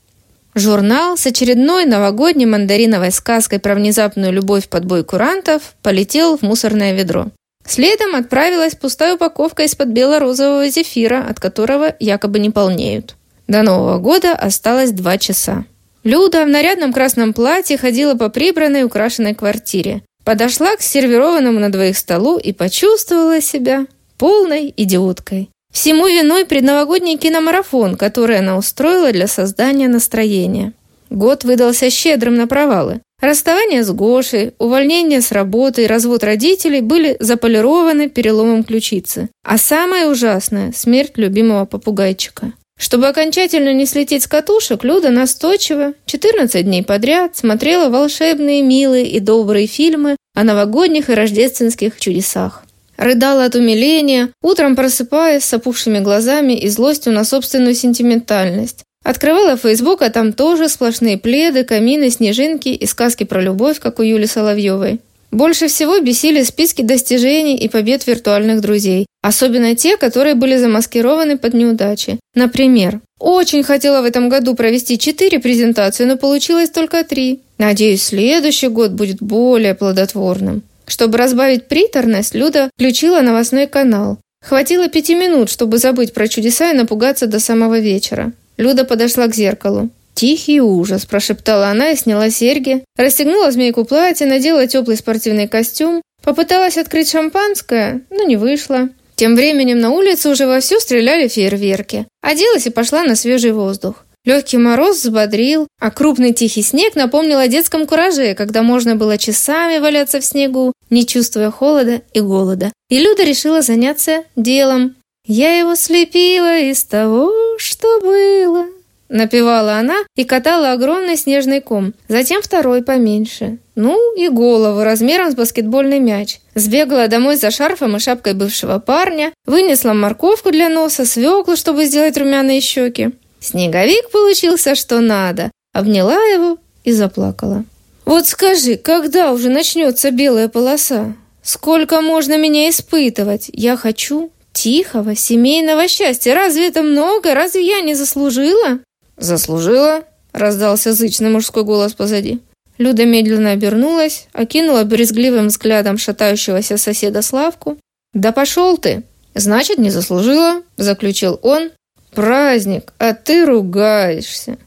Журнал с очередной новогодней мандариновой сказкой про внезапную любовь под бой курантов полетел в мусорное ведро. Следом отправилась пустая упаковка из-под бело-розового зефира, от которого якобы не полнеют. До Нового года осталось два часа. Люда в нарядном красном платье ходила по прибранной украшенной квартире. Подошла к сервированному на двоих столу и почувствовала себя полной идиоткой. Всему виной предновогодний киномарафон, который она устроила для создания настроения. Год выдался щедрым на провалы. Расставание с Гошей, увольнение с работы и развод родителей были заполированы переломом ключицы. А самое ужасное – смерть любимого попугайчика. Чтобы окончательно не слететь с катушек, Люда настойчиво 14 дней подряд смотрела волшебные, милые и добрые фильмы о новогодних и рождественских чудесах. Рыдала от умиления, утром просыпаясь с опухшими глазами и злостью на собственную сентиментальность. Открывала Фейсбук, а там тоже сплошные пледы, камины, снежинки и сказки про любовь, как у Юли Соловьевой. Больше всего бесили списки достижений и побед виртуальных друзей, особенно те, которые были замаскированы под неудачи. Например, «Очень хотела в этом году провести четыре презентации, но получилось только три. Надеюсь, следующий год будет более плодотворным». Чтобы разбавить приторность, Люда включила новостной канал. Хватило пяти минут, чтобы забыть про чудеса и напугаться до самого вечера. Люда подошла к зеркалу. «Тихий ужас», – прошептала она и сняла серьги, расстегнула змейку платья, надела теплый спортивный костюм, попыталась открыть шампанское, но не вышло. Тем временем на улице уже вовсю стреляли фейерверки. Оделась и пошла на свежий воздух. Легкий мороз взбодрил, а крупный тихий снег напомнил о детском кураже, когда можно было часами валяться в снегу, не чувствуя холода и голода. И Люда решила заняться делом. «Я его слепила из того, что было», — напевала она и катала огромный снежный ком, затем второй поменьше. Ну и голову размером с баскетбольный мяч. Сбегала домой за шарфом и шапкой бывшего парня, вынесла морковку для носа, свеклу, чтобы сделать румяные щеки. Снеговик получился что надо. Обняла его и заплакала. «Вот скажи, когда уже начнется белая полоса? Сколько можно меня испытывать? Я хочу тихого семейного счастья. Разве это много? Разве я не заслужила?» «Заслужила?» – раздался зычный мужской голос позади. Люда медленно обернулась, окинула брезгливым взглядом шатающегося соседа Славку. «Да пошел ты!» «Значит, не заслужила», – заключил он, Праздник, а ты ругаешься.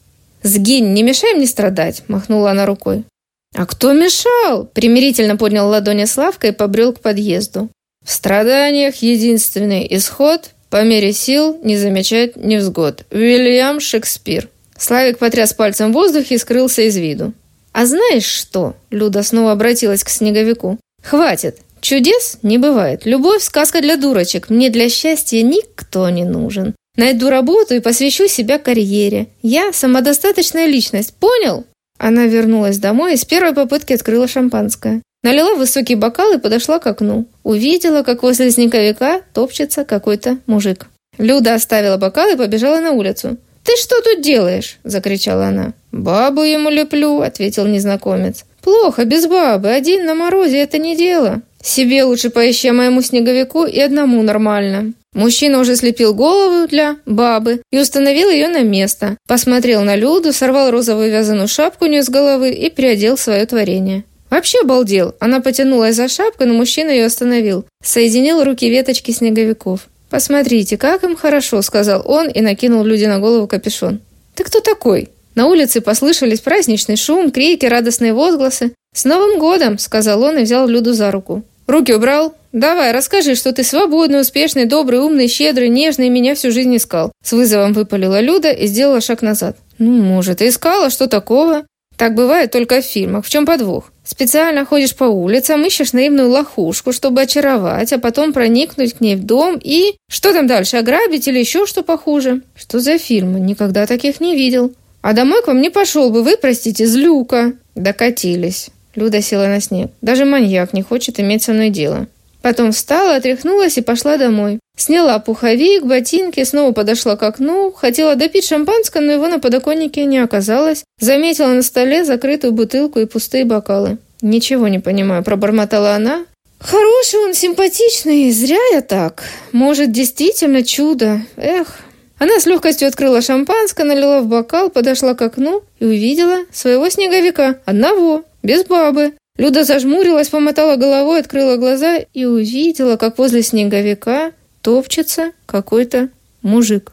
Сгинь, не мешай мне страдать, махнула она рукой. «А кто мешал?» – примирительно поднял ладони Славка и побрел к подъезду. «В страданиях единственный исход – по мере сил не замечать невзгод. Уильям Шекспир». Славик потряс пальцем в воздухе и скрылся из виду. «А знаешь что?» – Люда снова обратилась к снеговику. «Хватит. Чудес не бывает. Любовь – сказка для дурочек. Мне для счастья никто не нужен. Найду работу и посвящу себя карьере. Я самодостаточная личность. Понял?» Она вернулась домой и с первой попытки открыла шампанское. Налила высокий бокал и подошла к окну. Увидела, как возле снеговика топчется какой-то мужик. Люда оставила бокал и побежала на улицу. «Ты что тут делаешь?» – закричала она. «Бабу ему леплю», – ответил незнакомец. «Плохо, без бабы. Один на морозе – это не дело. Себе лучше поищи моему снеговику и одному нормально». Мужчина уже слепил голову для бабы и установил ее на место. Посмотрел на Люду, сорвал розовую вязаную шапку у нее с головы и приодел свое творение. Вообще обалдел. Она потянулась за шапкой, но мужчина ее остановил. Соединил руки веточки снеговиков. «Посмотрите, как им хорошо», — сказал он и накинул Люде на голову капюшон. «Ты кто такой?» На улице послышались праздничный шум, крики, радостные возгласы. «С Новым годом!» — сказал он и взял Люду за руку. «Руки убрал?» «Давай, расскажи, что ты свободный, успешный, добрый, умный, щедрый, нежный и меня всю жизнь искал». С вызовом выпалила Люда и сделала шаг назад. «Ну, может, и искала, что такого?» «Так бывает только в фильмах. В чем подвох?» Специально ходишь по улицам, ищешь наивную лохушку, чтобы очаровать, а потом проникнуть к ней в дом и... Что там дальше, ограбить или еще что похуже? Что за фильмы? Никогда таких не видел. А домой к вам не пошел бы, вы, простите, злюка. Докатились. Люда села на снег. Даже маньяк не хочет иметь со мной дело. Потом встала, отряхнулась и пошла домой. Сняла пуховик, ботинки, снова подошла к окну, хотела допить шампанское, но его на подоконнике не оказалось. Заметила на столе закрытую бутылку и пустые бокалы. «Ничего не понимаю», – пробормотала она. «Хороший он, симпатичный, зря я так. Может, действительно чудо. Эх». Она с легкостью открыла шампанское, налила в бокал, подошла к окну и увидела своего снеговика. Одного, без бабы. Люда зажмурилась, помотала головой, открыла глаза и увидела, как возле снеговика топчется какой-то мужик.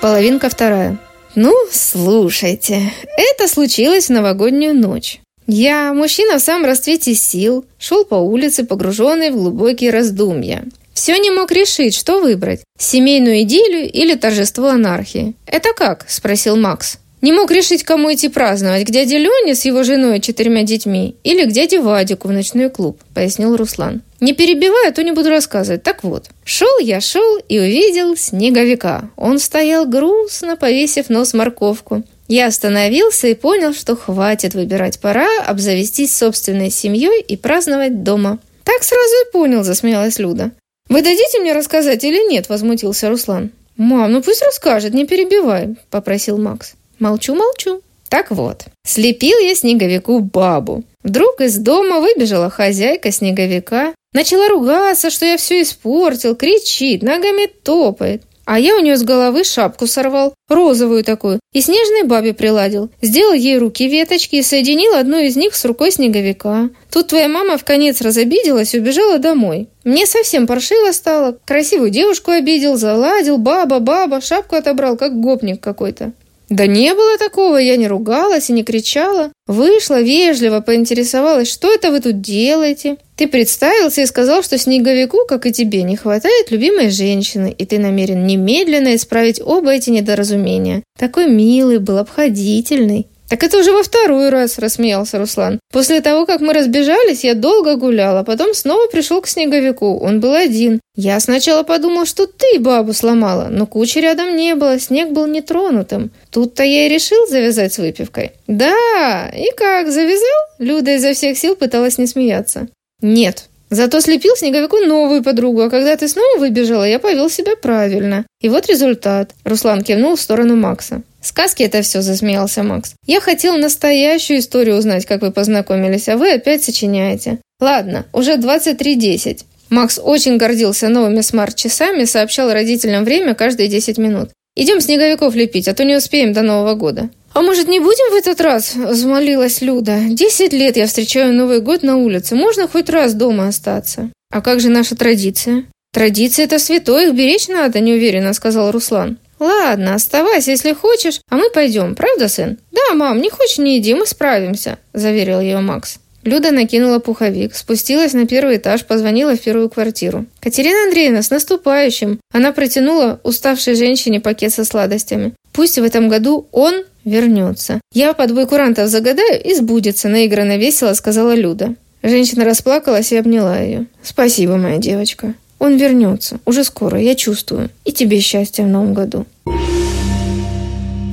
Половинка вторая. Ну, слушайте, это случилось в новогоднюю ночь. Я, мужчина в самом расцвете сил, шел по улице, погруженный в глубокие раздумья. Все не мог решить, что выбрать – семейную идиллию или торжество анархии. «Это как?» – спросил Макс. Не мог решить, кому идти праздновать, к дяде Лене с его женой и четырьмя детьми или к дяде Вадику в ночной клуб, пояснил Руслан. Не перебивай, а то не буду рассказывать. Так вот, шел я, шел и увидел снеговика. Он стоял грустно, повесив нос морковку. Я остановился и понял, что хватит выбирать, пора обзавестись собственной семьей и праздновать дома. Так сразу и понял, засмеялась Люда. «Вы дадите мне рассказать или нет?» – возмутился Руслан. «Мам, ну пусть расскажет, не перебивай», – попросил Макс. Молчу-молчу. Так вот, слепил я снеговику бабу. Вдруг из дома выбежала хозяйка снеговика. Начала ругаться, что я все испортил, кричит, ногами топает. А я у нее с головы шапку сорвал, розовую такую, и снежной бабе приладил. Сделал ей руки веточки и соединил одну из них с рукой снеговика. Тут твоя мама в конец разобиделась и убежала домой. Мне совсем паршиво стало. Красивую девушку обидел, заладил, баба, баба, шапку отобрал, как гопник какой-то. Да не было такого, я не ругалась и не кричала. Вышла вежливо, поинтересовалась, что это вы тут делаете. Ты представился и сказал, что снеговику, как и тебе, не хватает любимой женщины, и ты намерен немедленно исправить оба эти недоразумения. Такой милый был, обходительный. «Так это уже во второй раз», – рассмеялся Руслан. «После того, как мы разбежались, я долго гуляла, потом снова пришел к снеговику. Он был один. Я сначала подумал, что ты бабу сломала, но кучи рядом не было, снег был нетронутым. Тут-то я и решил завязать с выпивкой». «Да, и как, завязал?» Люда изо всех сил пыталась не смеяться. «Нет, Зато слепил снеговику новую подругу, а когда ты снова выбежала, я повел себя правильно. И вот результат. Руслан кивнул в сторону Макса. «Сказки это все», – засмеялся Макс. «Я хотел настоящую историю узнать, как вы познакомились, а вы опять сочиняете. Ладно, уже 23.10». Макс очень гордился новыми смарт-часами, сообщал родителям время каждые 10 минут. «Идем снеговиков лепить, а то не успеем до Нового года». «А может, не будем в этот раз?» – взмолилась Люда. «Десять лет я встречаю Новый год на улице. Можно хоть раз дома остаться?» «А как же наша традиция?» «Традиция – это святое, их беречь надо», – неуверенно сказал Руслан. «Ладно, оставайся, если хочешь, а мы пойдем, правда, сын?» «Да, мам, не хочешь, не иди, мы справимся», – заверил ее Макс. Люда накинула пуховик, спустилась на первый этаж, позвонила в первую квартиру. «Катерина Андреевна, с наступающим!» Она протянула уставшей женщине пакет со сладостями. «Пусть в этом году он вернется. Я под бой курантов загадаю и сбудется», наигранно весело сказала Люда. Женщина расплакалась и обняла ее. «Спасибо, моя девочка. Он вернется. Уже скоро, я чувствую. И тебе счастья в новом году».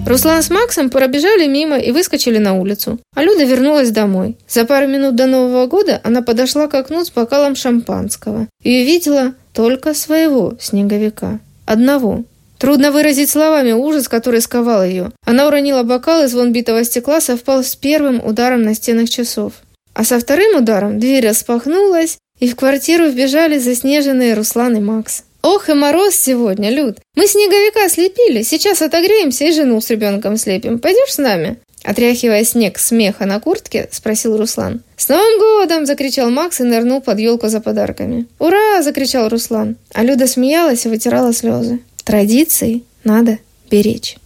Руслан с Максом пробежали мимо и выскочили на улицу. А Люда вернулась домой. За пару минут до Нового года она подошла к окну с бокалом шампанского и увидела только своего снеговика. Одного. Трудно выразить словами ужас, который сковал ее. Она уронила бокал, и звон битого стекла совпал с первым ударом на стенах часов. А со вторым ударом дверь распахнулась, и в квартиру вбежали заснеженные Руслан и Макс. «Ох и мороз сегодня, Люд! Мы снеговика слепили, сейчас отогреемся и жену с ребенком слепим. Пойдешь с нами?» Отряхивая снег с меха на куртке, спросил Руслан. «С Новым годом!» – закричал Макс и нырнул под елку за подарками. «Ура!» – закричал Руслан. А Люда смеялась и вытирала слезы. Традиции надо беречь.